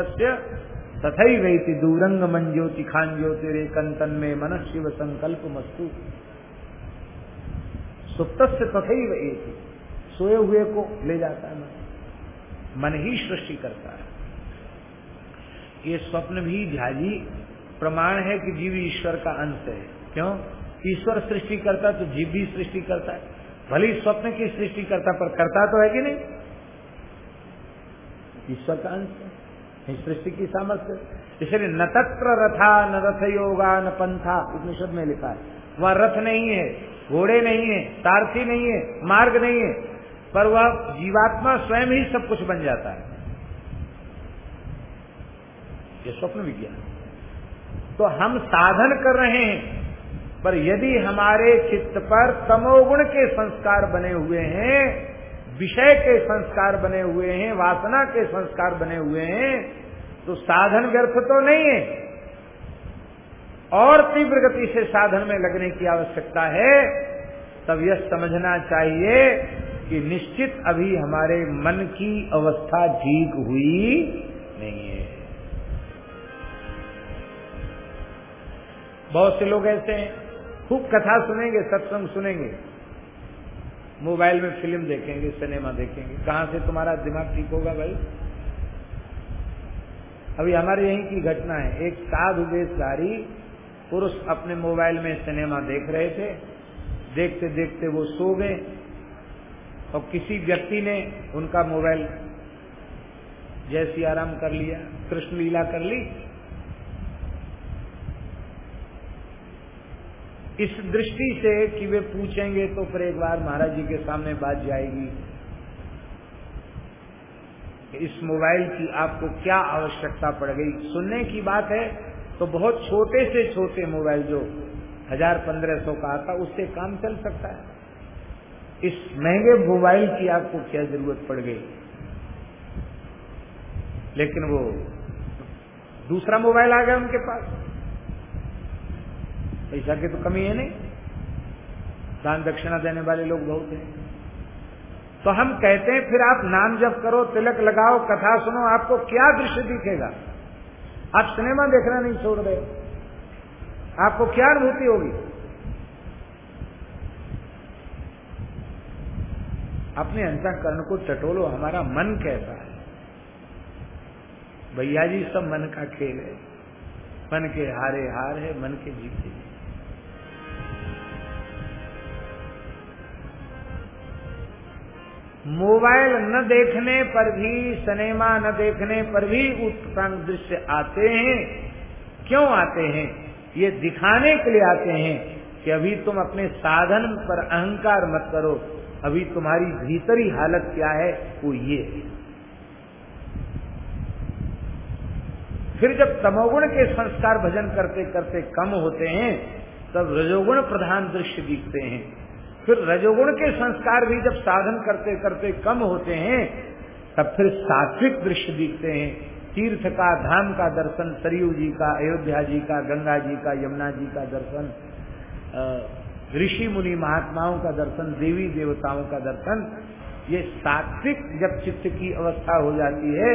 तथा गई दूरंग मन ज्योति खान ज्योतिरे कंतन में मन शिव संकल्प मस्तु सुप्त तथा गई सोए हुए को ले जाता है मन। मन ही सृष्टि करता है। ये स्वप्न भी ध्याजी, प्रमाण है कि जीव ईश्वर का अंश है। क्यों? ईश्वर सृष्टि करता तो जीव भी सृष्टि करता है। भले स्वप्न की सृष्टि करता पर करता तो है कि नहीं? ईश्वर का अंश है। सृष्टि की सामर्थ्य इसलिए न तत्र रथा, न रथ योगा न पंथा, उपनिषद में लिखा है। वह रथ नहीं है, घोड़े नहीं है सारथी नहीं है, मार्ग नहीं है, पर वह जीवात्मा स्वयं ही सब कुछ बन जाता है। ये स्वप्न विज्ञान। तो हम साधन कर रहे हैं। पर यदि हमारे चित्त पर तमोगुण के संस्कार बने हुए हैं, विषय के संस्कार बने हुए हैं, वासना के संस्कार बने हुए हैं तो साधन व्यर्थ तो नहीं है। और तीव्र गति से साधन में लगने की आवश्यकता है, तब यह समझना चाहिए कि निश्चित अभी हमारे मन की अवस्था ठीक हुई नहीं है। बहुत से लोग ऐसे हैं। खूब कथा सुनेंगे, सत्संग सुनेंगे। मोबाइल में फ़िल्म देखेंगे, सिनेमा देखेंगे। कहाँ से तुम्हारा दिमाग ठीक होगा भाई? अभी हमारे यहीं की घटना है। एक साधु वेशधारी पुरुष अपने मोबाइल में सिनेमा देख रहे थे। देखते देखते वो सो गए और किसी व्यक्ति ने उनका मोबाइल जैसी आराम कर लिया कृष्ण लीला कर ली। इस दृष्टि से कि वे पूछेंगे तो फिर एक बार महाराज जी के सामने बात जाएगी। इस मोबाइल की आपको क्या आवश्यकता पड़ गई? सुनने की बात है तो बहुत छोटे से छोटे मोबाइल जो हज़ार पंद्रह सौ का आता, उससे काम चल सकता है। इस महँगे मोबाइल की आपको क्या ज़रूरत पड़ गई? लेकिन वो दूसरा मोबाइल आ गया उनके पास। पैसा की तो कमी है नहीं। दान दक्षिणा देने वाले लोग बहुत हैं। तो हम कहते हैं, फिर आप नाम जप करो, तिलक लगाओ, कथा सुनो, आपको क्या दृश्य दिखेगा? आप सिनेमा देखना नहीं छोड़ रहे। आपको क्या अनुभूति होगी? अपने अंतकरण को टटोलो, हमारा मन कैसा है। भैया जी सब मन का खेल है। मन के हारे हार है, मन के जीते मोबाइल न देखने पर भी, सिनेमा न देखने पर भी उत्तम दृश्य आते हैं। क्यों आते हैं? ये दिखाने के लिए आते हैं कि अभी तुम अपने साधन पर अहंकार मत करो। अभी तुम्हारी भीतरी हालत क्या है? वो ये। फिर जब तमोगुण के संस्कार भजन करते करते कम होते हैं, तब रजोगुण प्रधान दृश्य दिखते हैं। फिर रजोगुण के संस्कार भी जब साधन करते करते कम होते हैं, तब फिर सात्विक दृश्य दिखते हैं। तीर्थ का, धाम का दर्शन, सरयू जी का, अयोध्या जी का, गंगा जी का, यमुना जी का दर्शन ऋषि मुनि महात्माओं का दर्शन, देवी देवताओं का दर्शन, ये सात्विक जब चित्त की अवस्था हो जाती है,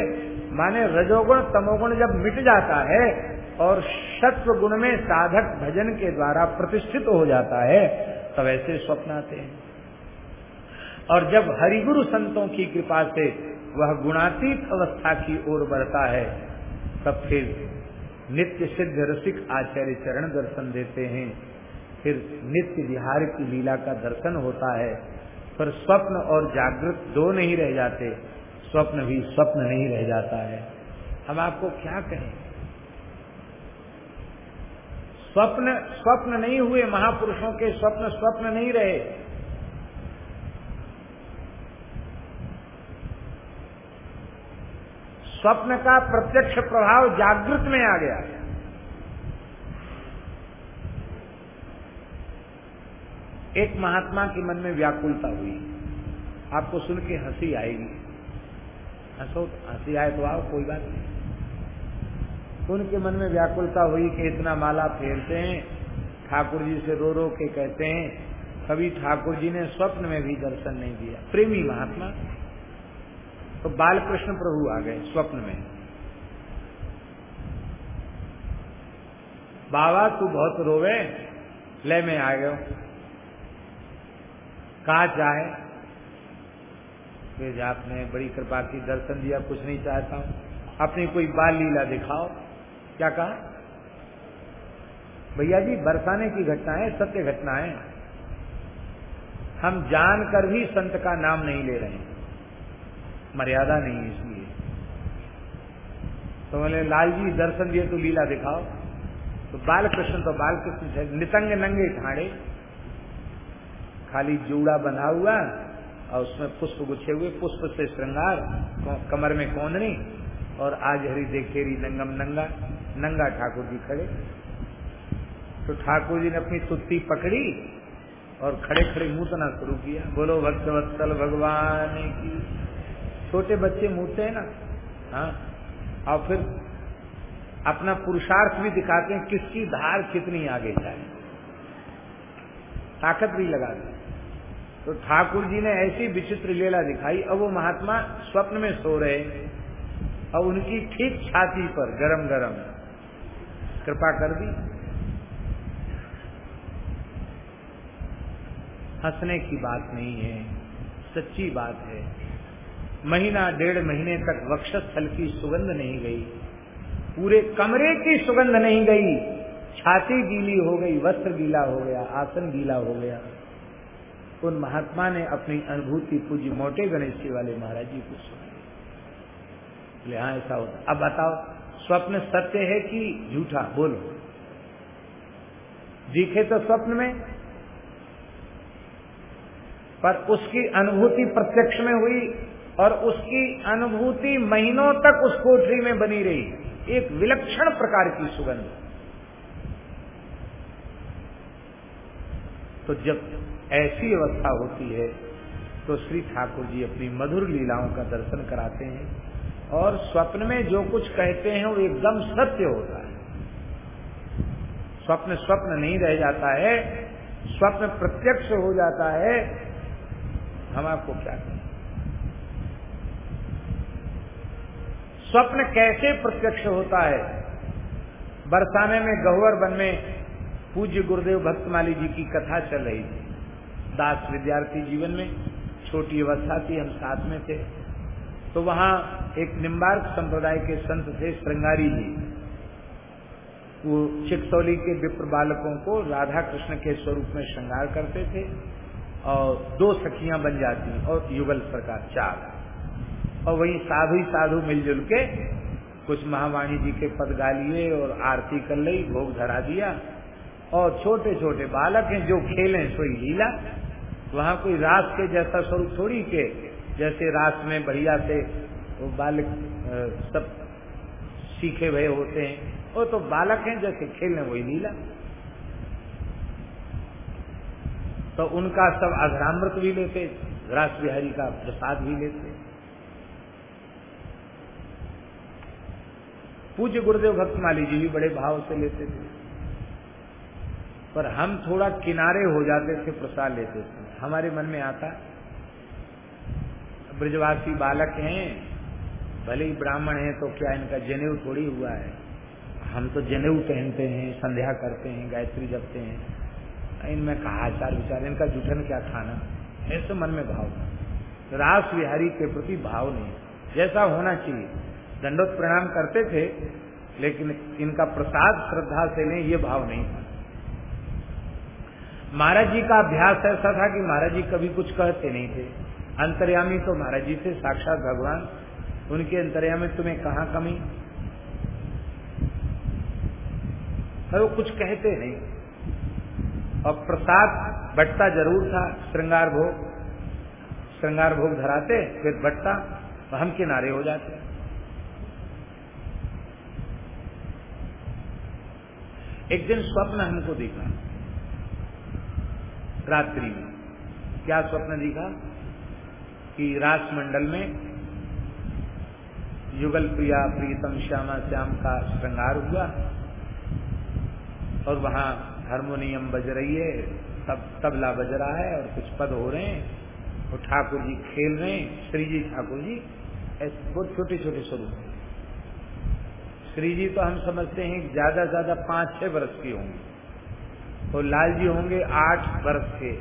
माने रजोगुण, तमोगुण जब मिट जाता है और सत्व गुण में साधक भजन के द्वारा प्रतिष्ठित हो जाता है तब ऐसे स्वप्न आते हैं। और जब हरिगुरु संतों की कृपा से वह गुणातीत अवस्था की ओर बढ़ता है, तब फिर नित्य सिद्ध रसिक आचार्य चरण दर्शन देते हैं। फिर नित्य विहार की लीला का दर्शन होता है। पर स्वप्न और जागृत दो नहीं रह जाते। स्वप्न भी स्वप्न नहीं रह जाता है। हम आपको क्या कहें? स्वप्न स्वप्न नहीं हुए, महापुरुषों के स्वप्न स्वप्न नहीं रहे। स्वप्न का प्रत्यक्ष प्रभाव जागृत में आ गया। एक महात्मा के मन में व्याकुलता हुई। आपको सुन के हँसी आएगी। हंसो, हँसी आए तो आओ, कोई बात नहीं। उनके मन में व्याकुलता हुई कि इतना माला फेरते हैं। ठाकुर जी से रो रो के कहते हैं, कभी ठाकुर जी ने स्वप्न में भी दर्शन नहीं दिया प्रेमी महात्मा। तो बालकृष्ण प्रभु आ गए स्वप्न में। बाबा, तू बहुत रोवे? ले, में आ गयो कहा चाहे? फिर आपने बड़ी कृपा की दर्शन दिया, कुछ नहीं चाहता हूँ। अपनी कोई बाल लीला दिखाओ। क्या कहा? भैया जी, बरसाने की घटनाएँ सत्य घटना है। हम जानकर भी संत का नाम नहीं ले रहे मर्यादा नहीं है इसलिए। तो बोले लाल जी दर्शन दिए तो लीला दिखाओ। तो बाल कृष्ण तो बाल कृष्ण नितंग नंगे ठाणे। खाली जूड़ा बना हुआ और उसमें पुष्प गुच्छे हुए, पुष्प से श्रृंगार, कमर में कौंदनी और आज हरी देखेरी नंगम नंगा। नंगा ठाकुर जी खड़े। तो ठाकुर जी ने अपनी सुत्ती पकड़ी और खड़े खड़े मूतना शुरू किया। बोलो भक्त वत्सल भगवान की छोटे बच्चे मूते हैं ना? हाँ। और फिर अपना पुरुषार्थ भी दिखाते हैं, किसकी धार कितनी आगे जाए। ताकत भी लगा दी। तो ठाकुर जी ने ऐसी विचित्र लीला दिखाई। अब वो महात्मा स्वप्न में सो रहे और उनकी ठीक छाती पर गरम गरम कृपा कर दी। हंसने की बात नहीं है, सच्ची बात है। महीना डेढ़ महीने तक वक्षस्थल की सुगंध नहीं गई। पूरे कमरे की सुगंध नहीं गई। छाती गीली हो गई, वस्त्र गीला हो गया, आसन गीला हो गया। उन महात्मा ने अपनी अनुभूति पूज्य मोटे गणेश जी वाले महाराज जी को सुनाई। हाँ ऐसा होता अब बताओ स्वप्न सत्य है कि झूठा? बोलो। दिखे तो स्वप्न में, पर उसकी अनुभूति प्रत्यक्ष में हुई और उसकी अनुभूति महीनों तक उस कोठरी में बनी रही। एक विलक्षण प्रकार की सुगंध। तो जब ऐसी अवस्था होती है तो श्री ठाकुर जी अपनी मधुर लीलाओं का दर्शन कराते हैं। और स्वप्न में जो कुछ कहते हैं वो एकदम सत्य होता है। स्वप्न स्वप्न नहीं रह जाता है, स्वप्न प्रत्यक्ष हो जाता है। हम आपको क्या कहें? स्वप्न कैसे प्रत्यक्ष होता है? बरसाने में, गहुवर वन में पूज्य गुरुदेव भक्तमाली जी की कथा चल रही थी। दास विद्यार्थी जीवन में छोटी अवस्था थी, हम साथ में थे। तो वहाँ एक निम्बार्क संप्रदाय के संत थे, श्रृंगारी जी। वो चिकसौली के विप्र बालकों को राधा कृष्ण के स्वरूप में श्रृंगार करते थे और दो सखियाँ बन जाती और युगल सरकार चार। और वही साधु ही साधु मिलजुल के कुछ महावाणी जी के पद गा लिए और आरती कर ली, भोग धरा दिया। और छोटे छोटे बालक हैं जो खेलें, सोई लीला। वहाँ कोई रास के जैसा स्वरूप थोड़ी के जैसे रास में बढ़िया से वो बालक सब सीखे हुए होते हैं। वो तो बालक हैं, जैसे खेलने वही लीला तो उनका सब अघरामृत भी लेते, रास बिहारी का प्रसाद भी लेते। पूज्य गुरुदेव भक्तमाली जी भी बड़े भाव से लेते थे। पर हम थोड़ा किनारे हो जाते थे, प्रसाद लेते थे। हमारे मन में आता ब्रजवासी बालक हैं, भले ही ब्राह्मण हैं तो क्या इनका जनेऊ थोड़ी हुआ है? हम तो जनेऊ पहनते हैं, संध्या करते हैं, गायत्री जपते हैं। इनमें कहा आचार विचार, इनका जूठन क्या खाना? ऐसे मन में भाव रास विहारी के प्रति भाव नहीं। जैसा होना चाहिए। दंडोत प्रणाम करते थे, लेकिन इनका प्रसाद श्रद्धा से लें ये भाव नहीं था। महाराज जी का अभ्यास ऐसा था कि महाराज जी कभी कुछ कहते नहीं थे। अंतर्यामी तो महाराज जी से साक्षात भगवान, उनके अंतर्यामी तुम्हें कहा कमी? वो कुछ कहते नहीं। और प्रसाद बटता ज़रूर था, श्रृंगार भोग। श्रृंगार भोग धराते, फिर बटता तो हम किनारे हो जाते। एक दिन स्वप्न हमको दिखा। रात्रि में। क्या स्वप्न दिखा? कि रास मंडल में युगल प्रिया, प्रीतम, श्यामा, श्याम का श्रृंगार हुआ। और वहाँ हारमोनियम बज रही है, तब, तबला बज रहा है और कुछ पद हो रहे हैं। और ठाकुर जी खेल रहे हैं श्री जी ठाकुर जी, ऐसे बहुत छोटे छोटे स्वरूप श्री जी तो हम समझते हैं ज़्यादा ज़्यादा पाँच छह वर्ष के होंगे। और लाल जी होंगे आठ वर्ष के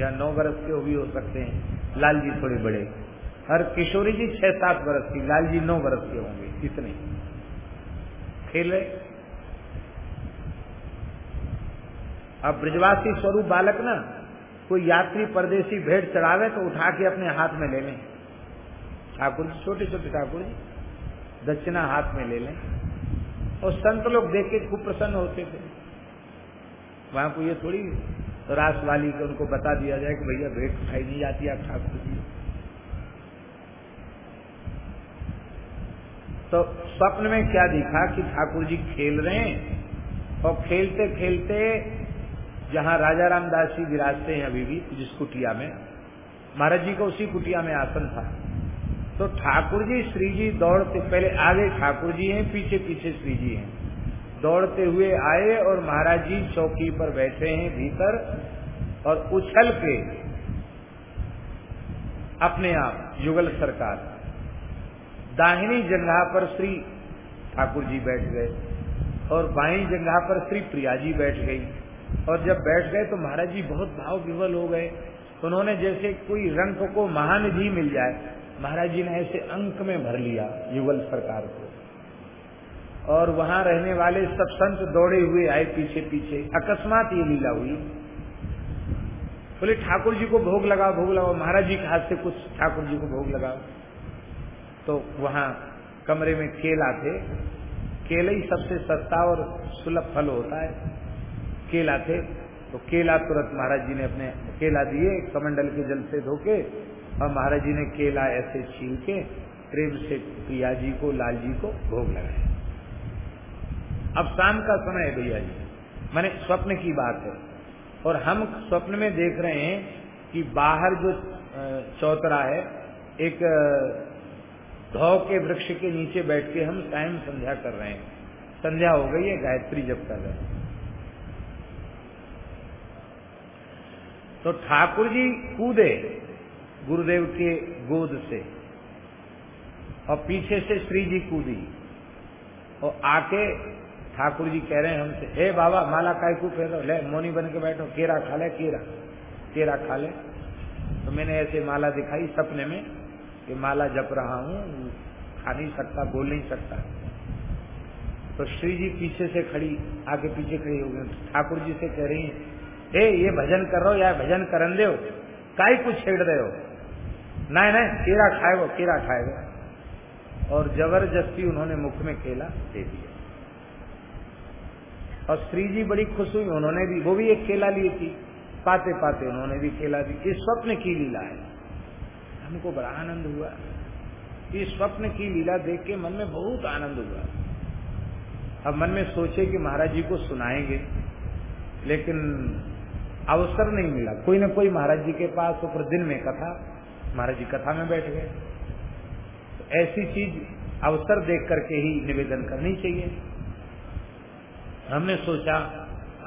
या नौ वर्ष के भी हो सकते हैं। लाल जी थोड़े बड़े। और किशोरी जी छह सात वर्ष की लाल जी नौ वर्ष के होंगे, इतने। खेले अब ब्रजवासी स्वरूप बालक ना, कोई यात्री परदेशी भेंट चढ़ावे तो उठा के अपने हाथ में ले लें। ठाकुर जी छोटे छोटे ठाकुर जी, दक्षिणा हाथ में ले लें। और संत लोग देख के खूब प्रसन्न होते थे। वहाँ को ये थोड़ी रास वाली के उनको बता दिया जाए कि भैया भेंट उठाई नहीं जाती, आप ठाकुर जी। तो स्वप्न में क्या दिखा कि ठाकुर जी खेल रहे हैं? और खेलते खेलते जहाँ राजा रामदास जी विराजते हैं अभी भी, जिस कुटिया में, महाराज जी का उसी कुटिया में आसन था। तो ठाकुर जी श्री जी दौड़ते, पहले आगे ठाकुर जी हैं पीछे पीछे श्री जी हैं। दौड़ते हुए आए और महाराज जी चौकी पर बैठे हैं भीतर और उछल के अपने आप, युगल सरकार, दाहिनी जंगा पर श्री ठाकुर जी बैठ गए और बाई जंगा पर श्री प्रिया जी बैठ गई। और जब बैठ गए तो महाराज जी बहुत भाव विवल हो गए। उन्होंने जैसे कोई रंग को महानिधि मिल जाए, महाराज जी ने ऐसे अंक में भर लिया युगल सरकार को। और वहाँ रहने वाले सब संत दौड़े हुए आए पीछे पीछे। अकस्मात ये लीला हुई। बोले, ठाकुर जी को भोग लगाओ भोग लगाओ। महाराज जी के हाथ से कुछ ठाकुर जी को भोग लगाओ। तो वहाँ कमरे में केला थे। केला ही सबसे सस्ता और सुलभ फल होता है। केला थे। तो केला तुरंत महाराज जी ने अपने केला दिए, कमंडल के जल से धोके और महाराज जी ने केला ऐसे छील के प्रेम से प्रिया जी को, लाल जी को भोग लगाया। अब शाम का समय है भैया जी। मैंने स्वप्न की बात है। और हम स्वप्न में देख रहे हैं कि बाहर जो चौतरा है, एक धौ के वृक्ष के नीचे बैठ के हम टाइम संध्या कर रहे हैं। संध्या हो गई है, गायत्री जब कर रहे हैं। तो ठाकुर जी कूदे गुरुदेव के गोद से और पीछे से श्री जी कूदी और आके ठाकुर जी कह रहे हैं हमसे, हे बाबा, माला काय को फेरो ले, मोनी बन के बैठो, केरा खा ले, केरा केरा खा ले। तो मैंने ऐसे माला दिखाई सपने में कि माला जप रहा हूँ, खा नहीं सकता, बोल नहीं सकता। तो श्री जी पीछे से खड़ी, आगे पीछे खड़ी हो गई। ठाकुर जी से कह रही है, हे, ये भजन कर रहे हो या भजन करन दो काय कुछ छेड़ रहे हो? नहीं नहीं, केरा खाएगो केरा खाएगो और ज़बरदस्ती उन्होंने मुख में केला दे दिया। और श्री जी बड़ी खुश हुई, उन्होंने भी, वो भी एक केला ली थी। पाते पाते उन्होंने भी केला दी इस स्वप्न की लीला है। हमको बड़ा आनंद हुआ। इस स्वप्न की लीला देख के मन में बहुत आनंद हुआ। अब मन में सोचे कि महाराज जी को सुनाएँगे, लेकिन अवसर नहीं मिला। कोई ना कोई महाराज जी के पास ऊपर दिन में कथा, महाराज जी कथा में बैठ गए। तो ऐसी चीज़ अवसर देख करके ही निवेदन करनी चाहिए। हमने सोचा,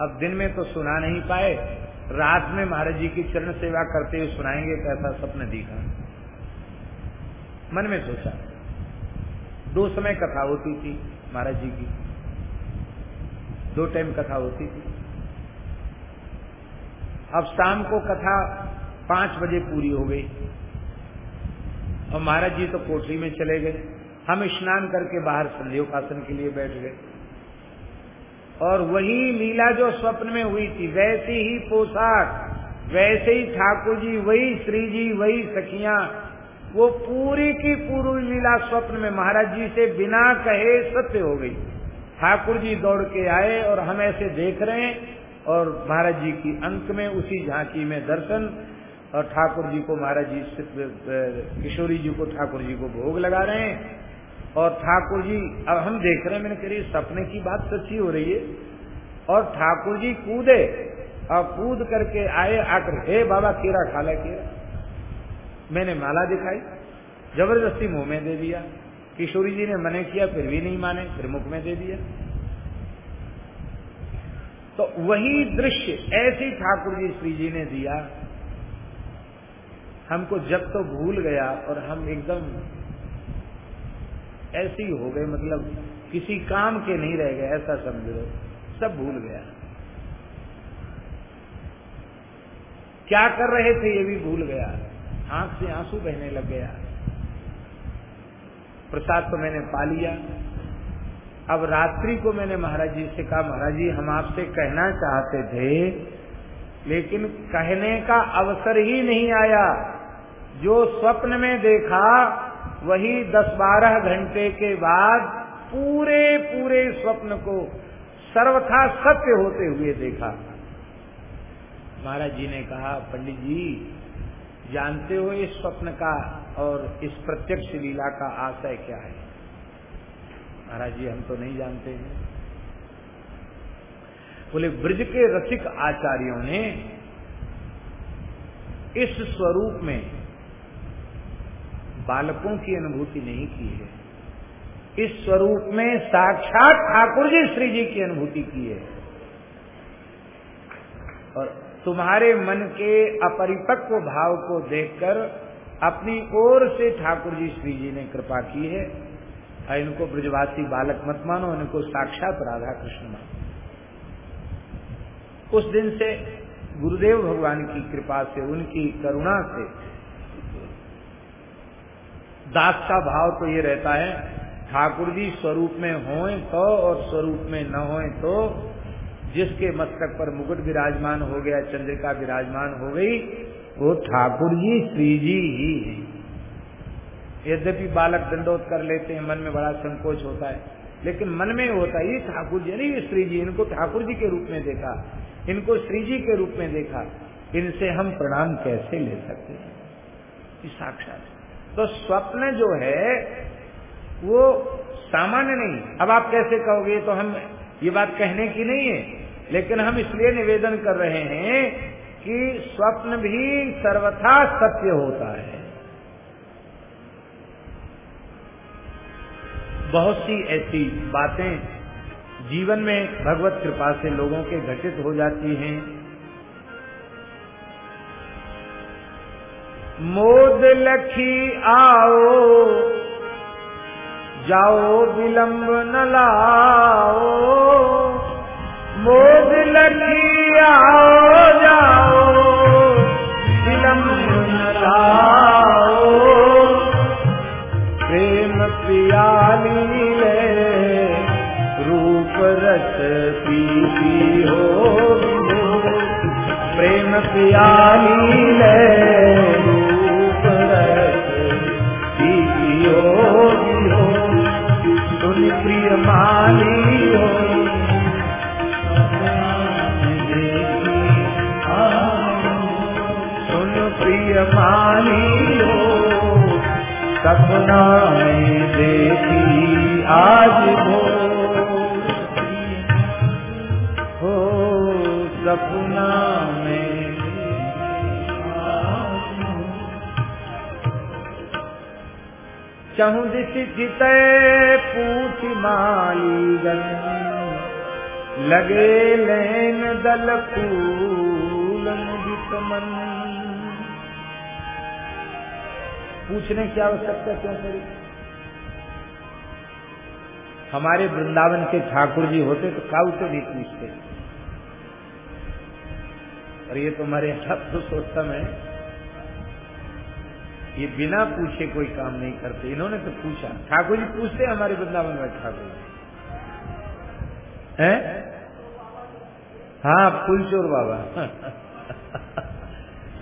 अब दिन में तो सुना नहीं पाए, रात में महाराज जी की चरण सेवा करते हुए सुनाएँगे कैसा स्वप्न दिखा। मन में सोचा, दो समय कथा होती थी महाराज जी की, दो टाइम कथा होती थी। अब शाम को कथा पाँच बजे पूरी हो गई, और महाराज जी तो कोठरी में चले गए, हम स्नान करके बाहर संध्योपासन के लिए बैठ गए। और वही लीला जो स्वप्न में हुई थी, वैसी ही पोशाक, वैसे ही ठाकुर जी वही श्री जी वही सखिया, वो पूरी की पूरी लीला स्वप्न में महाराज जी से बिना कहे सत्य हो गई। ठाकुर जी दौड़ के आए और हम ऐसे देख रहे हैं और महाराज जी की अंक में उसी झांकी में दर्शन और ठाकुर जी को महाराज जी किशोरी जी को ठाकुर जी को भोग लगा रहे हैं। और ठाकुर जी, अब हम देख रहे हैं, मैंने कह सपने की बात सच्ची हो रही है। और ठाकुर जी कूदे, और कूद करके आए, आकर, हे बाबा केरा खाला केरा मैंने माला दिखाई, ज़बरदस्ती मुँह में दे दिया। किशोरी जी ने मने किया, फिर भी नहीं माने, फिर मुख में दे दिया। तो वही दृश्य ऐसे ठाकुर जी, श्री जी ने दिया। हमको जब तो भूल गया, और हम एकदम ऐसे ही गए मतलब किसी काम के नहीं रह गए, ऐसा समझ लो। सब भूल गया। क्या कर रहे थे ये भी भूल गया। आँख से आँसू बहने लग गया। प्रसाद तो मैंने पा लिया। अब रात्रि को मैंने महाराज जी से कहा, महाराज जी, हम आपसे कहना चाहते थे, लेकिन कहने का अवसर ही नहीं आया। जो स्वप्न में देखा वही दस बारह घंटे के बाद पूरे पूरे स्वप्न को सर्वथा सत्य होते हुए देखा। महाराज जी ने कहा, पंडित जी, जानते हो इस स्वप्न का और इस प्रत्यक्ष लीला का आशय क्या है? महाराज जी, हम तो नहीं जानते हैं। बोले, ब्रज के रसिक आचार्यों ने इस स्वरूप में बालकों की अनुभूति नहीं की है। इस स्वरूप में साक्षात ठाकुर जी श्री जी की अनुभूति की है। और तुम्हारे मन के अपरिपक्व भाव को देखकर अपनी ओर से ठाकुर जी श्री जी ने कृपा की है। और इनको ब्रजवासी बालक मत मानो, इनको साक्षात राधा कृष्ण मानो। उस दिन से गुरुदेव भगवान की कृपा से, उनकी करुणा से दास का भाव तो ये रहता है, ठाकुर जी स्वरूप में होए तो और स्वरूप में न होए तो जिसके मस्तक पर मुकुट विराजमान हो गया, चंद्रिका विराजमान हो गई, वो ठाकुर जी श्री जी ही है। यद्यपि बालक दंडोत कर लेते हैं, मन में बड़ा संकोच होता है, लेकिन मन में होता है, ये ठाकुर जी नहीं श्री जी, इनको ठाकुर जी के रूप में देखा, इनको श्री जी के रूप में देखा, इनसे हम प्रणाम कैसे ले सकते हैं? साक्षात तो स्वप्न जो है, वो सामान्य नहीं। अब आप कैसे कहोगे तो हम, ये बात कहने की नहीं है। लेकिन हम इसलिए निवेदन कर रहे हैं कि स्वप्न भी सर्वथा सत्य होता है। बहुत सी ऐसी बातें जीवन में भगवत कृपा से लोगों के घटित हो जाती हैं। मोद लखी आओ, जाओ विलंब न लाओ। मोद लखी आओ, जाओ विलंब न लाओ। प्रेम प्रियाली ले, रूप रस पीती हो। प्रेम प्रियाली ले देखी आज हो। हो में। चहु दिश चित पूछ मालीगन लगे लेन दल फूल पूछने की आवश्यकता क्यों पड़ी? हमारे वृंदावन के ठाकुर जी होते तो काउ से भी पूछते। और ये तुम्हारे हाथ तो सोचता मैं ये बिना पूछे कोई काम नहीं करते। इन्होंने तो पूछा। ठाकुर जी पूछते हमारे वृंदावन में ठाकुर जी। हैं? हाँ फूलचोर बाबा।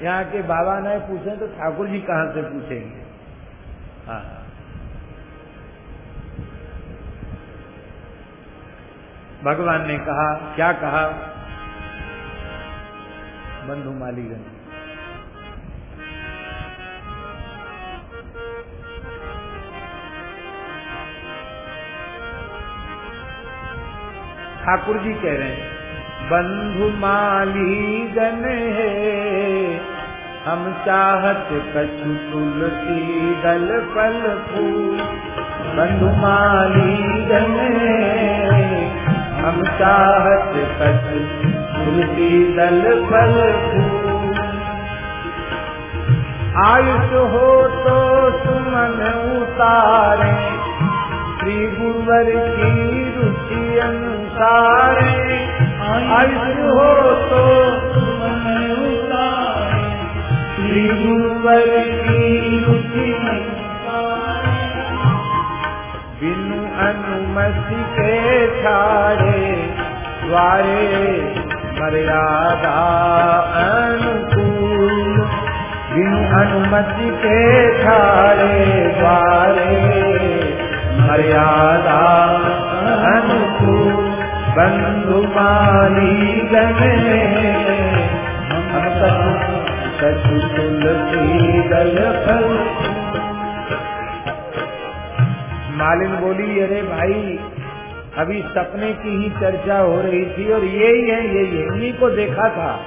यहाँ के बाबा ने पूछे तो ठाकुर जी कहाँ से पूछेंगे? हाँ। भगवान ने कहा, क्या कहा? बंधु मालीगंज ठाकुर जी कह रहे हैं बंधु माली गन है। हम चाहत कछु तुलसी दल फल फूल। बंधु माली गन है। हम चाहत कछु तुलसी दल फल फूल। आयुष हो तो सुमन उतारे। श्री की रुचि अनुसार। आयुष हो तो मन उतारे रुचि बिनु अनुमति के छाड़े द्वारे मर्यादा अनुकूल बिनु अनुमति के छाड़े द्वारे मर्यादा अनुकूल। बंधु माली गने हम दल फल मालिन बोली, अरे भाई, अभी सपने की ही चर्चा हो रही थी और यही है ये यही को देखा था।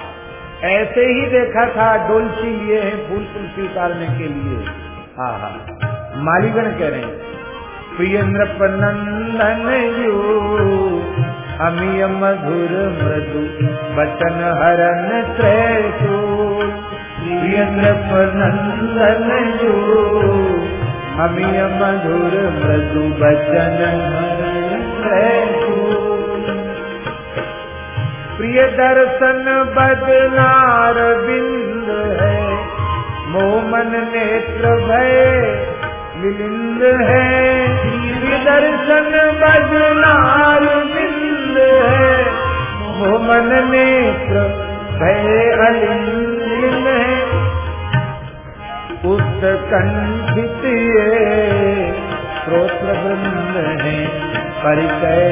ऐसे ही देखा था, डोलची लिए हैं फूल तुलसी उतारने के लिए। हाँ हाँ। मालिगण कह रहे हैं प्रियन्द्र नंदन यू अमिय मधुर मृदु, बचन हरन त्रैसू प्रियन्द्र नंदन यू अमिय मधुर मृदु, बचन प्रिय दर्शन बदनार बिंद है मोमन नेत्र भय मिलिंद है। प्रिय दर्शन बदनार बिंद मोमन नेत्र भय अलिंद है। उस कंठित श्रोत्र वृंद है परिचय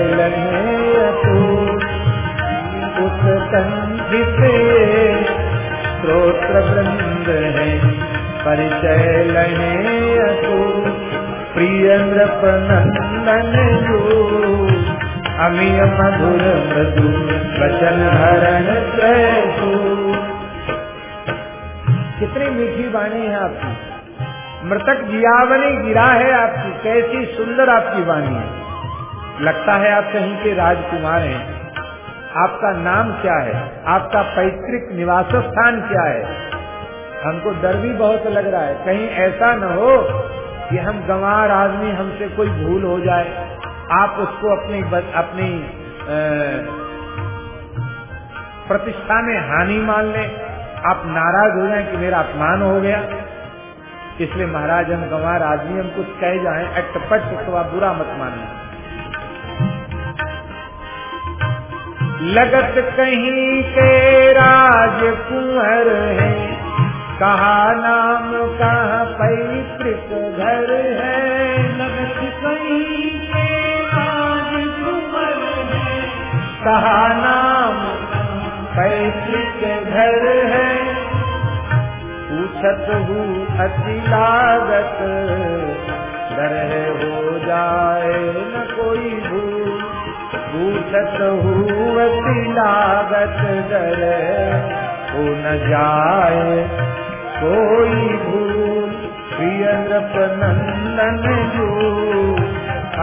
अतूट उस श्रोत्र वृंद है परिचय अतूट प्रिय नृप नंदन अमीय मधुर मृदु वचन हरण कितनी मीठी वाणी है आपकी। मृतक जियावनी गिरा है आपकी, कैसी सुंदर आपकी वाणी है। लगता है आप कहीं के राजकुमार हैं। आपका नाम क्या है? आपका पैतृक निवास स्थान क्या है? हमको डर भी बहुत लग रहा है। कहीं ऐसा न हो कि हम गंवार आदमी हमसे कोई भूल हो जाए। आप उसको अपनी अपनी प्रतिष्ठा में हानि मान लें। आप नाराज़ हो जाए कि मेरा अपमान हो गया। इसलिए महाराज हम गंवार आदमी हम कुछ कह जाए, अटपट तो आप बुरा मत मानना लगत कहीं के राजकुंवर है, कहा नाम कहा पैतृक घर है लगत कहा नाम पैतृक घर है। पूछत हूँ अति लागत, डर हो जाए न कोई भूल। पूछत हूँ अति लागत, डर हो न जाए कोई भूल। प्रिय नृप नंदन जो,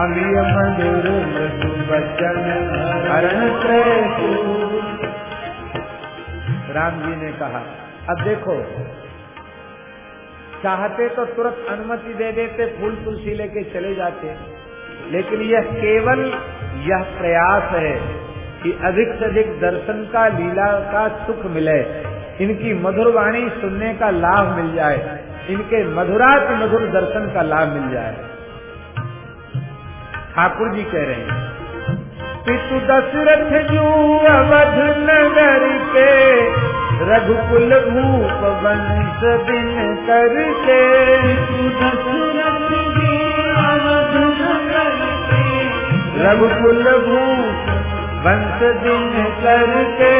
अमिय मधुर मधु बचन हरण राम जी ने कहा, अब देखो, चाहते तो तुरंत अनुमति दे देते, फूल तुलसी लेके चले जाते, लेकिन यह केवल यह प्रयास है कि अधिक से अधिक दर्शन का, लीला का सुख मिले, इनकी मधुर वाणी सुनने का लाभ मिल जाए, इनके मधुरात मधुर दर्शन का लाभ मिल जाए। ठाकुर जी कह रहे हैं पितु दशरथ जू अवध नगर के रघुकुल भूप वंश दिन करके। रघुकुल भूप वंश दिन करके।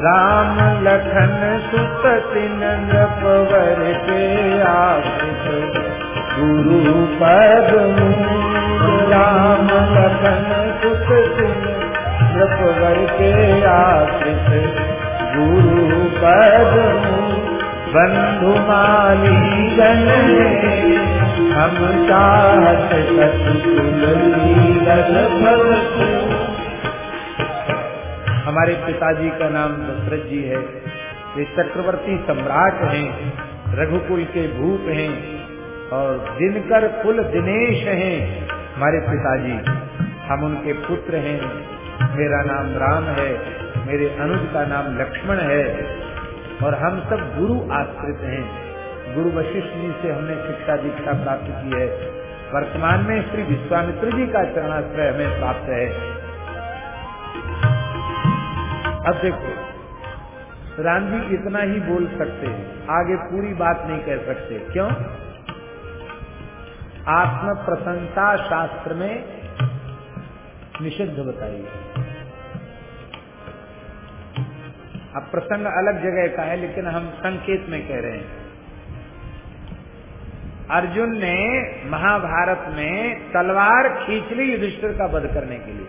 राम लखन सुत तिन नृपवर के आश्रित गुरु पद राम लखन तिन नृपवर के आश्रित गुरु पद बंधु माली गण हम चाहत हमारे पिताजी का नाम दशरथ जी है। वे चक्रवर्ती सम्राट हैं, रघुकुल के भूप हैं और दिनकर कुल दिनेश हैं हमारे पिताजी। हम उनके पुत्र हैं। मेरा नाम राम है। मेरे अनुज का नाम लक्ष्मण है। और हम सब गुरु आश्रित हैं। गुरु वशिष्ठ जी से हमने शिक्षा दीक्षा प्राप्त की है। वर्तमान में श्री विश्वामित्र जी का चरणाश्रय हमें प्राप्त है। अब देखो, राम जी इतना ही बोल सकते हैं। आगे पूरी बात नहीं कह सकते। क्यों? आत्म प्रसन्नता शास्त्र में निषिद्ध बताई अब प्रसंग अलग जगह का है, लेकिन हम संकेत में कह रहे हैं। अर्जुन ने महाभारत में तलवार खींच ली युधिष्ठिर का वध करने के लिए।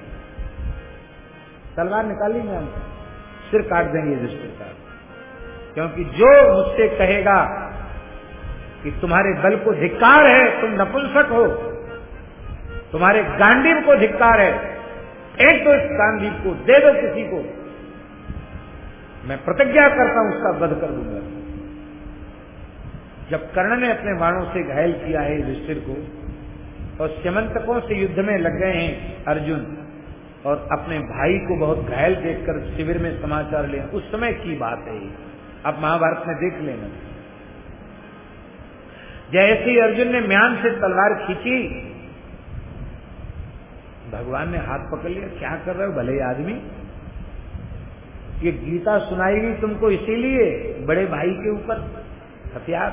तलवार निकाली मैं सिर काट देंगे युधिष्ठिर का। क्योंकि जो मुझसे कहेगा कि तुम्हारे बल को धिक्कार है, तुम नपुंसक हो। तुम्हारे गांडीव को धिक्कार है। एक तो इस गांडीव को दे दो किसी को। मैं प्रतिज्ञा करता हूँ, उसका वध कर दूँगा। जब कर्ण ने अपने बाणों से घायल किया है युधिष्ठिर को, और स्यमंतकों से युद्ध में लग गए हैं अर्जुन, और अपने भाई को बहुत घायल देखकर शिविर में समाचार ले, उस समय की बात है अब महाभारत में देख लेना। जैसे ही अर्जुन ने म्यान से तलवार खींची, भगवान ने हाथ पकड़ लिया। क्या कर रहे हो, भले आदमी? ये गीता सुनाई गई तुमको इसीलिए बड़े भाई के ऊपर हथियार।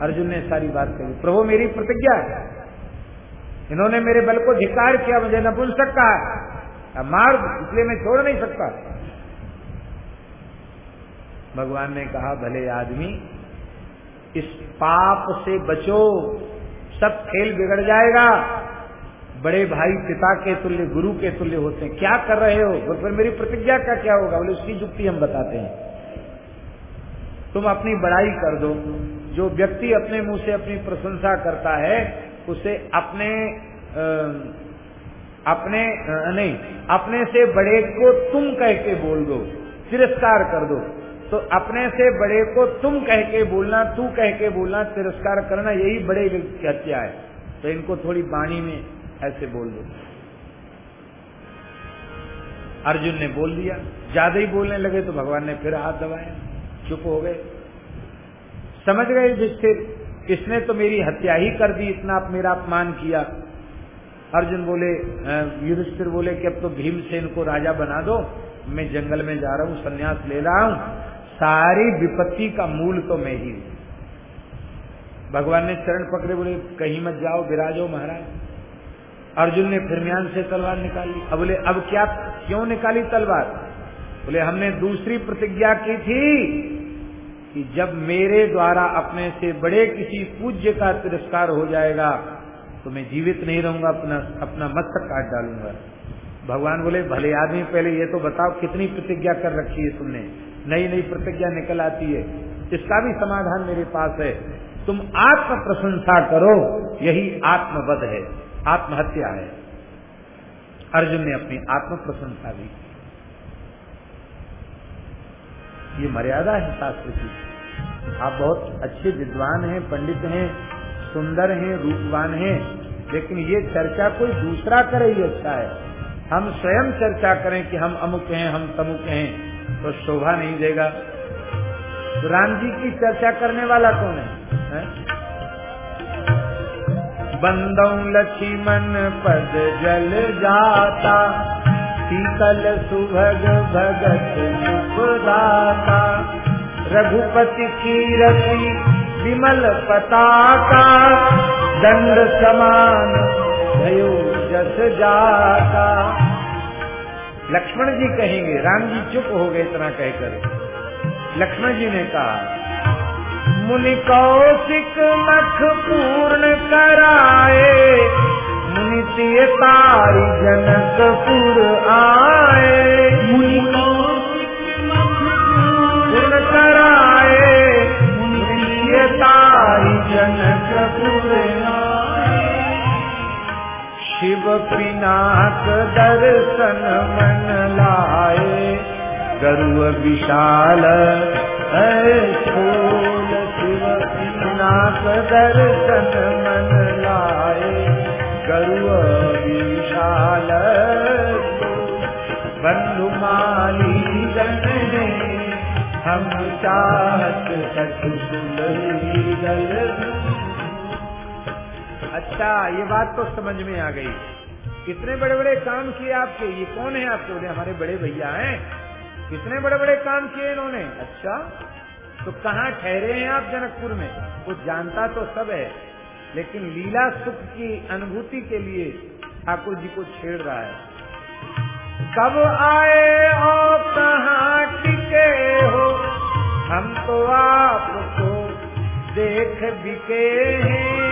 अर्जुन ने सारी बात कही, प्रभु, मेरी प्रतिज्ञा है। इन्होंने मेरे बल को धिकार किया, मुझे न भूल सकता है मार इसलिए मैं छोड़ नहीं सकता। भगवान ने कहा, भले आदमी इस पाप से बचो सब खेल बिगड़ जाएगा। बड़े भाई पिता के तुल्य गुरु के तुल्य होते हैं। क्या कर रहे हो? बोल फिर मेरी प्रतिज्ञा का क्या होगा? बोले उसकी जुक्ति हम बताते हैं। तुम अपनी बड़ाई कर दो। जो व्यक्ति अपने मुँह से अपनी प्रशंसा करता है उसे अपने आ, अपने नहीं अपने से बड़े को तुम कह के बोल दो। तिरस्कार कर दो। तो अपने से बड़े को तुम कह के बोलना, तू कह के बोलना, तिरस्कार करना, यही बड़े व्यक्ति की हत्या है। तो इनको थोड़ी बाणी में ऐसे बोल दो। अर्जुन ने बोल दिया। ज़्यादा ही बोलने लगे तो भगवान ने फिर हाथ दबाया चुप हो गए। समझ गए युधिष्ठिर, इसने तो मेरी हत्या ही कर दी, इतना आप मेरा अपमान किया। अर्जुन बोले युधिष्ठिर बोले कि अब तो भीम से इनको राजा बना दो। मैं जंगल में जा रहा हूँ, संन्यास ले रहा हूँ। सारी विपत्ति का मूल तो मैं ही हूँ। भगवान ने चरण पकड़े, बोले, कहीं मत जाओ, विराजो महाराज। अर्जुन ने फिर म्यान से तलवार निकाली। अब बोले, अब क्या, क्यों निकाली तलवार? बोले, हमने दूसरी प्रतिज्ञा की थी कि जब मेरे द्वारा अपने से बड़े किसी पूज्य का तिरस्कार हो जाएगा तो मैं जीवित नहीं रहूँगा, अपना अपना मस्तक काट डालूँगा। भगवान बोले, भले आदमी, पहले ये तो बताओ, कितनी प्रतिज्ञा कर रखी है तुमने? नई नई प्रतिज्ञा निकल आती है। इसका भी समाधान मेरे पास है। तुम आत्म प्रशंसा करो, यही आत्मवध है। आत्महत्या है। अर्जुन ने अपनी आत्म प्रशंसा दी ये मर्यादा है शास्त्र की। आप बहुत अच्छे विद्वान हैं, पंडित हैं, सुंदर हैं, रूपवान हैं, लेकिन ये चर्चा कोई दूसरा करे ही अच्छा है। हम स्वयं चर्चा करें कि हम अमुक हैं, हम तमुक हैं। तो शोभा नहीं देगा। तो राम जी की चर्चा करने वाला कौन है, है? बंदौ लक्ष्मण पद जल जाता शीतल सुभग भगत सुखदाता रघुपति कीरति विमल पताका दंड समान जस जाता। लक्ष्मण जी कहेंगे राम जी चुप हो गए इतना कहकर। लक्ष्मण जी ने कहा मुनि कौशिक मख पूर्ण कराए मुनि तारी जनकपुर आए। मुनि पूर्ण कराए मुनि तारी जनकपुर शिव पिनाक दर्शन मन लाए। गरुड़ विशाल छोल शिव पिनाक दर्शन मन लाए। गरुड़ विशाल, बंधु माली जन हम चाहत अच्छा ये बात तो समझ में आ गई। कितने बड़े बड़े काम किए आपके? ये कौन है आपके? बोले, हमारे बड़े भैया हैं। कितने बड़े बड़े काम किए इन्होंने? अच्छा तो कहाँ ठहरे हैं आप जनकपुर में? वो जानता तो सब है, लेकिन लीला सुख की अनुभूति के लिए ठाकुर जी को छेड़ रहा है। कब आए और कहाँ टिके हो? हम तो आपको देख बिके हैं।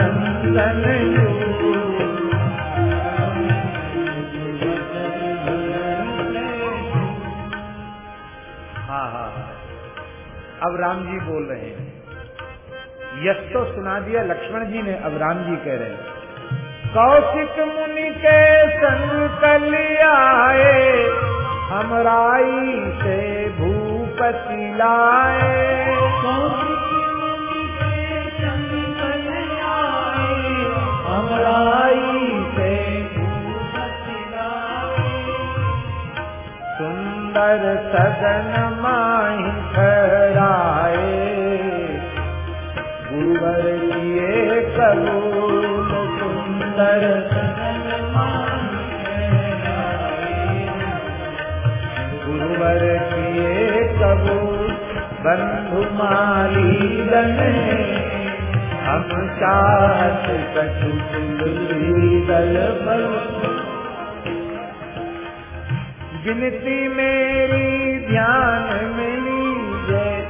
हाँ, हाँ हाँ अब राम जी बोल रहे हैं। यश तो सुना दिया, लक्ष्मण जी ने, अब राम जी कह रहे हैं। कौशिक मुनि के संकल आए हमराई से भूपति लाए। सुंदर सदन माही ठहराए, गुरुवर किए कबूल सुंदर सदन गुरुवर किए कबूल बंधु माली गने हम चाहत कछु दल बल गिनती मेरी, ध्यान में जय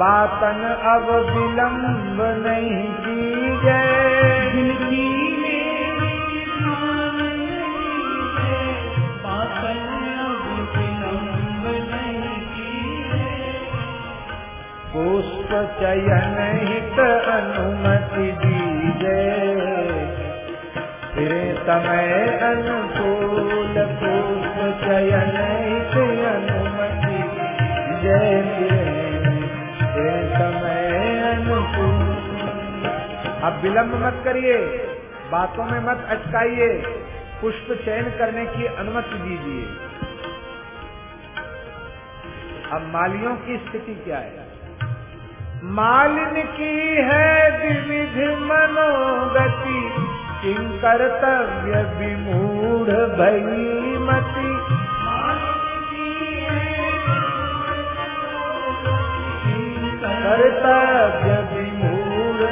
बातन अब विलंब नहीं की जय पुष्प चयन हित अनुमति दीजे। फिर समय अनुकूल पुष्प चयन हित अनुमति जय फिर समय अनुकूल। अब विलंब मत करिए, बातों में मत अटकाइए, पुष्प चयन करने की अनुमति दीजिए। अब मालियों की स्थिति क्या है? मालिन की है विविध मनोगति, किं कर्तव्य विमूढ़ भई मति कर्तव्य विमूढ़।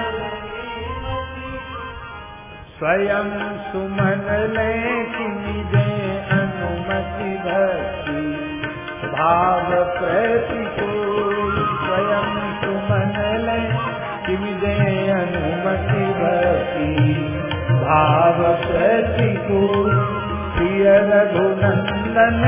स्वयं सुमन ले दे अनुमति भक्ति, भाव प्रतिकूल रघुनंदन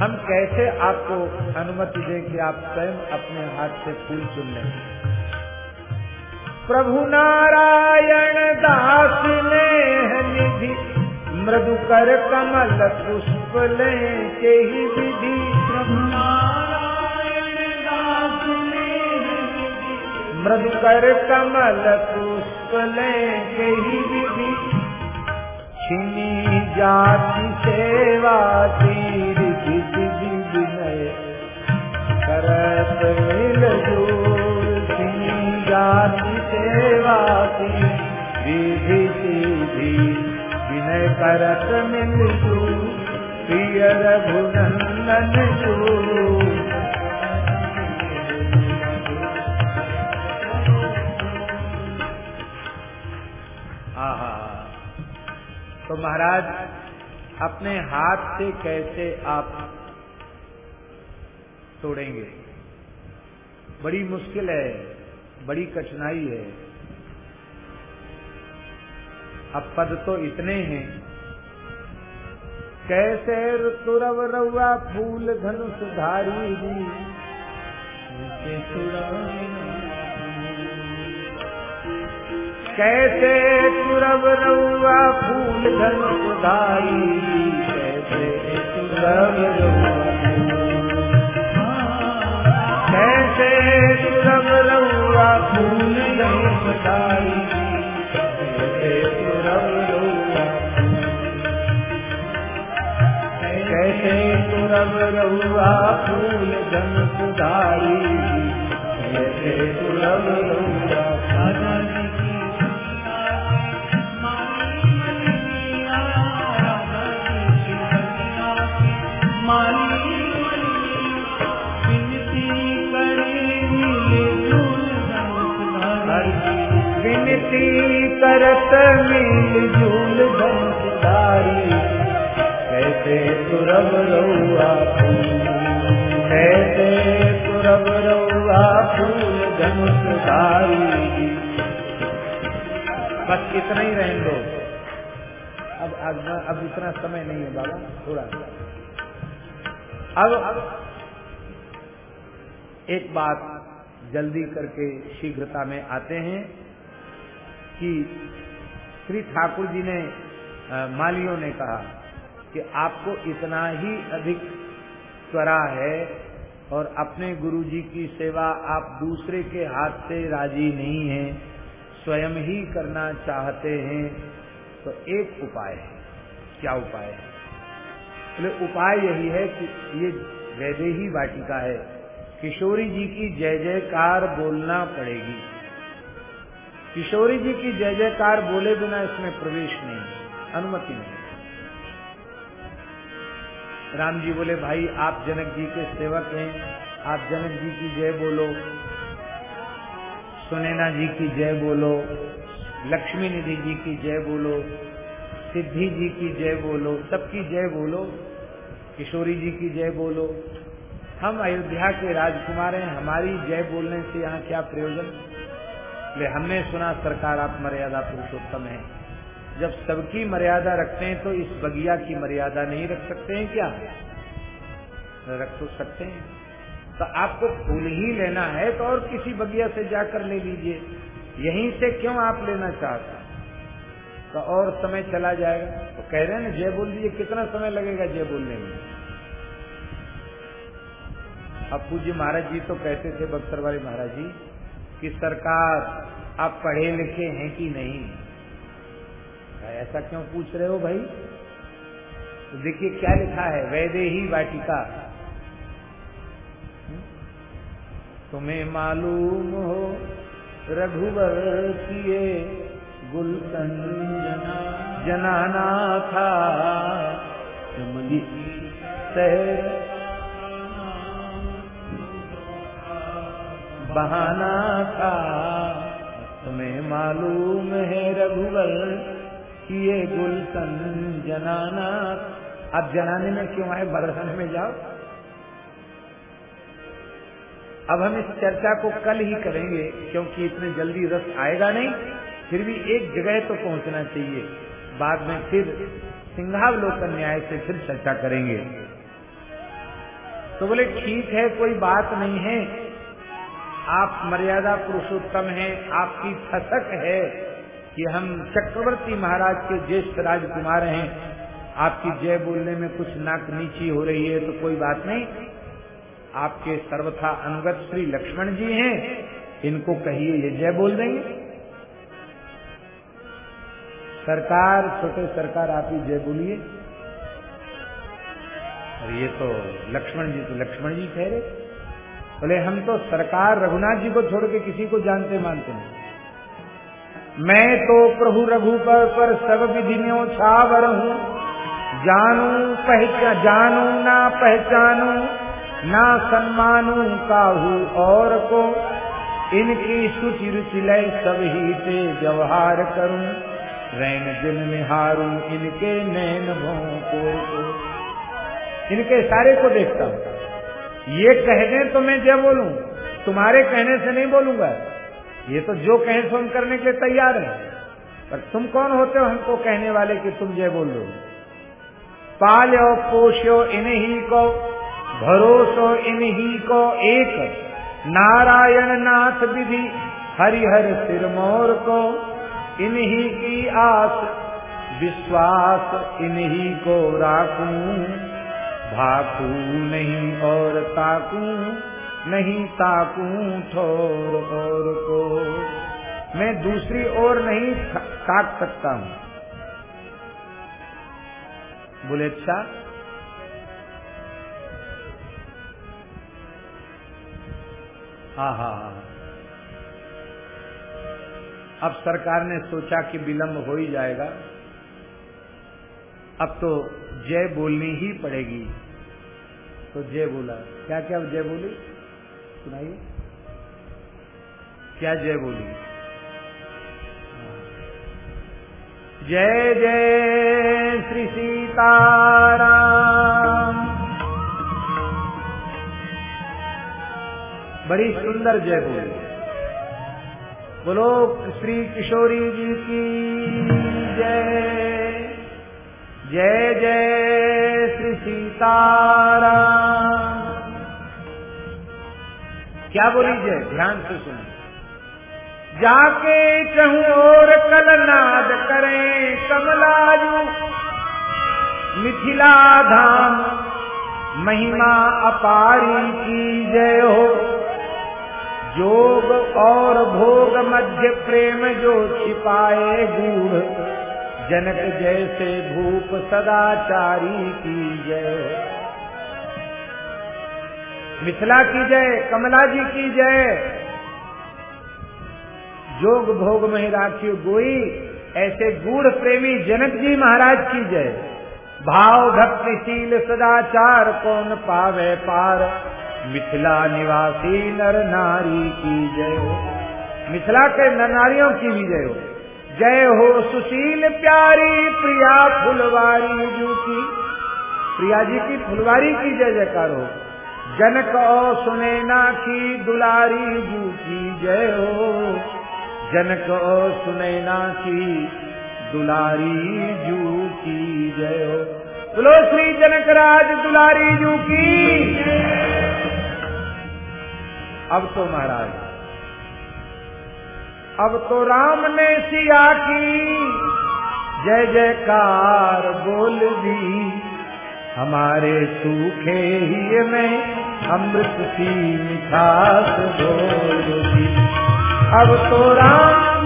हम कैसे आपको अनुमति दें कि आप स्वयं अपने हाथ से फूल चुन लें? प्रभु नारायण दास ने निधि मृदु कर कमल पुष्प लें के ही विधि मृदु कर कमल पुष्प ही विधि। छिनी जाति सेवा तीर विनय। करत मिल ज़ोर छिनी जाति सेवा विधि सीधी विनय करत मिल ज़ोर प्रिय रघुनंदन जो तो महाराज, अपने हाथ से कैसे आप तोड़ेंगे? बड़ी मुश्किल है, बड़ी कठिनाई है। अब पद तो इतने हैं। कैसे तुरव रउआ फूल धनुष धारी जी कैसे तुरव रउआ फूल धनुष धारी कैसे रउआ कैसे तुरव रउआ फूल धनुष धारी कैसे तुरव रउआ कैसे तुरव रउआ फूल धनुष धारी कैसे तुरव रउआ विनती करत मिल झूल कैसे रउआ कैसे रउआ फूल बस इतना ही रहने दो। अब अब अब इतना समय नहीं है बाबा, थोड़ा अब एक बात जल्दी करके शीघ्रता में आते हैं। कि श्री ठाकुर जी ने मालियों ने कहा कि आपको इतना ही अधिक त्वरा है और अपने गुरु जी की सेवा आप दूसरे के हाथ से राज़ी नहीं हैं, स्वयं ही करना चाहते हैं तो एक उपाय है। क्या उपाय है? बोले, उपाय यही है कि ये वैदेही वाटिका है, किशोरी जी की जय जयकार बोलना पड़ेगी। किशोरी जी की जय जयकार बोले बिना इसमें प्रवेश नहीं, अनुमति नहीं। राम जी बोले, भाई, आप जनक जी के सेवक हैं, आप जनक जी की जय बोलो, सुनैना जी की जय बोलो, लक्ष्मी निधि जी की जय बोलो, सिद्धि जी की जय बोलो, सबकी जय बोलो, किशोरी जी की जय बोलो। हम अयोध्या के राजकुमार हैं, हमारी जय बोलने से यहाँ क्या प्रयोजन? ले हमने सुना सरकार आप मर्यादा पुरुषोत्तम है। जब सबकी मर्यादा रखते हैं तो इस बगिया की मर्यादा नहीं रख सकते हैं क्या? रख तो सकते हैं। तो आपको फूल ही लेना है तो और किसी बगिया से जाकर ले लीजिए। यहीं से क्यों आप लेना चाहते हैं? तो और समय चला जाएगा। तो कह रहे हैं ना, जय बोल दीजिए, कितना समय लगेगा जय बोलने में? अब पूज्य महाराज जी तो कहते थे, बक्सर वाले महाराज जी कि सरकार, आप पढ़े लिखे हैं कि नहीं? ऐसा क्यों पूछ रहे हो भाई? तो देखिए क्या लिखा है, वैदे ही वाटिका। तुम्हें मालूम हो, रघुवर किए गुलकन जनाना था। बहाना था। तुम्हें मालूम है रघुवर, किए गुलकन जनाना। अब जनाने में क्यों आए? बरसन में जाओ। अब हम इस चर्चा को कल ही करेंगे, क्योंकि इतने जल्दी रस आएगा नहीं, फिर भी एक जगह तो पहुँचना चाहिए। बाद में फिर सिंहावलोकन न्याय से फिर चर्चा करेंगे। तो बोले, ठीक है, कोई बात नहीं है। आप मर्यादा पुरुषोत्तम हैं, आपकी थसक है कि हम चक्रवर्ती महाराज के ज्येष्ठ राजकुमार हैं। आपकी जय बोलने में कुछ नाक नीची हो रही है तो कोई बात नहीं। आपके सर्वथा अनुगत श्री लक्ष्मण जी हैं, इनको कहिए ये जय बोल देंगे। सरकार, छोटे सरकार, आप ही जय बोलिए। और ये तो लक्ष्मण जी तो लक्ष्मण जी कह रहे बोले हम तो सरकार रघुनाथ जी को छोड़ के किसी को जानते मानते नहीं मैं तो प्रभु रघुपर पर सब विधियों छावर हूँ। जानू पहचान जानू ना पहचानू, ना सम्मानू काहू और को। इनकी सुचि रुचि लय सब ही से व्यवहार करूँ। रैन दिन निहारू इनके नैन भों को। इनके सारे को देखता हूँ। ये कह दें तो मैं जय बोलूँ? तुम्हारे कहने से नहीं बोलूँगा। ये तो जो कहे सो हम करने के लिए तैयार हैं। पर तुम कौन होते हो हमको कहने वाले कि तुम जय बोल लो पालो पोषो इन्हीं को, भरोसो, इन्हीं को एक। नारायण नाथ विधि, हरिहर सिरमौर को, इन्हीं की आस, विश्वास इन्हीं को राखूं। भाकू नहीं और ताकू नहीं, ताकू ठोर और को। मैं दूसरी ओर नहीं ताक सकता हूँ। बोले अच्छा। हाँ हाँ हाँ अब सरकार ने सोचा कि विलंब हो ही जाएगा। अब तो जय बोलनी ही पड़ेगी। तो जय बोला। क्या क्या जय बोली? सुनाइए। क्या जय बोली? जय जय श्री सीताराम। बड़ी सुंदर जय बोली। बोलो श्री किशोरी जी की जय। जय जय श्री सीताराम। क्या बोली जय? ध्यान से सुनो। जाके चहु और कलनाद करें कमलाजू मिथिला धाम, महिमा अपारी की जय हो। जोग और भोग मध्य प्रेम जो छिपाए गूढ़ जनक जैसे भूप सदाचारी की जय। मिथिला की जय, कमला जी की जय। जोग भोग में राखी गोई, ऐसे गूढ़ प्रेमी जनक जी महाराज की जय। भाव भक्तिशील सदाचार कौन पावे पार? मिथिला निवासी नर नारी की जय। मिथिला के नर नारियों की भी जय हो। जय हो सुशील प्यारी प्रिया फुलवारी जू की। प्रिया जी की फुलवारी की जय जयकार हो। जनक ओ सुनैना की दुलारी जू की जय हो। जनक ओ सुनैना की दुलारी जू की जय हो। बोलो श्री जनक राज दुलारी जू की। अब तो महाराज अब तो राम ने सिया की। जय जयकार बोल दी। हमारे सूखे ही में अमृत सी मिठास बोल दी। अब तो राम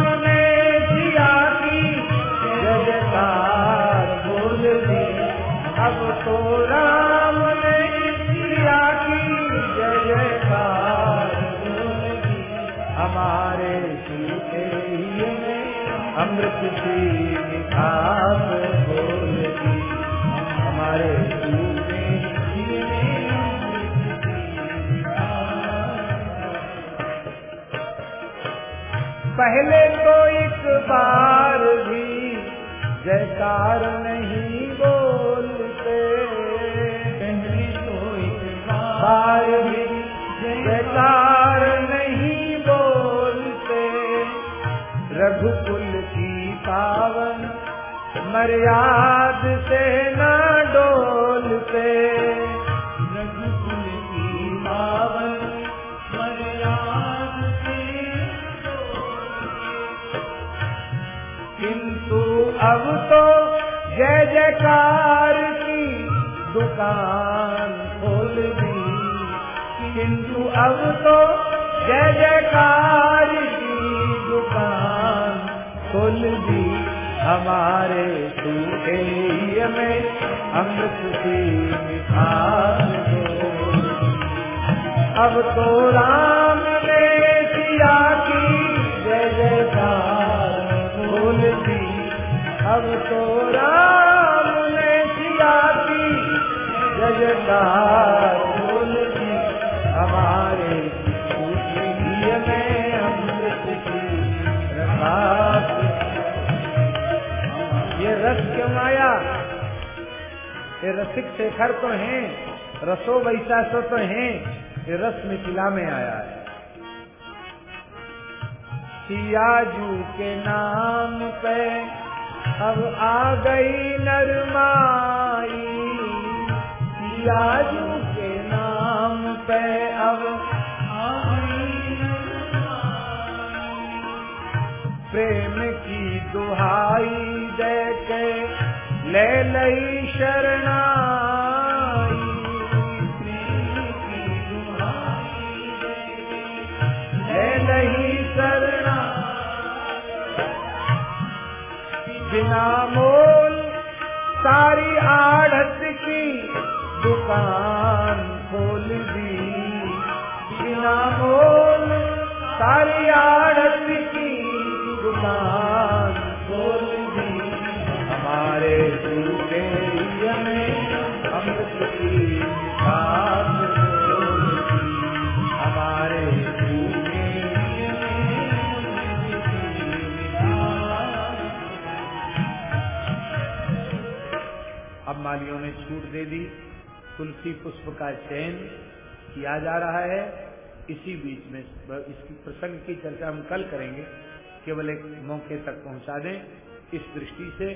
पहले तो एक बार भी जयकार नहीं बोलते। पहले तो एक बार भी जयकार नहीं बोलते। रघुकुल की पावन मर्याद से न अब तो जय जयकार की दुकान खोल दी। किंतु अब तो जय जयकार की दुकान खोल दी। हमारे सूखे में अमृत की मिठास अब तो राम ये रसिक शेखर तो हैं, रसो वैसा सो तो हैं, ये रस मिथिला में आया है। सियाजू के नाम पे अब आ गई नरमाई। सियाजू के नाम पे अब प्रेम की दुहाई दे के ले लई शरणाई। प्रेम की दुहाई ले लई शरणा बिना मोल सारी आढ़त की दुकान खोल दी। बिना मोल सारी आढ़त की दुकान खोल दी। हमारे सूखे में अमृत हमारे अब मालियों ने छूट दे दी। तुलसी पुष्प का चयन किया जा रहा है। इसी बीच में इसकी प्रसंग की चर्चा हम कल करेंगे। केवल एक मौके तक पहुँचा दें। इस दृष्टि से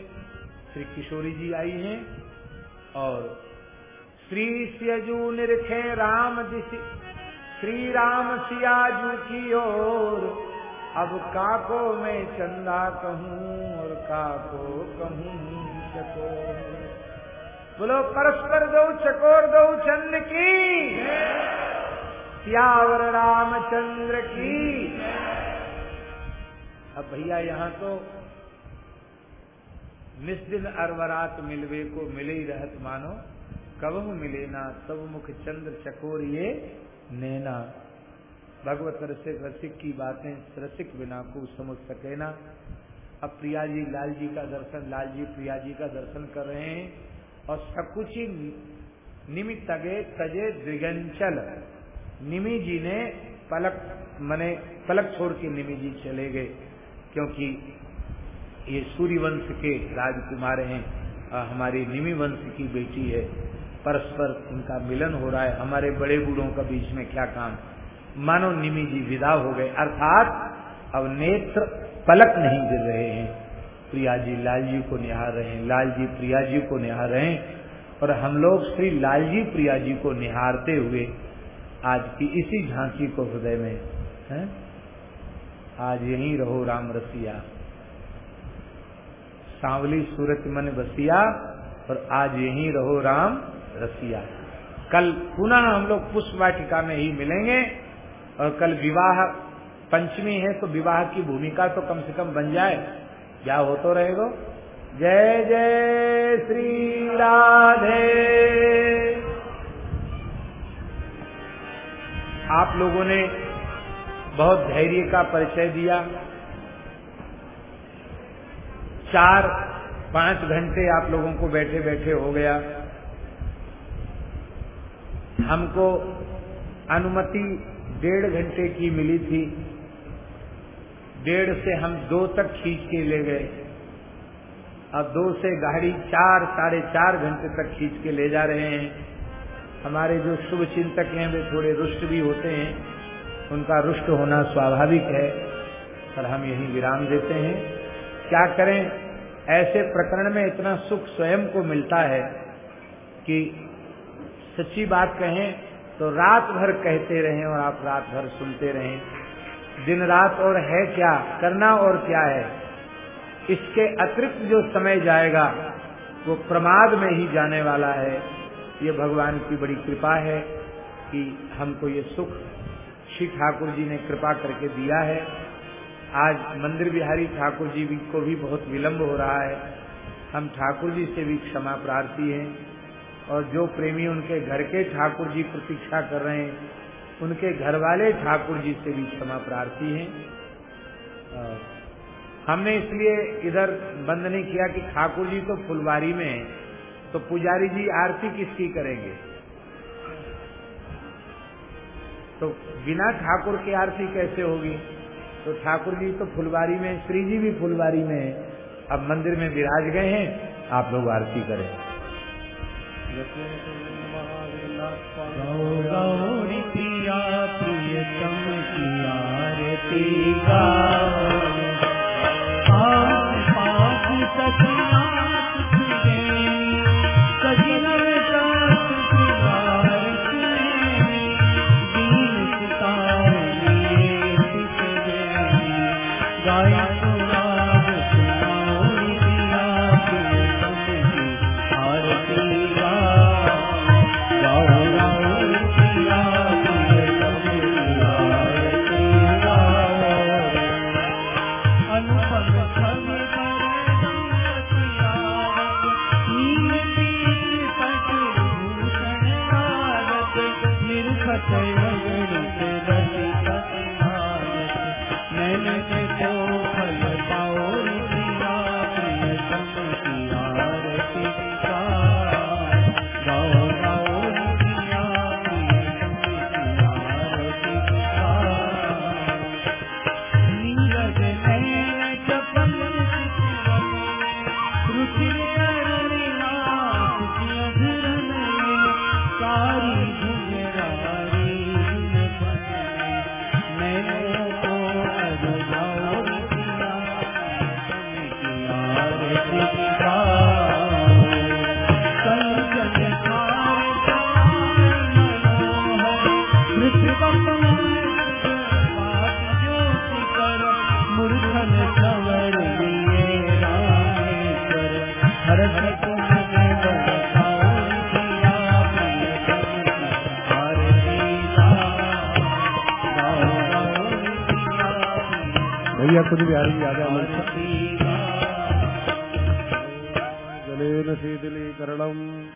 श्री किशोरी जी आई हैं और श्री सियजू निरखे राम दिशि श्री राम सियाजू की ओर, अब काको में चंदा कहूँ और काको कहूँ चकोर बोलो, परस्पर दो, चकोर दो, चंद की। सियावर रामचंद्र की। अब भैया, यहाँ तो निस्दिन अरवरात मिलवे को मिले ही रहत मानो। कब मिले ना, तब मुख चंद्र चकोर ये नैना। भगवत रसिक रसिक की बातें रसिक बिना को समझ सके ना। अब प्रिया जी, लाल जी का दर्शन, लाल जी प्रिया जी का दर्शन कर रहे हैं। और सकुची निमित तगे तजे द्विगंचल निमि जी ने पलक, मने पलक छोड़ के निमि जी चले गए, क्योंकि ये सूर्य वंश के राजकुमार हैं हमारी निमि वंश की बेटी है। परस्पर उनका मिलन हो रहा है। हमारे बड़े बूढ़ों का बीच में क्या काम? मानो निमि जी विदा हो गए। अर्थात अब नेत्र पलक नहीं गिर रहे हैं। प्रिया जी लाल जी को निहार रहे हैं। लाल जी प्रिया जी को निहार रहे हैं। और हम लोग श्री लाल जी प्रिया जी को निहारते हुए आज की इसी झांकी को हृदय में, है? आज यहीं रहो राम रसिया। सांवली सूरत मन बसिया और आज यहीं रहो राम रसिया। कल पुनः हम लोग पुष्प वाटिका में ही मिलेंगे और कल विवाह, पंचमी है तो विवाह की भूमिका तो कम से कम बन जाए। क्या हो तो रहेगा? जय जय श्री राधे। आप लोगों ने बहुत धैर्य का परिचय दिया। चार पाँच घंटे आप लोगों को बैठे बैठे हो गया। हमको अनुमति डेढ़ घंटे की मिली थी। डेढ़ से हम दो तक खींच के ले गए। अब दो से गाड़ी चार, साढ़े चार घंटे तक खींच के ले जा रहे हैं। हमारे जो शुभ चिंतक हैं, वे थोड़े रुष्ट भी होते हैं। उनका रुष्ट होना स्वाभाविक है, पर हम यही विराम देते हैं। क्या करें? ऐसे प्रकरण में इतना सुख स्वयं को मिलता है कि सच्ची बात कहें तो रात भर कहते रहें और आप रात भर सुनते रहें। दिन रात और है क्या, करना और क्या है? इसके अतिरिक्त जो समय जाएगा, वो प्रमाद में ही जाने वाला है। ये भगवान की बड़ी कृपा है कि हमको ये सुख श्री ठाकुर जी ने कृपा करके दिया है। आज मंदिर बिहारी ठाकुर जी को भी बहुत विलंब हो रहा है। हम ठाकुर जी से भी क्षमा प्रार्थी हैं और जो प्रेमी उनके घर के ठाकुर जी प्रतीक्षा कर रहे हैं उनके घर वाले ठाकुर जी से भी क्षमा प्रार्थी हैं। हमने इसलिए इधर बंद नहीं किया कि ठाकुर जी तो फुलवारी में है तो पुजारी जी आरती किसकी करेंगे? तो बिना ठाकुर की आरती कैसे होगी? तो ठाकुर जी तो फुलवारी में श्री जी भी फुलवारी में है। अब मंदिर में विराज गए हैं, आप लोग आरती करें। प्रिया प्रियतम की आरती पास भैया कुछ रही आरती